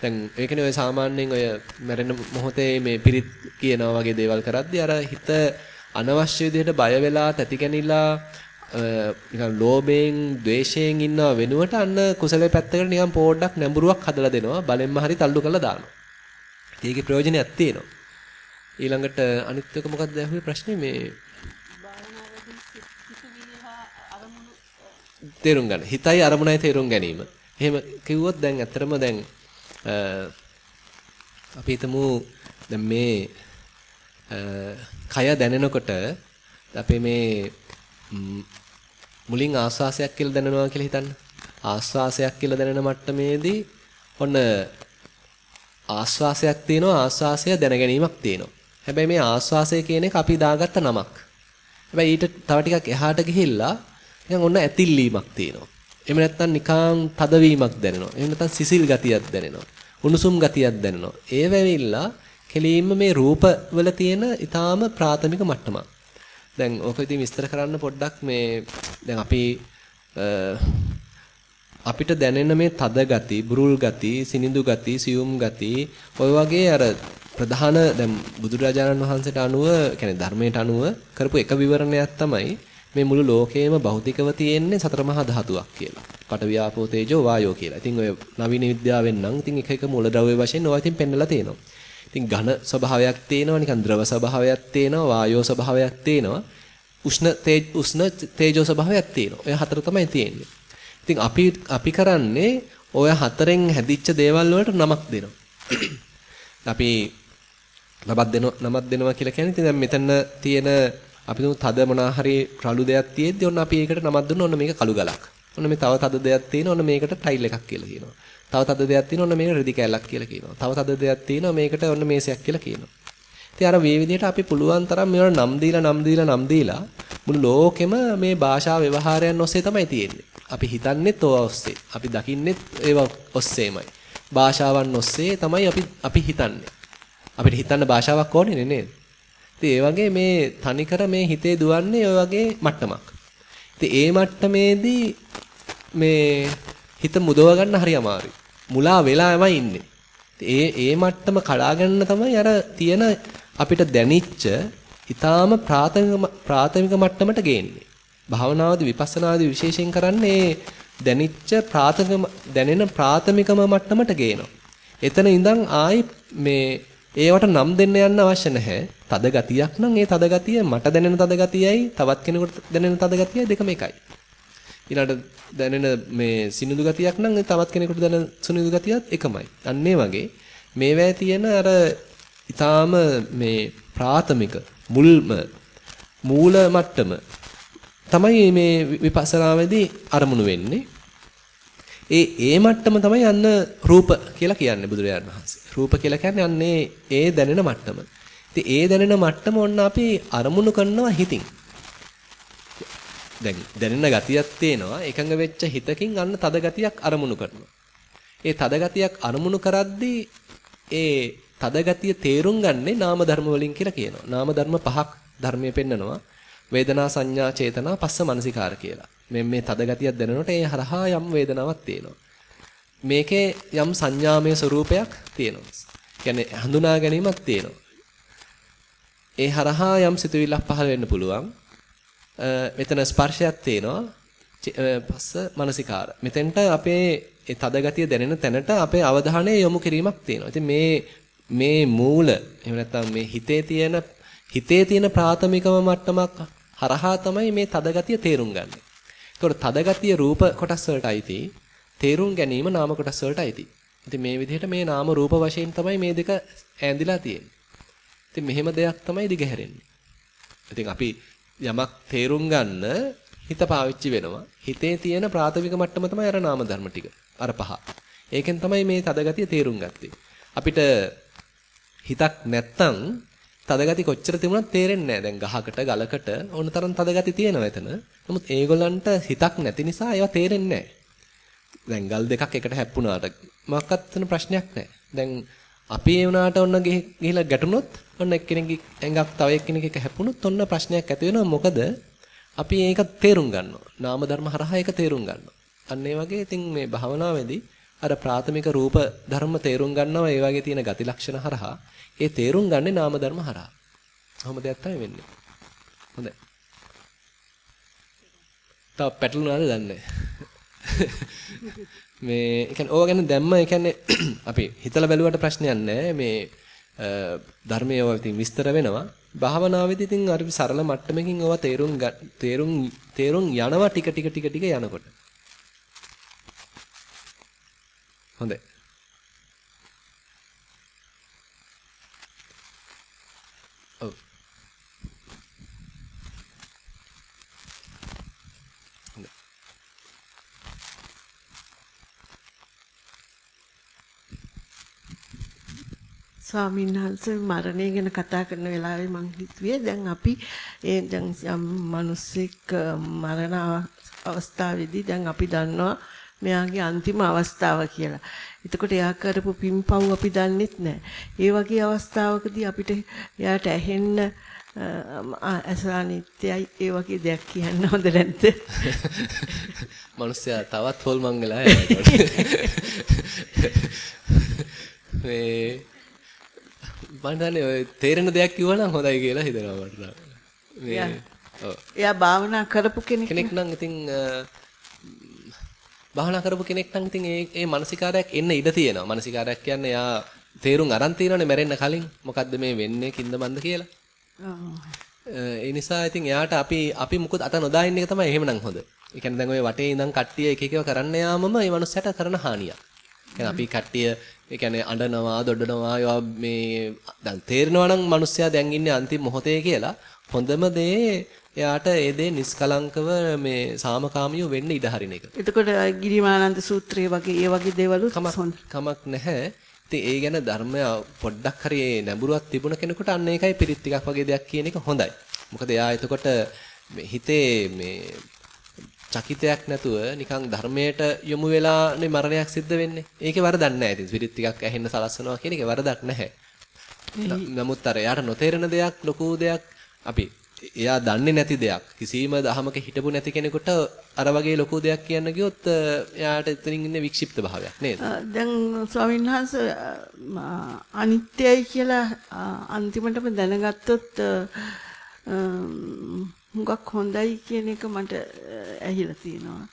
දැන් ඒ කියන්නේ ඔය සාමාන්‍යයෙන් ඔය මැරෙන මොහොතේ මේ පිරිත් කියනවා වගේ දේවල් කරද්දී අර හිත අනවශ්‍ය විදිහට බය වෙලා තැතිගැනිලා නිකන් ලෝභයෙන්, ద్వේෂයෙන් ඉන්නව වෙනුවට අන්න කුසලයේ පැත්තකට නිකන් පොඩ්ඩක් නැඹුරුවක් හදලා දෙනවා. බලෙන්ම හරි තල්ලු කරලා දානවා. ඒකේ ප්‍රයෝජනයක් තියෙනවා. ඊළඟට අනිත් එක මොකක්ද ඇහුවේ ප්‍රශ්නේ මේ තේරුම් ගන්න. හිතයි අරමුණයි තේරුම් ගැනීම. එහෙම කිව්වොත් දැන් ඇත්තටම දැන් අපි හිතමු දැන් මේ කය දැනෙනකොට අපේ මේ මුලින් ආස්වාසයක් කියලා දැනෙනවා කියලා හිතන්න. ආස්වාසයක් කියලා දැනෙන මට්ටමේදී ඔන්න ආස්වාසයක් තියෙනවා ආස්වාසය දැනගැනීමක් තියෙනවා. හැබැයි මේ ආස්වාසය කියන එක අපි දාගත්ත නමක්. හැබැයි ඊට තව ටිකක් එහාට ගිහිල්ලා නිකන් ඔන්න ඇතිල්ලීමක් තියෙනවා. එහෙම නැත්නම් නිකන් තදවීමක් දැනෙනවා. එහෙම නැත්නම් සිසිල් ගතියක් දැනෙනවා. උණුසුම් ගතියක් දැනෙනවා. ඒ වෙවිලා කෙලින්ම මේ රූප වල තියෙන ඊටාම ප්‍රාථමික මට්ටමක්. දැන් ඕක ඉතින් විස්තර කරන්න පොඩ්ඩක් මේ දැන් අපි අපිට දැනෙන මේ තද ගති, බුරුල් ගති, සිනිඳු ගති, සියුම් ගති ඔය වගේ අර ප්‍රධාන දැන් බුදුරජාණන් වහන්සේට අනුව, කියන්නේ ධර්මයට අනුව කරපු එක විවරණයක් තමයි මේ මුළු ලෝකයේම භෞතිකව තියෙන්නේ සතර මහා ධාතුවක් කියලා. පඨවි ආපෝ තේජෝ වායෝ කියලා. ඉතින් ඔය නවීන විද්‍යාවෙන් නම් ඉතින් එක එක මූලද්‍රව්‍ය වශයෙන් ඔය ඉතින් පෙන්නලා තියෙනවා. ඉතින් ඝන ස්වභාවයක් තියෙනවා නිකන් ද්‍රව ස්වභාවයක් තියෙනවා වායෝ ස්වභාවයක් තියෙනවා. උෂ්ණ තේජ උෂ්ණ තේජෝ ස්වභාවයක් තියෙනවා. ඔය හතර තමයි තියෙන්නේ. ඉතින් අපි අපි කරන්නේ ඔය හතරෙන් හැදිච්ච දේවල් වලට නමක් දෙනවා. අපි නමක් දෙනවා නමක් දෙනවා කියලා කියන්නේ ඉතින් දැන් මෙතන තියෙන අපි තුමු තද මොනා හරි රළු දෙයක් තියෙද්දි ඔන්න අපි ඒකට නමක් දුන්නා ඔන්න මේක කළු ගලක්. ඔන්න මේ තව තද දෙයක් තියෙනවා ඔන්න මේකට ටයිල් එකක් කියලා කියනවා. තව තද දෙයක් තියෙනවා ඔන්න මේකට රෙදි කෑල්ලක් කියලා කියනවා. තව තද දෙයක් තියෙනවා මේකට ඔන්න මේසයක් කියලා කියනවා. ඉතින් අර මේ විදිහට අපි පුළුවන් තරම් මේවට නම් දීලා නම් දීලා නම් දීලා මුළු ලෝකෙම මේ භාෂා ව්‍යවහාරයන් ඔස්සේ තමයි තියෙන්නේ. අපි හිතන්නේත් ඕවා ඔස්සේ. අපි දකින්නෙත් ඒවා ඔස්සේමයි. භාෂාවන් ඔස්සේ තමයි අපි අපි හිතන්නේ. අපිට හිතන්න භාෂාවක් ඕනේ නේද? ඉතින් ඒ වගේ මේ තනිකර මේ හිතේ දුවන්නේ ඔය වගේ මට්ටමක්. ඉතින් ඒ මට්ටමේදී මේ හිත මුදව ගන්න හරි අමාරුයි. මුලා වෙලාමයි ඉන්නේ. ඒ ඒ මට්ටම කඩා ගන්න තමයි අර තියෙන අපිට දැනිච්ච ඊටාම ප්‍රාථමික ප්‍රාථමික මට්ටමට ගේන්නේ. භාවනාවදී විපස්සනාදී විශේෂයෙන් කරන්නේ දැනිච්ච ප්‍රාථමික දැනෙන ප්‍රාථමිකම මට්ටමට ගේනවා. එතන ඉඳන් ආයි මේ ඒවට නම් දෙන්න යන්න අවශ්‍ය නැහැ. තද ගතියක් නම් ඒ තද ගතිය මට දැනෙන තද ගතියයි තවත් කෙනෙකුට දැනෙන තද ගතියයි දෙකම එකයි. ඊළඟට දැනෙන මේ සිනිඳු ගතියක් නම් තවත් කෙනෙකුට දැනෙන සුනිඳු ගතියත් එකමයි. අන්න වගේ මේවැය තියෙන අර ඊටාම මේ ප්‍රාථමික මුල්ම මූල මට්ටම තමයි මේ විපස්සනාවේදී අරමුණු වෙන්නේ. ඒ ඒ මට්ටම තමයි අන්න රූප කියලා කියන්නේ බුදුරජාණන් වහන්සේ. රූප කියලා කියන්නේ අන්නේ ඒ දැනෙන මට්ටම. ඉතින් ඒ දැනෙන මට්ටම ඔන්න අපි අරමුණු කරනවා හිතින්. දැන් දැනෙන ගතියක් තේනවා එකඟ වෙච්ච හිතකින් අන්න තද ගතියක් අරමුණු කරනවා. ඒ තද ගතියක් අරමුණු කරද්දී ඒ තද ගතිය තේරුම් ගන්නේ නාම ධර්ම වලින් කියලා කියනවා. නාම ධර්ම පහක් ධර්මයේ පෙන්නනවා. වේදනා සංඥා චේතනා පස්ස මනසිකාර කියලා. මේ මේ තද ගතියක් දැනෙනකොට ඒ හරහා යම් වේදනාවක් තියෙනවා. මේකේ යම් සංඥාමය ස්වરૂපයක් තියෙනවා. කියන්නේ හඳුනා ගැනීමක් තියෙනවා. ඒ හරහා යම් සිතුවිල්ලක් පහළ වෙන්න පුළුවන්. මෙතන ස්පර්ශයක් තියෙනවා. පස්ස මනසිකාර. මෙතෙන්ට අපේ ඒ තද ගතිය දැනෙන තැනට අපේ අවධානය යොමු කිරීමක් තියෙනවා. ඉතින් මේ මේ මූල එහෙම නැත්නම් මේ හිතේ තියෙන හිතේ තියෙන ප්‍රාථමිකම මට්ටමක් හරහා තමයි මේ තදගතිය තේරුම් ගන්න. ඒතකොට තදගතිය රූප කොටස් වලට අයිති, තේරුම් ගැනීම නාම කොටස් වලට අයිති. ඉතින් මේ විදිහට මේ නාම රූප වශයෙන් තමයි මේ දෙක ඈඳිලා තියෙන්නේ. ඉතින් මෙහෙම දෙයක් තමයි දිගහැරෙන්නේ. ඉතින් අපි යමක් තේරුම් ගන්න හිත පාවිච්චි වෙනවා. හිතේ තියෙන ප්‍රාථමික මට්ටම තමයි අර නාම ධර්ම ටික. අර පහ. ඒකෙන් තමයි මේ තදගතිය තේරුම් ගත්තේ. අපිට හිතක් නැත්තම් තදගති කොච්චර තිබුණත් තේරෙන්නේ නැහැ. දැන් ගහකට ගලකට ඕන තරම් තදගති තියෙනවා එතන. නමුත් ඒගොල්ලන්ට හිතක් නැති නිසා ඒවා තේරෙන්නේ දැන් ගල් දෙකක් එකට හැප්පුණාට මොකක්වත් වෙන ප්‍රශ්නයක් නැහැ. දැන් අපි ඒ වුණාට ඔන්න ගිහිලා ගැටුනොත් ඔන්න එක්කෙනෙක්ගේ ඇඟක් තව එක්කෙනෙක් එක හැප්පුණොත් ඔන්න ප්‍රශ්නයක් ඇති වෙනවා. මොකද අපි ඒක තේරුම් ගන්නවා. නාම ධර්ම හරහා ඒක තේරුම් ගන්නවා. අන්න ඒ වගේ ඉතින් මේ භාවනාවේදී අර ප්‍රාථමික රූප ධර්ම තේරුම් ගන්නවා ඒ වගේ තියෙන ගති ලක්ෂණ හරහා ඒ තේරුම් ගන්නේ නාම ධර්ම හරහා. කොහොම දෙයක් තමයි වෙන්නේ. හොඳයි. තව පැටලුණාද දන්නේ මේ ඒ කියන්නේ ඕවා ගැන දැම්ම ඒ කියන්නේ අපි හිතලා බැලුවට ප්‍රශ්නයක් නැහැ මේ ධර්මයේ ඒවා ඉතින් විස්තර වෙනවා. භාවනාවේදී ඉතින් අර සරල මට්ටමකින් ඒවා තේරුම් තේරුම් තේරුම් යනවා ටික ටික ටික ටික යනකොට. හොඳයි. ස්වාමීන් වහන්සේ මරණය ගැන කතා කරන වෙලාවේ මං හිතුවේ දැන් අපි ඒ දැන් යම් මිනිස්සෙක් මරණ අවස්ථාවේදී දැන් අපි දන්නවා මෙයාගේ අන්තිම අවස්ථාව කියලා. එතකොට එයා කරපු පින්පව් අපි දන්නෙත් නැහැ. ඒ වගේ අවස්ථාවකදී අපිට එයාට ඇහෙන්න අසානිත්‍යයි ඒ වගේ දෙයක් කියන්න හොඳ නැද්ද? මිනිස්සයා තවත් හොල්මන් වෙලා මේ මම දන්නේ ඔය තේරෙන දෙයක් කිව්වනම් හොඳයි කියලා හිතනවා මට. මේ. එයා භාවනා කරපු කෙනෙක් කෙනෙක් නම් ඉතින් භාවනා කරපු කෙනෙක් නම් ඉතින් ඒ ඒ මානසිකාරයක් එන්න ඉඩ තියෙනවා. මානසිකාරයක් කියන්නේ එයා තේරුම් අරන් තියෙනවනේ මැරෙන්න කලින් මොකද්ද මේ වෙන්නේ කින්ද මන්ද කියලා. ඒ නිසා ඉතින් එයාට අපි අපි මුකුත් අත නොදා ඉන්න එක තමයි එහෙමනම් හොඳ. ඒ කියන්නේ දැන් ඔය වටේ ඉඳන් කට්ටිය එක එකව කරන්න යාමම මේ මනුස්සයට කරන හානියක්. කියන්නේ අපි කට්ටිය ඒ කියන්නේ අඬනවා, දොඩනවා, ඒවා මේ දැන් තේරෙනවා නම් මිනිස්සයා දැන් ඉන්නේ අන්තිම මොහොතේ කියලා හොඳම දේ එයාට ඒ දේ නිස්කලංකව මේ සාමකාමීව වෙන්න ඉඩ හරින එක. එතකොට ගිරිමානන්ද සූත්‍රය වගේ ඒ වගේ දේවලුත් කමක් නැහැ. ඉතින් ඒ ගැන ධර්මය පොඩ්ඩක් හරි නැඹුරුවක් තිබුණ කෙනෙකුට අන්න ඒකයි පිරිත් ටිකක් වගේ දෙයක් කියන එක හොඳයි. මොකද එයා එතකොට හිතේ මේ චකිතයක් නැතුව නිකන් ධර්මයට යොමු වෙලානේ මරණයක් සිද්ධ වෙන්නේ. ඒකේ වරදක් නැහැ. ඉතින් පිරිත් ටිකක් ඇහෙන්න සලස්සනවා කියන එකේ වරදක් නැහැ. නමුත් අර එයාට නොතේරෙන දෙයක් ලොකු දෙයක් අපි එයා දන්නේ නැති දෙයක් කිසිම දහමක හිටපු නැති කෙනෙකුට අර වගේ ලොකු දෙයක් කියන්න ගියොත් එයාට එතනින් ඉන්නේ වික්ෂිප්ත භාවයක් නේද? දැන් ස්වාමීන් වහන්සේ අනිත්‍යයි කියලා අන්තිමටම දැනගත්තොත් හුඟක් හොඳයි කියන එක මට ඇහිලා තියෙනවා.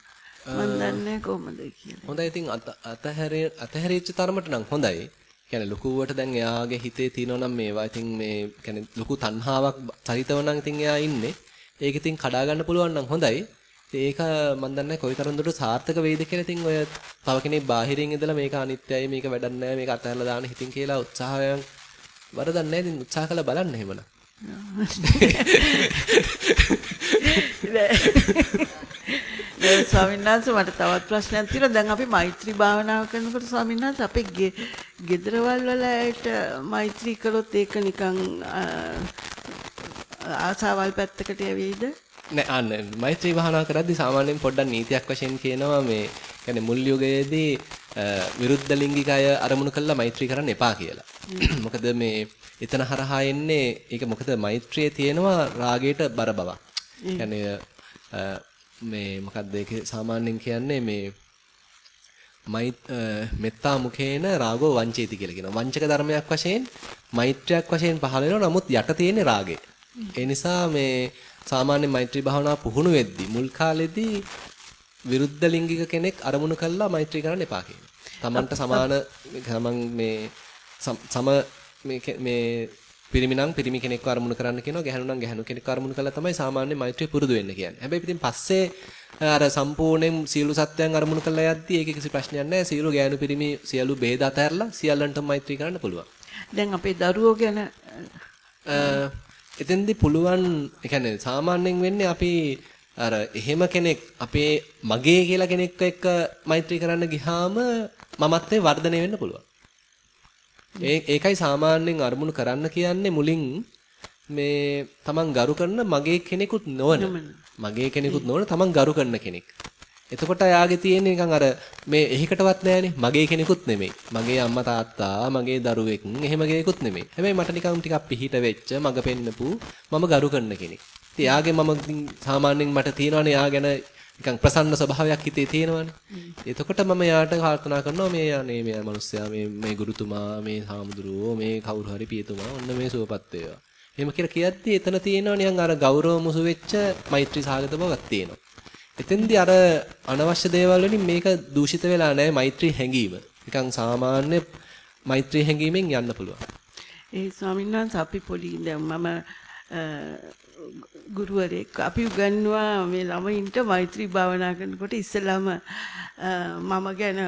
මම දන්නේ කොහොමද කියලා. හොඳයි ඉතින් අතහැරේ අතහැරීච්ච තරමට නම් හොඳයි. කියන්නේ ලොකුවට දැන් එයාගේ හිතේ තියෙනවා නම් මේවා ඉතින් මේ කියන්නේ ලොකු තණ්හාවක් චරිතව නම් ඉතින් එයා ඉන්නේ. ඒක ඉතින් කඩා ගන්න පුළුවන් නම් හොඳයි. ඒක මම දන්නේ කොයිතරම් දුරට සාර්ථක වෙයිද කියලා ඉතින් ඔය තව කෙනෙක් බාහිරින් ඉඳලා මේක අනිත්‍යයි මේක වැඩක් නැහැ මේක අතහැරලා දාන්න හිතින් කියලා උත්සාහයෙන් වරදක් නැහැ ඉතින් උත්සාහ කළා බලන්න එහෙමනම්. දැන් ස්වාමීන් වහන්සේ මට තවත් ප්‍රශ්නයක් තියෙනවා. දැන් අපි මෛත්‍රී භාවනාව කරනකොට ස්වාමීන් වහන්සේ අපේ ගෙදරවල් වල ඇයට මෛත්‍රී කළොත් ඒක නිකන් ආසාවල් පැත්තකට යවේද? නෑ අන්න මෛත්‍රී භාවනා කරද්දී සාමාන්‍යයෙන් පොඩ්ඩක් නීතියක් වශයෙන් කියනවා මේ කියන්නේ මුල් යුගයේදී විරුද්ධ ලිංගික අය අරමුණු කළා මෛත්‍රී කරන්න එපා කියලා. මොකද මේ එතන හරහා එන්නේ ඒක මොකද මෛත්‍රියේ තියෙනවා රාගයට බර බවක්. කියන්නේ මේ මොකද්ද ඒක සාමාන්‍යයෙන් කියන්නේ මේ මෛත් මෙත්තා මුඛේන රාගෝ වංචේති කියලා කියනවා. වංචක ධර්මයක් වශයෙන් මෛත්‍රියක් වශයෙන් පහළ වෙනවා. නමුත් යට තියෙන රාගය. ඒ නිසා මේ සාමාන්‍ය මෛත්‍රී භාවනාව පුහුණු වෙද්දී මුල් කාලෙදී විරුද්ධ ලිංගික කෙනෙක් අරමුණු කළා මෛත්‍රී කරන්න එපා කියනවා. Tamanට සමාන තමන් මේ සම මේ මේ පිරිමි නම් පිරිමි කෙනෙක්ව අරමුණු කරන්න කියනවා ගැහණු නම් ගැහණු කෙනෙක්ව අරමුණු කළා තමයි සාමාන්‍ය මෛත්‍රිය පුරුදු වෙන්න කියන්නේ. හැබැයි ඉතින් පස්සේ අර සම්පූර්ණයෙන් සියලු සත්‍යයන් අරමුණු කළා යද්දී ඒකේ කිසි ප්‍රශ්නයක් නැහැ. සියලු ගැහණු පිරිමි සියලු ભેද අතහැරලා සියල්ලන්ටම මෛත්‍රී කරන්න පුළුවන්. දැන් අපේ දරුවෝ ගැන එතෙන්දී පුළුවන් ඒ කියන්නේ සාමාන්‍යයෙන් වෙන්නේ අපි අර එහෙම කෙනෙක් අපේ මගේ කියලා කෙනෙක් එක්ක මෛත්‍රී කරන්න ගියාම මමත්වේ වර්ධනය වෙන්න පුළුවන්. ඒකයි සාමාන්‍යයෙන් අරමුණු කරන්න කියන්නේ මුලින් මේ තමන් ගරු කරන මගේ කෙනෙකුත් නොවන මගේ කෙනෙකුත් නොවන තමන් ගරු කරන කෙනෙක්. එතකොට යාගේ තියෙන නිකන් අර මේ එහෙකටවත් නැහනේ මගේ කෙනෙකුත් නෙමෙයි. මගේ අම්මා තාත්තා, මගේ දරුවෙක් එහෙම කෙනෙකුත් නෙමෙයි. හැබැයි මට නිකන් ටිකක් පිහිට වෙච්ච, මග පෙන්නපු මම ගරු කරන කෙනෙක්. ඉතින් යාගේ මම සාමාන්‍යයෙන් මට තියෙනවනේ යා ගැන නිකන් ප්‍රසන්න ස්වභාවයක් හිතේ තියෙනවනේ. එතකොට මම යාට කල්පනා කරනවා මේ අනේ මේ මිනිස්සයා මේ මේ ගුරුතුමා මේ හාමුදුරුවෝ මේ කවුරු හරි පියතුමා ඔන්න මේ සුවපත් වේවා. එහෙම කියලා කියද්දි එතන තියෙනවා නිකන් අර ගෞරව මුසු වෙච්ච මෛත්‍රී සාගත බවක් තියෙනවා. එතෙන්දී අර අනවශ්‍ය දේවල් වලින් මේක දූෂිත වෙලා නැහැ මෛත්‍රී හැඟීම. නිකන් සාමාන්‍ය මෛත්‍රී හැඟීමෙන් යන්න පුළුවන්. ඒ ස්වාමීන් වහන්සේ අපි පොඩි දැන් මම ගුරුවරයෙක් අපි උගන්වුවා මේ ළමයින්ට මෛත්‍රී භාවනා කරනකොට ඉස්සෙල්ලාම මම ගැන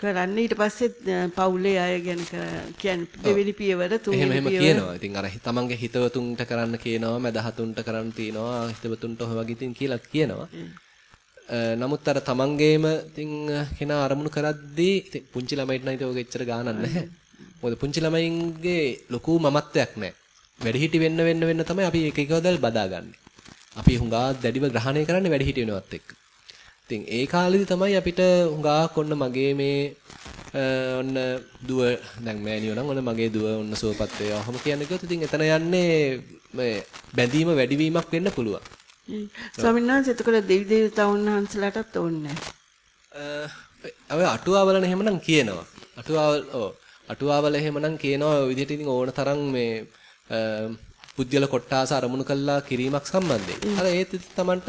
කරන්න ඊට පස්සේ පවුලේ අය ගැන කියන්නේ දෙවෙනි පියවර තුන්වෙනි පියවර එහෙම කියනවා. ඉතින් අර තමන්ගේ හිතවතුන්ට කරන්න කියනවා, මදහතුන්ට කරන්න තියනවා, හිතවතුන්ට ඔය වගේ ඉතින් කියලා කියනවා. නමුත් අර තමන්ගේම ඉතින් කෙනා අරමුණු කරද්දී ඉතින් පුංචි ළමයිට නම් ඒක එච්චර ගානක් නැහැ. මොකද පුංචි ළමයින්ගේ ලොකු මමත්වයක් නැහැ. වැඩිහිටි වෙන්න වෙන්න වෙන්න තමයි අපි එක එක දල් බදාගන්නේ. අපි හුඟා දැඩිව ග්‍රහණය කරන්නේ වැඩිහිටි වෙනවත් එක්ක. ඉතින් ඒ කාලෙදි තමයි අපිට හුඟා කොන්න මගේ මේ ඔන්න දුව දැන් මෑණියෝ නම් ඔන්න මගේ දුව ඔන්න සුවපත් වේවා. ඔහොම කියන්නේ කිව්වොත් ඉතින් එතන යන්නේ මේ බැඳීම වැඩිවීමක් වෙන්න පුළුවන්. ස්වාමීන් වහන්සේ එතකොට දෙවි දේවතාවුන් වහන්සේලාටත් ඕනේ නැහැ. අය අටුවාවලන එහෙමනම් කියනවා. අටුවාවල ඔව් අටුවාවල එහෙමනම් කියනවා ඔය විදිහට ඉතින් ඕන තරම් මේ පුද්ගල කොට්ටාස අරමුණු කළා කිරීමක් සම්බන්ධයෙන්. අර ඒත් තමන්ට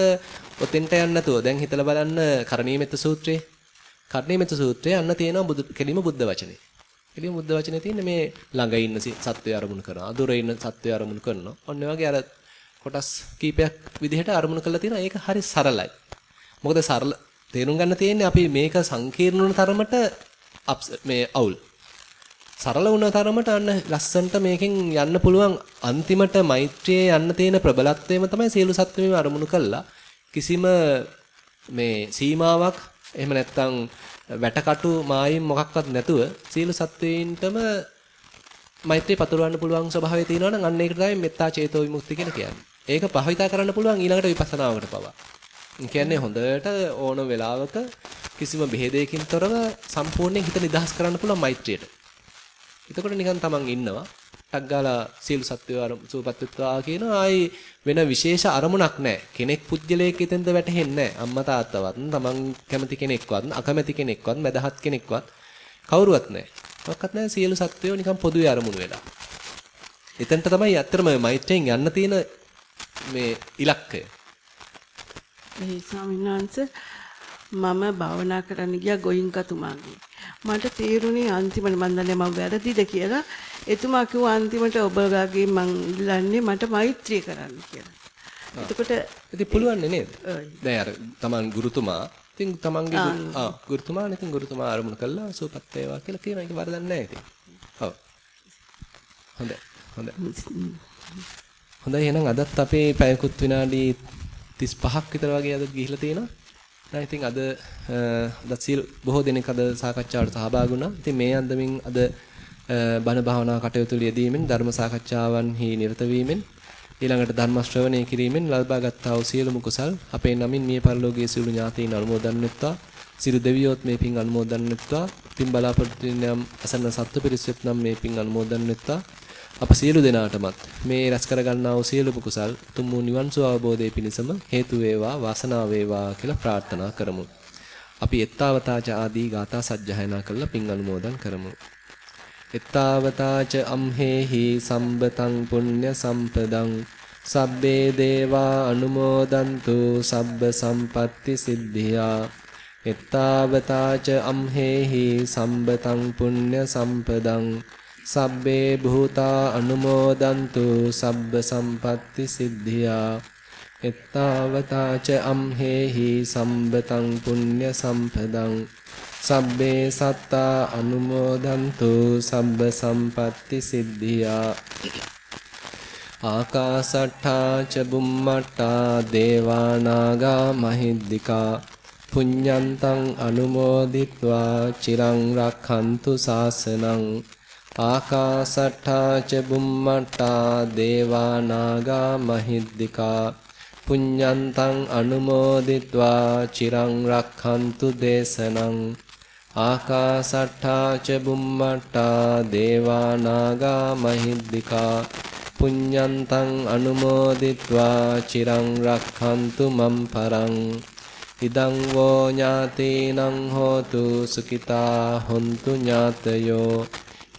ඔතෙන්ට යන්න නැතුව දැන් හිතලා බලන්න කරණීයමෙත්ත සූත්‍රයේ. කරණීයමෙත්ත සූත්‍රයේ අන්න තියෙනවා බුදු කෙලිම බුද්ධ වචනේ. කෙලිම බුද්ධ වචනේ තියෙන්නේ මේ ළඟ ඉන්න සත්වය අරමුණු කරනවා. දුර ඉන්න සත්වය අරමුණු කරනවා. ඔන්න වගේ අර කොටස් කීපයක් විදිහට අරමුණු කරලා තියෙනවා. ඒක හරි සරලයි. මොකද සරල තේරුම් ගන්න තියෙන්නේ අපි මේක සංකීර්ණ වුණ තරමට මේ අවුල්. සරල වුණ තරමට අන්න ලස්සන්ට මේකෙන් යන්න පුළුවන් අන්තිමට මෛත්‍රියේ යන්න තියෙන ප්‍රබලත්වයම තමයි සියලු සත්ත්වයම අරමුණු කළා. කිසිම මේ සීමාවක් එහෙම නැත්නම් වැටකටු මායිම් මොකක්වත් නැතුව සියලු සත්වයින්ටම මෛත්‍රිය පතුරවන්න පුළුවන් ස්වභාවය තියෙනවා නම් අන්න ඒකට තමයි මෙත්තා චේතෝ විමුක්ති කියලා කියන්නේ. ඒක භාවිතා කරන්න පුළුවන් ඊළඟට විපස්සනාවකට පවා. කියන්නේ හොඳට ඕන වෙලාවක කිසිම බෙහෙදයකින් තොරව සම්පූර්ණයෙන් හිත නිදහස් කරන්න පුළුවන් මෛත්‍රියට. එතකොට නිකන් තමන් ඉන්නවා. ටක් ගාලා සියලු සත්වයෝ අර සූපත්ත්වා කියන ආයි වෙන විශේෂ අරමුණක් නැහැ. කෙනෙක් පුජ්‍යලයක එතෙන්ද වැටහෙන්නේ නැහැ. අම්මා තාත්තවත්, තමන් කැමති කෙනෙක්වත්, අකමැති කෙනෙක්වත්, මැදහත් කෙනෙක්වත් කවුරුවත් නැහැ. මොකක්වත් නැහැ සියලු සත්වයෝ නිකන් පොදුවේ අරමුණු වෙලා. එතනට තමයි ඇත්තටම මෛත්‍රියෙන් යන්න තියෙන මේ ඉලක්කය. මේ ස්වාමීන් වහන්සේ මම භාවනා කරන්න ගියා ගෝයින්කතුමාගේ. මට තේරුණේ අන්තිමට මම දන්නේ මම වැරදිද කියලා. එතුමා කිව්වා අන්තිමට ඔබ වගේ මං ඉල්ලන්නේ මට මෛත්‍රිය කරන්න කියලා. එතකොට ඉතින් පුළුවන් නේද? දැන් අර තමන් ගුරුතුමා ඉතින් තමන්ගේ ආ ගුරුතුමා ඉතින් ගුරුතුමා ආරමුණු කළා සුවපත් වේවා කියලා කියනවා. ඒක වරදක් නැහැ ඉතින්. ඔව්. හොඳයි. හොඳයි. හොඳයි එහෙනම් අදත් අපේ පැයකුත් විනාඩි 35ක් විතර වගේ අද ගිහිලා තියෙනවා. දැන් ඉතින් අද අද සීල් බොහෝ දෙනෙක් අද සාකච්ඡාවට සහභාගී වුණා. ඉතින් මේ අන්දමින් අද uh, බණ භාවනා කටයුතු යෙදීමෙන් ධර්ම සාකච්ඡාවන්හි නිරත වීමෙන් ඊළඟට ධර්ම ශ්‍රවණය කිරීමෙන් ලබාගත්තා වූ සියලුම කුසල් අපේ නමින් මිය පරලෝකයේ සියලු ඥාතීන් අනුමෝදන් වෙත්වා. සියලු දෙවියොත් මේ පින් අනුමෝදන් වෙත්වා. පින් බලාපොරොත්තු වෙන අසන්න සත්ත්ව පිරිසෙත් නම් මේ පින් අනුමෝදන් වෙත්වා. අප සියලු දෙනාටමත් මේ රැස් කරගන්නා වූ සියලුම කුසල් උතුම් වූ නිවන් සුව අවබෝධයේ පිණසම හේතු වේවා වාසනාව වේවා කියලා ප්‍රාර්ථනා කරමු. අපි එත්තාවතාච ආදී ගාථා සජ්ජායනා කරලා පින් අනුමෝදන් කරමු. එත්තාවතාච අම්හෙහි සම්බතං පුඤ්ඤ සම්පදං සබ්බේ දේවා අනුමෝදන්තු සබ්බ සම්පatti සිද්ධියා එත්තාවතාච අම්හෙහි සම්බතං පුඤ්ඤ සම්පදං සබ්බේ භූතා අනුමෝදන්තු සබ්බ සම්පatti සිද්ධියා. එත්තාවතාච අම්හෙහි සම්බතං පුඤ්ඤ සම්පදං. සබ්බේ සත්තා අනුමෝදන්තු සබ්බ සම්පatti සිද්ධියා. ආකාසට්ඨා ච බුම්මට්ටා දේවානාගා මහිද්దికා. පුඤ්ඤන්තං අනුමෝදිත්වා චිරං රක්ඛන්තු සාසනං ආකාසට්ඨා ච බුම්මට්ටා දේවා නාග මහිද්దికා පුඤ්ඤන්තං අනුමෝදිත්වා චිරං රක්ඛන්තු දේශනං ආකාසට්ඨා ච බුම්මට්ටා දේවා නාග මහිද්దికා පුඤ්ඤන්තං අනුමෝදිත්වා චිරං රක්ඛන්තු මම් පරං ඉදං වෝ ඥාතේනං හෝතු සුඛිතා හොන්තු ඥාතයෝ